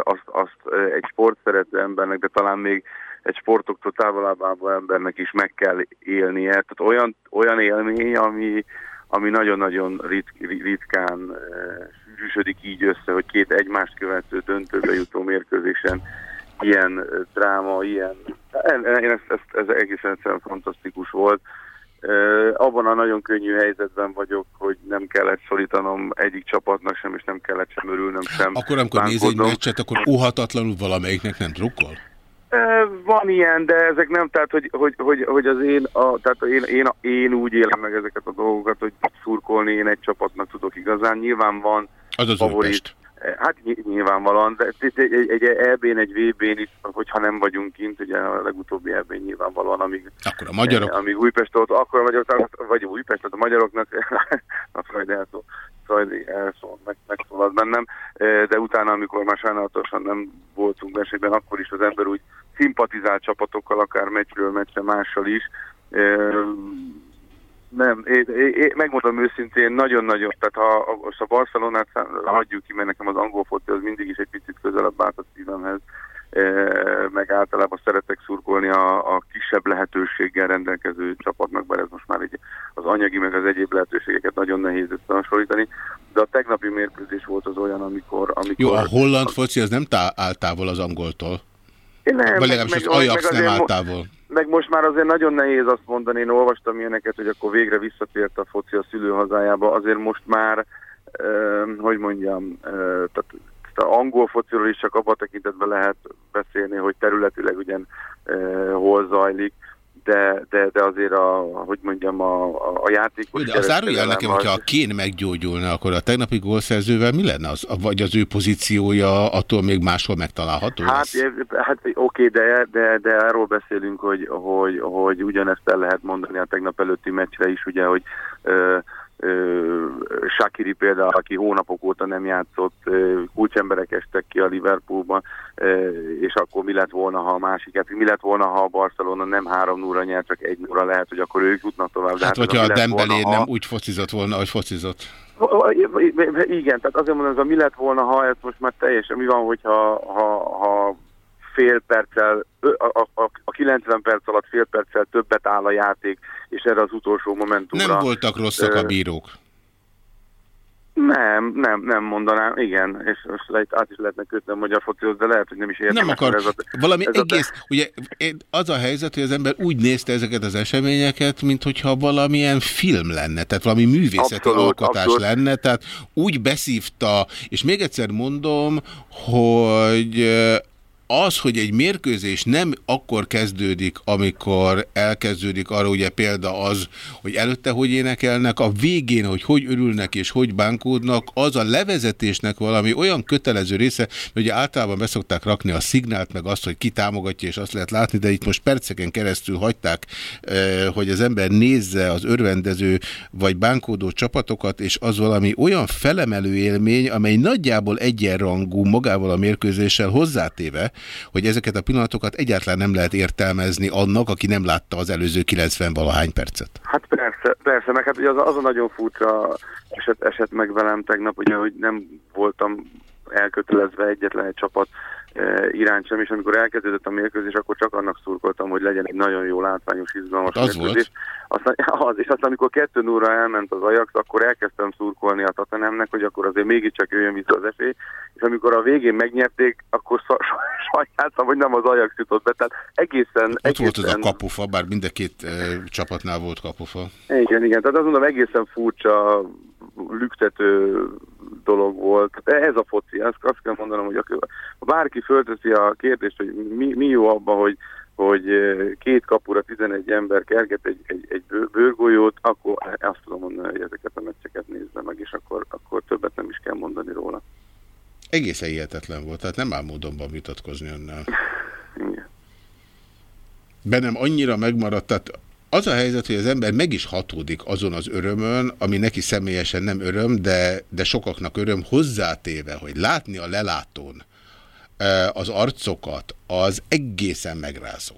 azt, azt egy sportszerető embernek, de talán még egy sportoktól távolában embernek is meg kell élnie. Tehát olyan, olyan élmény, ami, ami nagyon-nagyon rit, ritkán sűrűsödik így össze, hogy két egymást követő döntőbe jutó mérkőzésen ilyen dráma, ilyen... Én ezt, ezt, ez egészen egyszerűen fantasztikus volt. Abban a nagyon könnyű helyzetben vagyok, hogy nem kellett szorítanom egyik csapatnak sem, és nem kellett sem örülnöm sem. Akkor, amikor néz egy meccset, akkor óhatatlanul valamelyiknek nem drukkol? Van ilyen, de ezek nem, tehát hogy, hogy, hogy, hogy az én, a, tehát én, én, én úgy élem meg ezeket a dolgokat, hogy szurkolni én egy csapatnak tudok igazán. Nyilván van az az favorit. Hát nyilvánvalóan, de egy, egy, egy EB-n, egy VB-n is, hogyha nem vagyunk kint, ugye a legutóbbi EB-n nyilvánvalóan, amíg, akkor a magyarok. amíg Újpest ott, akkor a magyarok, vagy Újpest, a magyaroknak, a Freud elszól, Freud elszól, meg, megszólalt bennem, de utána, amikor már sajnálatosan nem voltunk versenyben, akkor is az ember úgy szimpatizált csapatokkal, akár meccsről meccsre mással is, nem, én, én, megmondom őszintén, nagyon-nagyon, tehát ha most a Barcelonát hagyjuk ki, mert nekem az angol foci az mindig is egy picit közelebb állt a szívemhez, e, meg általában szeretek szurkolni a, a kisebb lehetőséggel rendelkező csapatnak, bár ez most már egy, az anyagi meg az egyéb lehetőségeket nagyon nehéz összehasonlítani, de a tegnapi mérkőzés volt az olyan, amikor... amikor Jó, a holland foci az nem tá áll távol az angoltól. Én nem, Vagy legalábbis az Ajax nem áll távol meg most már azért nagyon nehéz azt mondani, én olvastam ilyeneket, hogy akkor végre visszatért a foci a szülőhazájába, azért most már, eh, hogy mondjam, eh, tehát a angol fociról is csak abban tekintetben lehet beszélni, hogy területileg ugyan eh, hol zajlik, de, de, de azért a, hogy mondjam, a, a játékos... De az árulja nekem, hogyha a Kén meggyógyulna, akkor a tegnapi gólszerzővel mi lenne? Az, vagy az ő pozíciója attól még máshol megtalálható? Hát, hát oké, de, de, de arról beszélünk, hogy, hogy, hogy ugyanezt el lehet mondani a tegnap előtti meccsre is, ugye, hogy Shakiri például, aki hónapok óta nem játszott, kulcsemberek estek ki a Liverpoolban, és akkor mi lett volna, ha a másik, hát mi lett volna, ha a Barcelona nem 3 0 nyer, csak 1 0 lehet, hogy akkor ők jutnak tovább. Hát, hát hogyha a Dembélé nem úgy focizott volna, ahogy focizott. Igen, tehát azért mondom, hogy mi lett volna, ha ez most már teljesen, mi van, hogyha ha, ha fél perccel, a, a, a 90 perc alatt fél perccel többet áll a játék, és erre az utolsó momentumra... Nem voltak rosszak a bírók. Nem, nem, nem mondanám, igen, és most lehet, át is lehetne kötni a magyar focihoz, de lehet, hogy nem is érdemes. Nem akar, ez a, valami ez egész, a... ugye az a helyzet, hogy az ember úgy nézte ezeket az eseményeket, mint hogyha valamilyen film lenne, tehát valami művészeti abszolút, alkotás abszolút. lenne, tehát úgy beszívta, és még egyszer mondom, hogy az, hogy egy mérkőzés nem akkor kezdődik, amikor elkezdődik arra, ugye példa az, hogy előtte hogy énekelnek, a végén, hogy hogy örülnek és hogy bánkódnak, az a levezetésnek valami olyan kötelező része, hogy ugye általában beszokták rakni a szignált, meg azt, hogy ki támogatja, és azt lehet látni, de itt most perceken keresztül hagyták, eh, hogy az ember nézze az örvendező vagy bánkódó csapatokat, és az valami olyan felemelő élmény, amely nagyjából egyenrangú magával a mérkőzéssel hozzátéve, hogy ezeket a pillanatokat egyáltalán nem lehet értelmezni annak, aki nem látta az előző 90 valahány percet. Hát persze, persze, meg hát ugye az, az a nagyon furcsa eset, eset meg velem tegnap, ugye, hogy nem voltam elkötelezve egyetlen egy csapat e, iránt sem, és amikor elkezdődött a mérkőzés, akkor csak annak szurkoltam, hogy legyen egy nagyon jó látványos, izgalmas hát az mérkőzés. Volt. Aztán, az, és aztán amikor kettő óra elment az Ajax, akkor elkezdtem szurkolni a Tatanemnek, hogy akkor azért mégiscsak jöjjön vissza az esély, és amikor a végén megnyerték, akkor sajnáltam, hogy nem az Ajax jutott be, tehát egészen... Ott egészen... volt az a kapufa, bár mind a két e, csapatnál volt kapufa. Igen, igen, tehát azt mondom, egészen furcsa lüktető dolog volt. Ez a foci, azt, azt kell mondanom, hogy ha bárki fölteszi a kérdést, hogy mi, mi jó abban, hogy, hogy két kapura 11 ember kerget egy, egy, egy bőrgolyót, akkor azt tudom mondani, hogy ezeket a meccseket nézze meg, és akkor, akkor többet nem is kell mondani róla. Egészen hihetetlen volt, tehát nem áll módonban vitatkozni önnel. Igen. Bennem annyira megmaradt, tehát az a helyzet, hogy az ember meg is hatódik azon az örömön, ami neki személyesen nem öröm, de, de sokaknak öröm, hozzátéve, hogy látni a lelátón az arcokat, az egészen megrázó.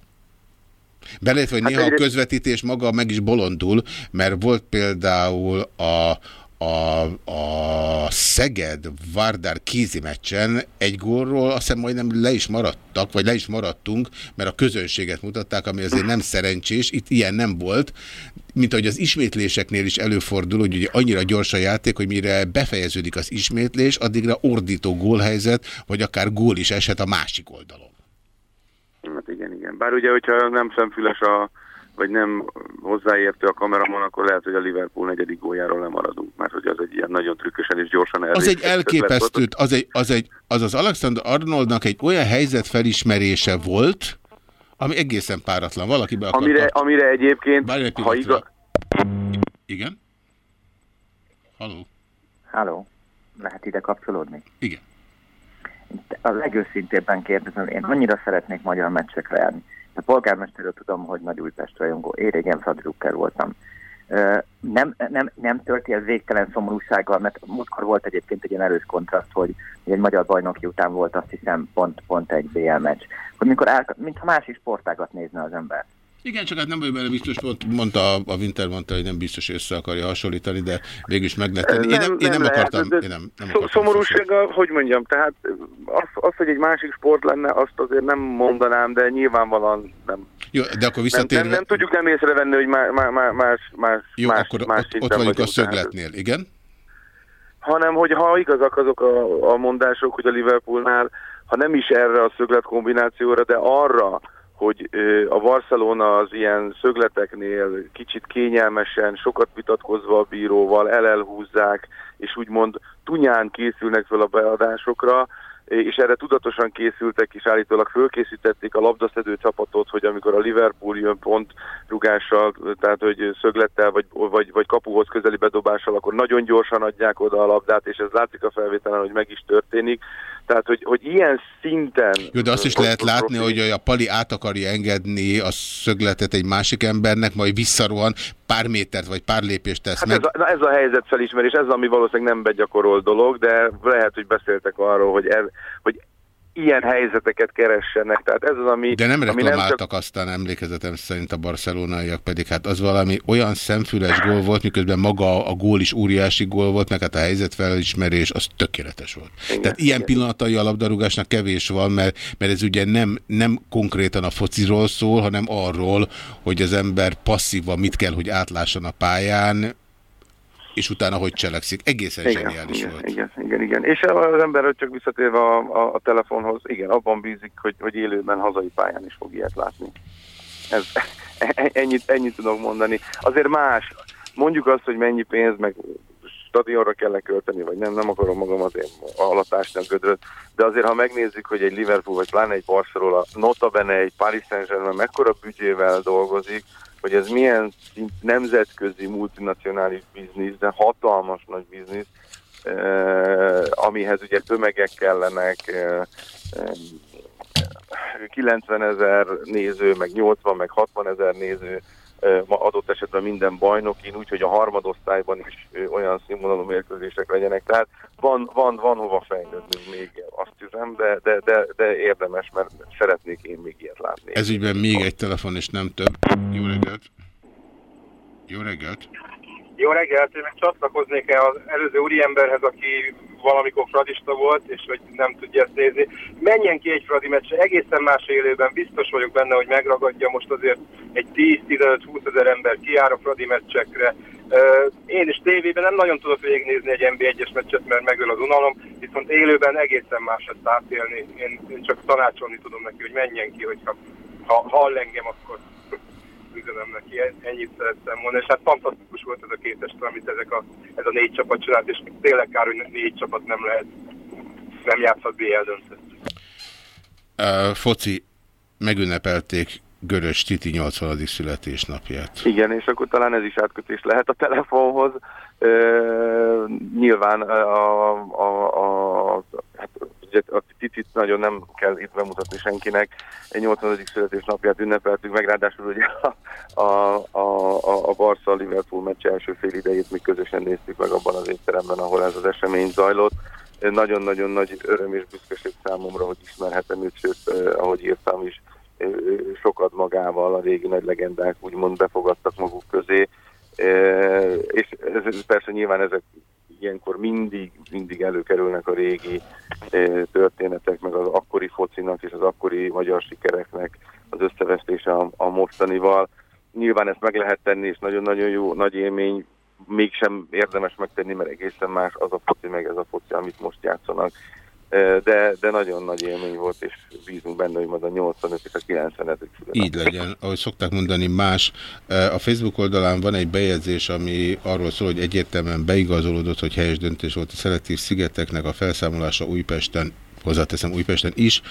Belejött, hogy hát néha a közvetítés maga meg is bolondul, mert volt például a, a, a Szeged Vardár kézi meccsen egy gólról azt hiszem majdnem le is maradtak, vagy le is maradtunk, mert a közönséget mutatták, ami azért nem szerencsés, itt ilyen nem volt, mint ahogy az ismétléseknél is előfordul, hogy ugye annyira gyors a játék, hogy mire befejeződik az ismétlés, addigra ordító gólhelyzet, vagy akár gól is eshet a másik oldalon. Hát igen, igen. Bár ugye, hogyha nem szemfüles a vagy nem hozzáértő a kameramon, akkor lehet, hogy a Liverpool negyedik góljáról nem maradunk, mert hogy az egy ilyen nagyon trükkösen és gyorsan Az egy elképesztő, az, egy, az, egy, az az Alexander Arnoldnak egy olyan helyzet felismerése volt, ami egészen páratlan. Valaki be. Amire, amire egyébként, ha igaz... Igen? Halló? Halló? Lehet ide kapcsolódni? Igen. A legőszintébben kérdezem, én annyira szeretnék magyar meccsekre járni. A polgármesterről tudom, hogy nagy Újpest rajongó. Én régen Fradrukker voltam. Nem, nem, nem tölti ez végtelen szomorúsággal, mert múltkor volt egyébként egy ilyen erős kontraszt, hogy egy magyar bajnoki után volt azt hiszem pont, pont egy BL meccs. Hogy mikor áll, mintha másik sportágat nézne az ember. Igen, csak hát nem vagy benne biztos, mondta a Winter, mondta, hogy nem biztos, hogy össze akarja hasonlítani, de végülis meg lehet tenni. Én nem, én nem, nem akartam. Lehet, én nem, nem akartam szomorúsága, hogy mondjam, tehát az, az, hogy egy másik sport lenne, azt azért nem mondanám, de nyilvánvalóan nem. Jó, de akkor visszatérve... Nem, nem, nem tudjuk nem észrevenni, hogy má, má, má, más, más, Jó, más, akkor más ott, ott vagyunk a szögletnél, igen? Hanem, hogy ha igazak azok a, a mondások, hogy a Liverpoolnál, ha nem is erre a szöglet kombinációra, de arra, hogy a Barcelona az ilyen szögleteknél kicsit kényelmesen, sokat vitatkozva a bíróval elelhúzzák, és úgymond tunyán készülnek fel a beadásokra, és erre tudatosan készültek, és állítólag fölkészítették a labdaszedő csapatot, hogy amikor a Liverpool jön pont rugással, tehát hogy szöglettel, vagy, vagy, vagy kapuhoz közeli bedobással, akkor nagyon gyorsan adják oda a labdát, és ez látszik a felvételen, hogy meg is történik. Tehát, hogy, hogy ilyen szinten... Jó, de azt is lehet látni, hogy a Pali át akarja engedni a szögletet egy másik embernek, majd visszarohan, pár métert vagy pár lépést tesz hát meg. Ez a, na ez a helyzet felismerés, ez ami valószínűleg nem begyakorolt dolog, de lehet, hogy beszéltek arról, hogy, ez, hogy ilyen helyzeteket keressenek. Tehát ez az, ami... De nem reklamáltak ami nem csak... aztán emlékezetem szerint a barcelonaiak, pedig hát az valami olyan szemfüles gól volt, miközben maga a gól is óriási gól volt, meg hát a helyzetfelismerés az tökéletes volt. Igen, Tehát ilyen igen. pillanatai a labdarúgásnak kevés van, mert, mert ez ugye nem, nem konkrétan a fociról szól, hanem arról, hogy az ember passzívan mit kell, hogy átlásson a pályán, és utána hogy cselekszik. Egészen igen, zseniális igen, volt. Igen, igen, igen. És az ember csak visszatérve a, a, a telefonhoz, igen, abban bízik, hogy, hogy élőben hazai pályán is fog ilyet látni. Ez, ennyit, ennyit tudok mondani. Azért más, mondjuk azt, hogy mennyi pénz, meg stadionra kell -e költeni, vagy nem, nem akarom magam azért alatást a gödröt, de azért ha megnézzük, hogy egy Liverpool, vagy pláne egy Barcelona, notabene egy Paris Saint-Germain mekkora büdzsével dolgozik, hogy ez milyen szint, nemzetközi multinacionális biznisz, de hatalmas nagy biznisz, eh, amihez ugye tömegek kellenek, eh, 90 ezer néző, meg 80, meg 60 ezer néző, adott esetben minden bajnokin, úgyhogy a harmadosztályban is olyan színvonalú mérkőzések legyenek. Tehát van, van, van hova fejlődni még, azt hiszem, de, de, de, de érdemes, mert szeretnék én még ilyet látni. Ez ügyben még egy telefon, és nem több. Jó reggelt! Jó reggelt! Jó reggelt, én meg csatlakoznék -e az előző úriemberhez, aki valamikor fradista volt, és hogy nem tudja ezt nézni. Menjen ki egy fradi meccsre, egészen más élőben, biztos vagyok benne, hogy megragadja most azért egy 10-15-20 ezer ember kiáll a fradi meccsekre. Én is tévében nem nagyon tudok végignézni egy NB1-es meccset, mert megöl az unalom, viszont élőben egészen más ezt átélni. Én, én csak tanácsolni tudom neki, hogy menjen ki, hogyha ha hall engem, akkor üzenem neki, ennyit szerettem mondani, és hát fantasztikus volt ez a két este, amit ezek a, ez a négy csapat csinált, és tényleg kár, hogy négy csapat nem lehet, nem játszhat BL döntött. Uh, foci, megünnepelték Görös Titi 80. születésnapját. Igen, és akkor talán ez is átkötés lehet a telefonhoz. Uh, nyilván a, a, a, a hát ugye a Titit nagyon nem kell itt bemutatni senkinek. Egy 80. születésnapját ünnepeltük meg, ráadásul ugye a, a, a, a Barca Liverpool meccs első fél idejét mi közösen néztük meg abban az étteremben, ahol ez az esemény zajlott. Nagyon-nagyon nagy öröm és büszkeség számomra, hogy ismerhetem őt, sőt, ahogy írtam is, sokat magával a régi nagy legendák úgymond befogadtak maguk közé, és ez, persze nyilván ezek ilyenkor mindig, mindig előkerülnek a régi történetek, meg az akkori focinak és az akkori magyar sikereknek az összevesztése a, a mostanival. Nyilván ezt meg lehet tenni, és nagyon-nagyon jó, nagy élmény, mégsem érdemes megtenni, mert egészen más az a foci, meg ez a foci, amit most játszanak de, de nagyon nagy élmény volt, és bízunk benne, hogy majd a 85 és a 95 Így legyen, ahogy szokták mondani, más. A Facebook oldalán van egy bejegyzés, ami arról szól, hogy egyértelműen beigazolódott, hogy helyes döntés volt a szelektív szigeteknek a felszámolása Újpesten hozzáteszem Újpesten is.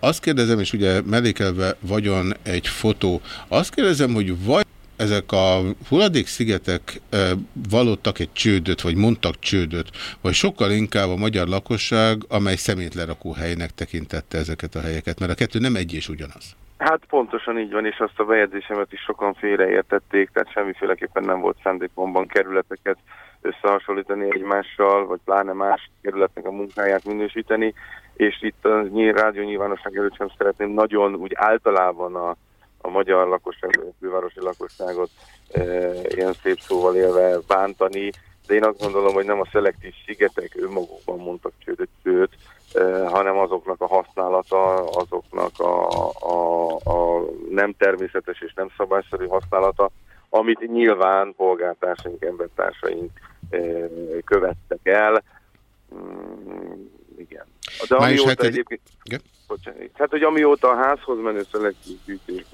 Azt kérdezem, és ugye mellékelve vagyon egy fotó, azt kérdezem, hogy vagy ezek a hulladékszigetek valódtak egy csődöt, vagy mondtak csődöt, vagy sokkal inkább a magyar lakosság, amely szemétlerakó helynek tekintette ezeket a helyeket, mert a kettő nem egy és ugyanaz. Hát pontosan így van, és azt a bejegyzésemet is sokan félreértették, tehát semmiféleképpen nem volt szándékomban kerületeket összehasonlítani egymással, vagy pláne más kerületnek a munkáját minősíteni, és itt a rádió nyilvánosság előtt sem szeretném nagyon úgy általában a a magyar lakosság, a fővárosi lakosságot e, ilyen szép szóval élve bántani, de én azt gondolom, hogy nem a szelektív szigetek önmagukban mondtak csődöt, sőt, e, hanem azoknak a használata, azoknak a, a, a nem természetes és nem szabályszerű használata, amit nyilván polgártársaink, embertársaink e, követtek el. Igen. De amióta heted... egyébként... Igen? Bocsánat. Hát, hogy amióta a házhoz menő szelektív gyűjtés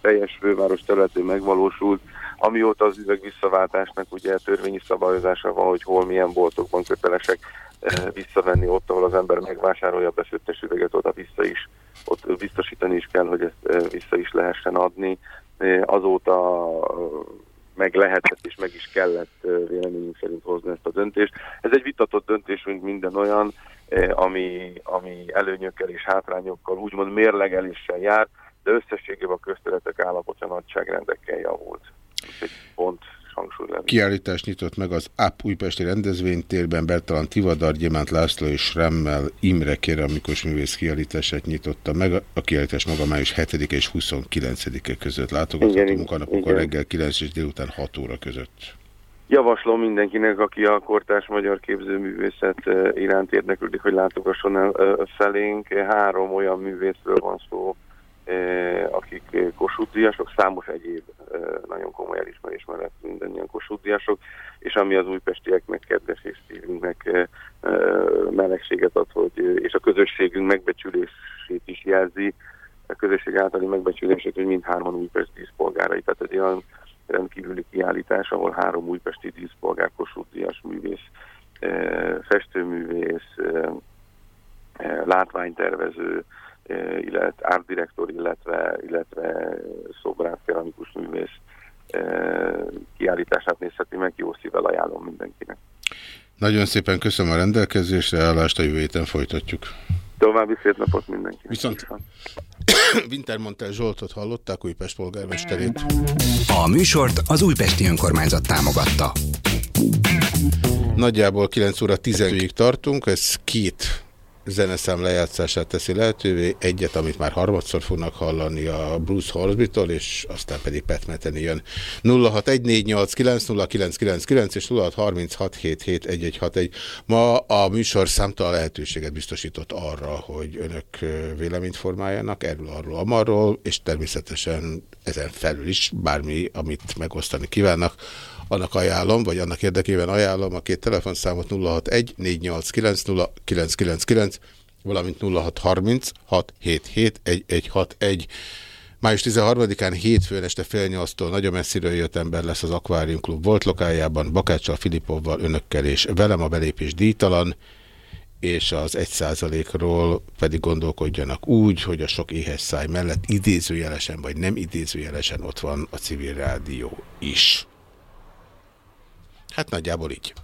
teljes főváros területén megvalósult, amióta az üveg visszaváltásnak ugye törvényi szabályozása van, hogy hol milyen boltokban kötelesek visszavenni ott, ahol az ember megvásárolja a beszőttes üveget, oda vissza is, ott biztosítani is kell, hogy ezt vissza is lehessen adni. Azóta meg lehetett és meg is kellett véleményünk szerint hozni ezt a döntést. Ez egy vitatott döntés, mint minden olyan, ami, ami előnyökkel és hátrányokkal, úgymond mérlegeléssel jár, de összességében a közterületek állapotja nagyságrendekkel javult. Egy pont Kiállítást nyitott meg az AP Újpesti rendezvénytérben Bertalan Tivadar, Gyémánt László és Remmel Imre keramikus művész kiállítását nyitotta meg. A kiállítás maga május 7 és 29-e között látogatható munkanapokon reggel 9 és délután 6 óra között. Javaslom mindenkinek, aki a kortárs magyar képzőművészet iránt érdeklődik, hogy látogasson el felénk. Három olyan művészről van szó, akik kossuth számos egyéb nagyon komoly elismerés mellett mindannyian kossuth és ami az újpestieknek kedves és szívünknek melegséget ad, hogy, és a közösségünk megbecsülését is jelzi, a közösség általi megbecsülését, hogy mindhárman újpesti díszpolgárai, tehát egy olyan rendkívüli kiállítás, ahol három újpesti díszpolgár, kossuth művész, festőművész, látványtervező, illetve ártdirektor, illetve, illetve szobrász, keramikus művész kiállítását nézheti meg, jó szívvel ajánlom mindenkinek. Nagyon szépen köszönöm a rendelkezésre, állást a jövő héten folytatjuk. További szép napot mindenkinek. Viszont Wintermantel Zsoltot hallották, Újpest polgármesterét. A műsort az Újpesti Önkormányzat támogatta. Nagyjából 9 óra 10-ig tartunk, ez két zeneszám lejátszását teszi lehetővé, egyet, amit már harmadszor fognak hallani a Bruce Horsby-tól, és aztán pedig Pat Metheny jön. 0614890999 és 0636771161. Ma a műsor számtalan lehetőséget biztosított arra, hogy önök véleményt formáljanak erről, arról, amarról, és természetesen ezen felül is bármi, amit megosztani kívánnak annak ajánlom, vagy annak érdekében ajánlom a két telefonszámot 061 489 0999, valamint 0630 677 1161. Május 13-án hétfőn este fél nyolctól nagyon messziről jött ember lesz az Aquarium Klub volt lokájában, Bakáccsal, Filipovval, önökkel és velem a belépés díjtalan, és az egy százalékról pedig gondolkodjanak úgy, hogy a sok éhes száj mellett idézőjelesen vagy nem idézőjelesen ott van a civil rádió is. Hát nagyjából így.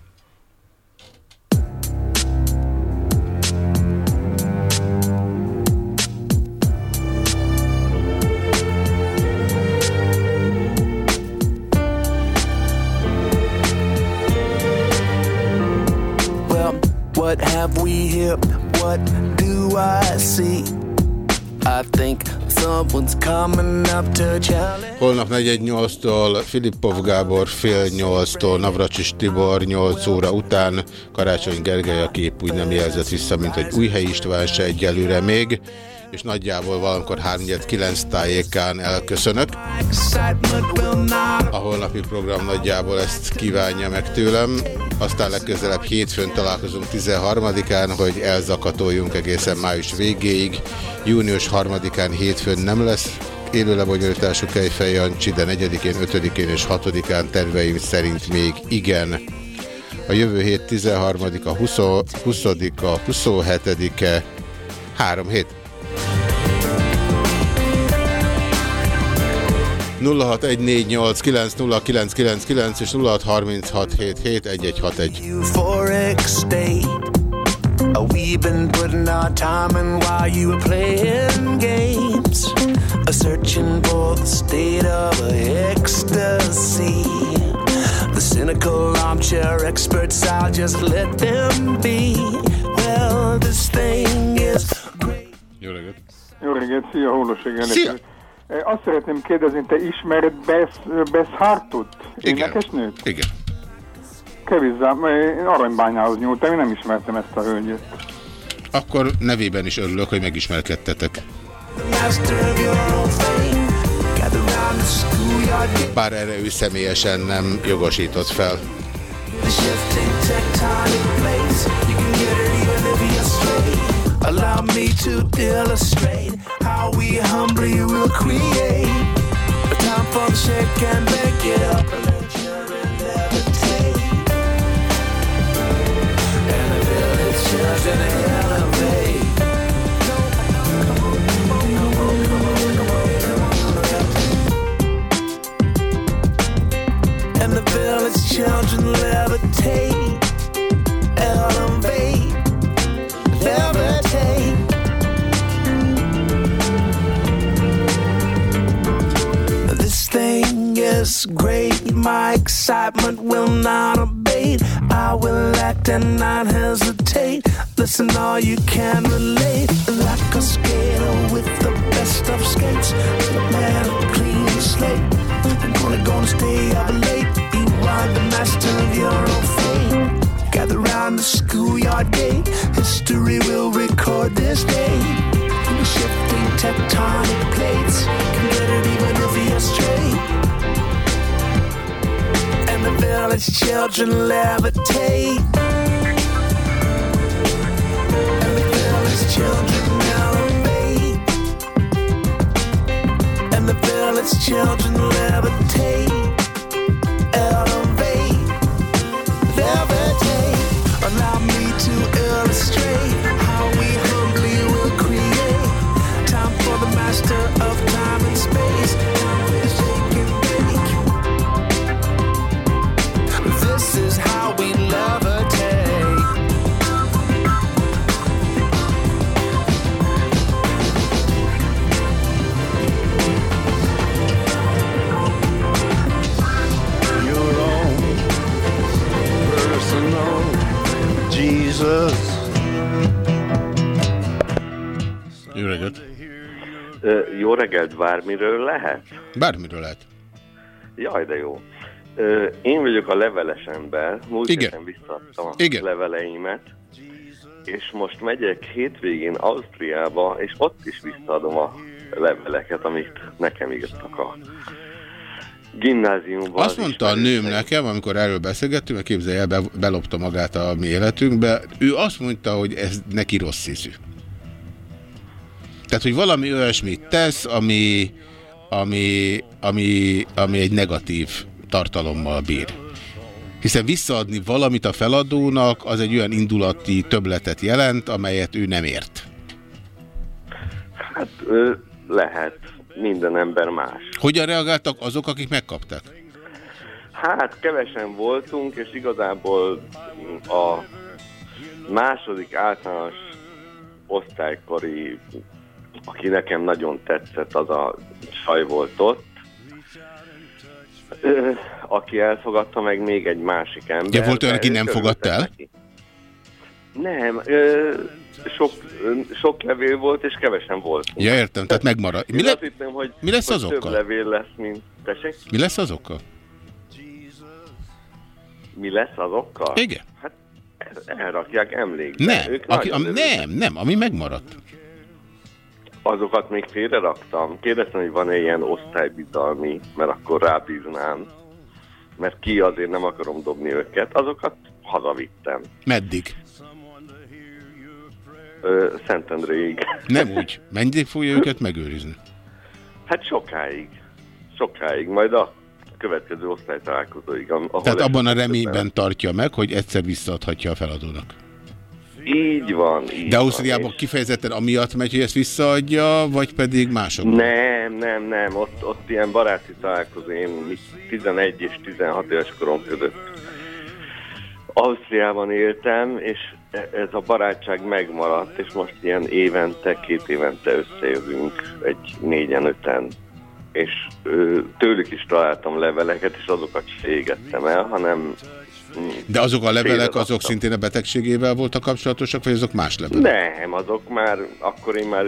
Well, what have we here? What do I see? Holnap 418-tól Filippov Gábor fél 8-tól Navracsis Tibor 8 óra után Karácsony Gergely a kép úgy nem jelzett vissza, mint egy új helyi István se egyelőre még és nagyjából valamikor 3-9 tájékán elköszönök. A holnapi program nagyjából ezt kívánja meg tőlem. Aztán legközelebb hétfőn találkozunk 13-án, hogy elzakatoljunk egészen május végéig. Június 3-án hétfőn nem lesz élő lebonyolítású Kejfej Jancsi, de 4-én, 5-én és 6-án terveim szerint még igen. A jövő hét 13 a 20 a 27-e, három hét. 0614890999 és 0636771161. We've been putting our time in while you were playing games, a searching for the state of ecstasy. The cynical armchair experts, I'll just let them be. Well, this thing is great. Jó reggelt! Jó reggelt, szia, Hólos Szia! Azt szeretném kérdezni, te ismered Bess, Bess Hartut? Énekesnőt? Igen. Kevizzám, én aranybányához nyúltam, én nem ismertem ezt a hölgyet. Akkor nevében is örülök, hogy megismerkedtetek. Bár erre ő személyesen nem jogosított fel. Allow me to illustrate how we humbly will create a time for the shake and bake it up. And the village children elevate. And the village children levitate, great. My excitement will not abate. I will act and not hesitate. Listen, all you can relate. Like a skater with the best of skates. A man, clean slate. I'm gonna, gonna stay up late. You are the master of your own fate. Gather round the schoolyard gate. History will record this day. Shifting tectonic plates. Can get it even village children levitate. And the village children. And the village children levitate. Jó reggelt, bármiről lehet? Bármiről lehet. Jaj, de jó. Én vagyok a leveles ember, múlt Igen. héten visszaadtam a Igen. leveleimet, és most megyek hétvégén Ausztriába, és ott is visszaadom a leveleket, amit nekem írtak a gimnáziumban. Azt mondta a nőm nekem, amikor erről beszélgettünk, mert képzelje el, be, belopta magát a mi életünkbe, ő azt mondta, hogy ez neki rossz ízű. Tehát, hogy valami olyasmit tesz, ami, ami, ami, ami egy negatív tartalommal bír. Hiszen visszaadni valamit a feladónak, az egy olyan indulati töbletet jelent, amelyet ő nem ért. Hát lehet, minden ember más. Hogyan reagáltak azok, akik megkapták? Hát kevesen voltunk, és igazából a második általános osztálykori, aki nekem nagyon tetszett, az a csaj volt ott, Ö, aki elfogadta meg még egy másik ember. Ja, volt olyan, aki nem fogadta el? neki. Nem, ö, sok, ö, sok levél volt, és kevesen volt. Ja, értem, tehát megmarad. Mi, le... hittem, hogy, mi lesz hogy azokkal? több levél lesz, mint... Tessék? Mi lesz azokkal? Mi lesz azokkal? Igen. Hát elrakják emlékbe. Nem, Ők aki, örülnek. nem, nem, ami megmaradt. Azokat még félre raktam. Kérdeztem, hogy van-e ilyen osztálybizalmi, mert akkor rábíznám. Mert ki azért nem akarom dobni őket. Azokat hazavittem. Meddig? Ö, Szentendréig. Nem úgy. Meddig fogja őket megőrizni? Hát sokáig. Sokáig. Majd a következő osztálytalálkozóig. Tehát abban a reményben tartja meg, hogy egyszer visszaadhatja a feladónak. Így van. Így De Ausztriában kifejezetten amiatt megy, hogy ezt visszaadja, vagy pedig mások? Nem, nem, nem, ott, ott ilyen baráti találkozó, én mit, 11 és 16 éves korom között Ausztriában éltem, és e- ez a barátság megmaradt, és most ilyen évente, két évente összejövünk egy négyen, öten, és tőlük is találtam leveleket, és azokat se égettem el, hanem De azok a levelek, azok szintén a betegségével voltak kapcsolatosak, vagy azok más levelek? Nem, azok már, akkor én már...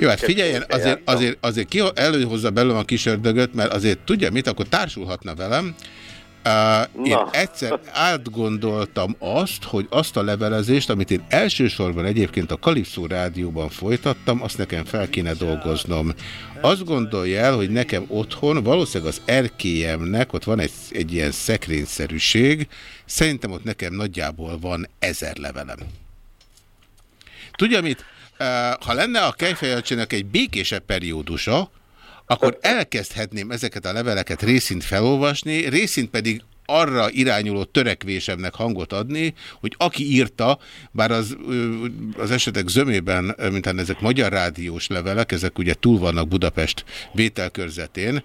Jó, hát figyeljen, azért, azért, azért ki előhozza belőlem a kis ördögöt, mert azért tudja mit, akkor társulhatna velem. Uh, én Na. egyszer átgondoltam azt, hogy azt a levelezést, amit én elsősorban egyébként a Kalipszó rádióban folytattam, azt nekem fel kéne dolgoznom. Azt gondolja el, hogy nekem otthon, valószínűleg az erkélyemnek, ott van egy, egy ilyen szekrényszerűség, szerintem ott nekem nagyjából van ezer levelem. Tudja mit? Uh, Ha lenne a Kejfejancsinak egy békésebb periódusa, akkor elkezdhetném ezeket a leveleket részint felolvasni, részint pedig arra irányuló törekvésemnek hangot adni, hogy aki írta, bár az, az esetek zömében, mintán ezek magyar rádiós levelek, ezek ugye túl vannak Budapest vételkörzetén,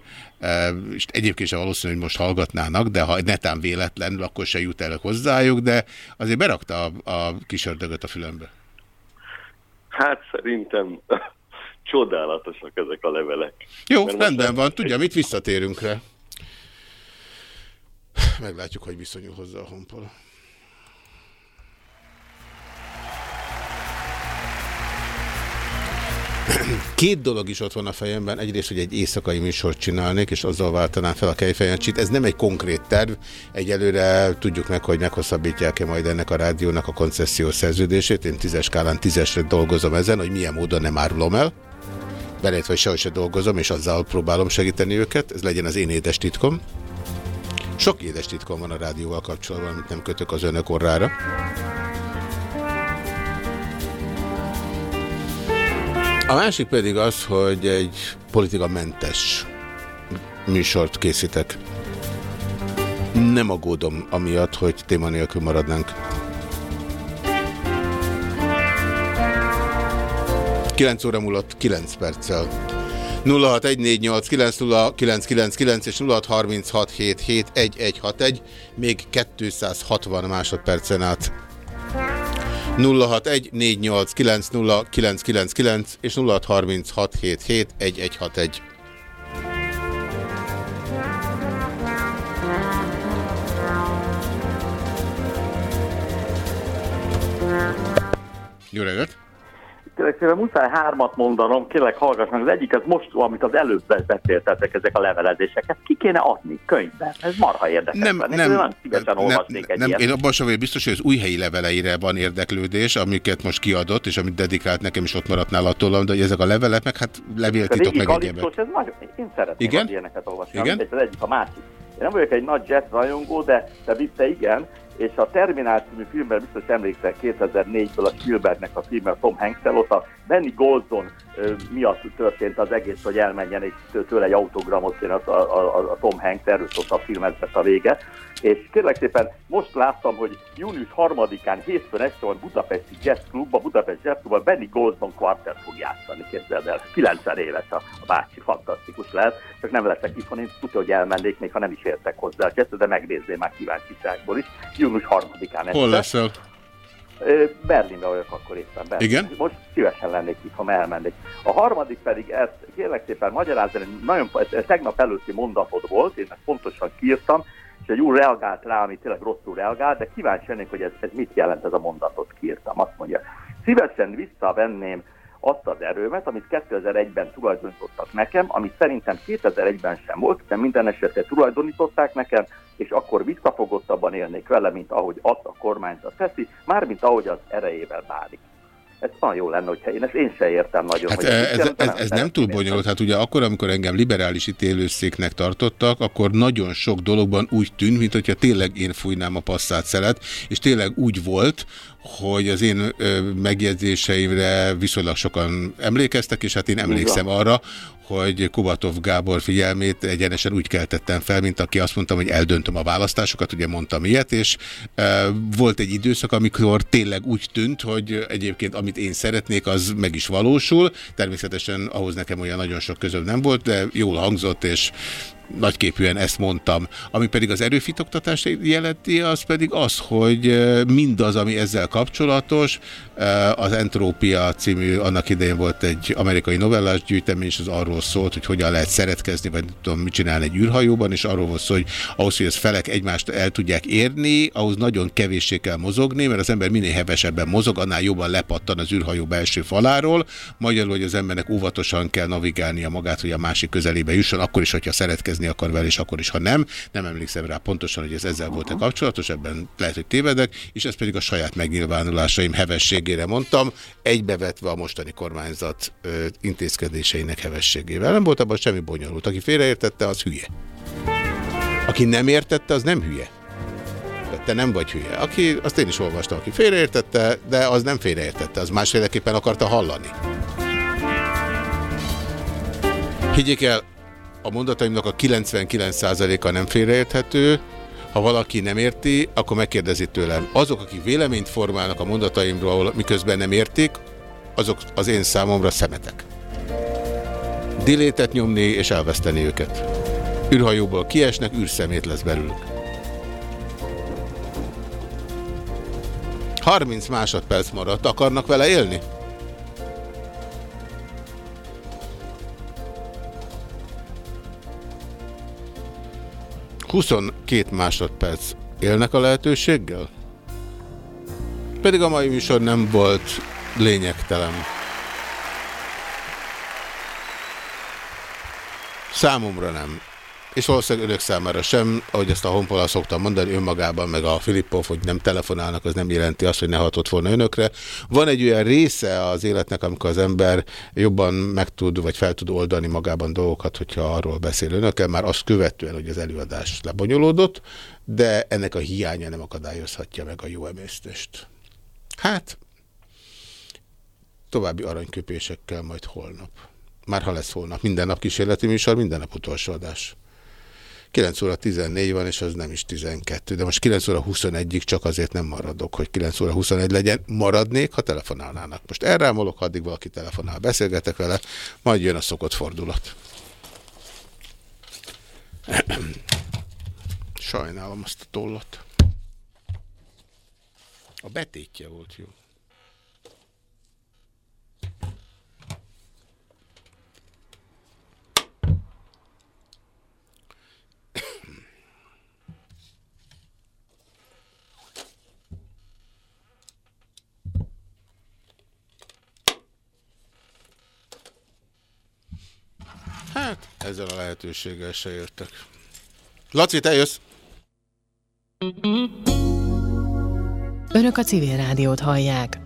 és egyébként sem valószínű, hogy most hallgatnának, de ha netán véletlenül, akkor se jut el hozzájuk, de azért berakta a, a kis ördögöt a fülembe. Hát szerintem csodálatosak ezek a levelek. Jó, Mert rendben van, tudja, mit visszatérünk rá. Meglátjuk, hogy viszonyul hozzá a honpol. Két dolog is ott van a fejemben. Egyrészt, hogy egy éjszakai műsort csinálnék, és azzal váltanám fel a kejfejancsit. Ez nem egy konkrét terv. Egyelőre tudjuk meg, hogy meghosszabbítják-e majd ennek a rádiónak a koncesziós szerződését. Én tízes skálán tízesre dolgozom ezen, hogy milyen módon nem árulom el. Belejött, hogy sehogy se dolgozom, és azzal próbálom segíteni őket. Ez legyen az én édes titkom. Sok édes titkom van a rádióval kapcsolatban, amit nem kötök az önök orrára. A másik pedig az, hogy egy politikamentes műsort készítek. Nem aggódom amiatt, hogy téma nélkül maradnánk. 9 óra múlott 9 perccel. 0614890999 és 0636771161, még 260 másodpercen át. 0614890999 és 0636771161. Jó reggelt! Kérlek szépen muszáj hármat mondanom, kérlek hallgass meg. Az egyik az most, amit az előbb beszéltetek, ezek a levelezéseket. Ki kéne adni könyvben? Ez marha érdekes. Nem, nem, nem nem, olvasnék egy nem, én abban sem vagyok biztos, hogy az új helyi leveleire van érdeklődés, amiket most kiadott, és amit dedikált nekem is ott maradt nála tőlem, de hogy ezek a levelek, meg hát levéltitok meg ez nagyon, én szeretném Igen? ilyeneket olvasni. Igen? Mindegy, az egyik a másik. Én nem vagyok egy nagy jazz rajongó, de te Bitte igen, és a Terminál című filmben biztos emlékszel 2004-ből a Spielbergnek a filmben Tom hanks ott a Benny Golson ö, miatt történt az egész, hogy elmenjen és tő- tőle egy autogramot kérni a, a, a, Tom Hanks, erről a filmet a vége. És kérlek szépen, most láttam, hogy június 3-án hétfőn este van Budapesti Jazz Club, a Budapest Jazz Club, a Benny Golson Quartet fog játszani, képzeld el. 90 éves a, a bácsi, fantasztikus lehet, csak nem leszek itthon, én tudja, hogy elmennék, még ha nem is értek hozzá a jazzhez, de megnézném már kíváncsiságból is. Június 3-án Hol leszel? Ö, Berlinben vagyok akkor éppen. Berlin. Igen? Most szívesen lennék itt, ha elmennék. A harmadik pedig ezt kérlek szépen magyarázni, nagyon, ez tegnap előtti mondatod volt, én ezt pontosan kiírtam, és egy úr reagált rá, ami tényleg rosszul reagált, de kíváncsi lennék, hogy ez, ez mit jelent ez a mondatot kiírtam. visszavenném azt az erőmet, amit 2001-ben tulajdonítottak nekem, amit szerintem 2001-ben sem volt, de minden esetre tulajdonították nekem, és akkor visszafogottabban élnék vele, mint ahogy azt a kormányzat teszi, mármint ahogy az erejével bánik ez nagyon jó lenne, hogyha én ezt én se értem nagyon. Hát hogy ez, ez, ez, ez nem túl bonyolult. Hát ugye akkor, amikor engem liberális ítélőszéknek tartottak, akkor nagyon sok dologban úgy tűnt, mint hogyha tényleg én fújnám a passzát szelet, és tényleg úgy volt, hogy az én ö, megjegyzéseimre viszonylag sokan emlékeztek, és hát én emlékszem arra, hogy Kubatov Gábor figyelmét egyenesen úgy keltettem fel, mint aki azt mondtam, hogy eldöntöm a választásokat, ugye mondtam ilyet, és e, volt egy időszak, amikor tényleg úgy tűnt, hogy egyébként amit én szeretnék, az meg is valósul. Természetesen ahhoz nekem olyan nagyon sok közöm nem volt, de jól hangzott, és nagyképűen ezt mondtam. Ami pedig az erőfitoktatást jelenti, az pedig az, hogy mindaz, ami ezzel kapcsolatos, az Entrópia című, annak idején volt egy amerikai novellás gyűjtemény, és az arról szólt, hogy hogyan lehet szeretkezni, vagy tudom, mit csinálni egy űrhajóban, és arról volt szó, hogy ahhoz, hogy az felek egymást el tudják érni, ahhoz nagyon kevéssé kell mozogni, mert az ember minél hevesebben mozog, annál jobban lepattan az űrhajó belső faláról. Magyarul, hogy az embernek óvatosan kell navigálnia magát, hogy a másik közelébe jusson, akkor is, hogyha szeretkezni akar vele, és akkor is, ha nem. Nem emlékszem rá pontosan, hogy ez ezzel volt-e kapcsolatos, ebben lehet, hogy tévedek, és ez pedig a saját megnyilvánulásaim hevesség hevességére mondtam, egybevetve a mostani kormányzat ö, intézkedéseinek hevességével. Nem volt abban semmi bonyolult. Aki félreértette, az hülye. Aki nem értette, az nem hülye. Te nem vagy hülye. Aki, azt én is olvastam, aki félreértette, de az nem félreértette, az másféleképpen akarta hallani. Higgyék el, a mondataimnak a 99%-a nem félreérthető, ha valaki nem érti, akkor megkérdezi tőlem. Azok, akik véleményt formálnak a mondataimról, miközben nem értik, azok az én számomra szemetek. Dilétet nyomni és elveszteni őket. űrhajóból kiesnek, űrszemét lesz belőlük. 30 másodperc maradt. Akarnak vele élni? 22 másodperc élnek a lehetőséggel? Pedig a mai műsor nem volt lényegtelen. Számomra nem és valószínűleg önök számára sem, ahogy ezt a honpola szoktam mondani, önmagában meg a Filippov, hogy nem telefonálnak, az nem jelenti azt, hogy ne hatott volna önökre. Van egy olyan része az életnek, amikor az ember jobban meg tud, vagy fel tud oldani magában dolgokat, hogyha arról beszél önökkel, már azt követően, hogy az előadás lebonyolódott, de ennek a hiánya nem akadályozhatja meg a jó emésztést. Hát, további aranyköpésekkel majd holnap. Már ha lesz holnap. Minden nap kísérleti műsor, minden nap utolsó adás. 9 óra 14 van, és az nem is 12, de most 9 óra 21-ig csak azért nem maradok, hogy 9 óra 21 legyen. Maradnék, ha telefonálnának. Most elrámolok, addig valaki telefonál, beszélgetek vele, majd jön a szokott fordulat. Sajnálom azt a tollat. A betétje volt jó. Hát, ezzel a lehetőséggel se jöttek. Laci, te jössz? Önök a civil rádiót hallják.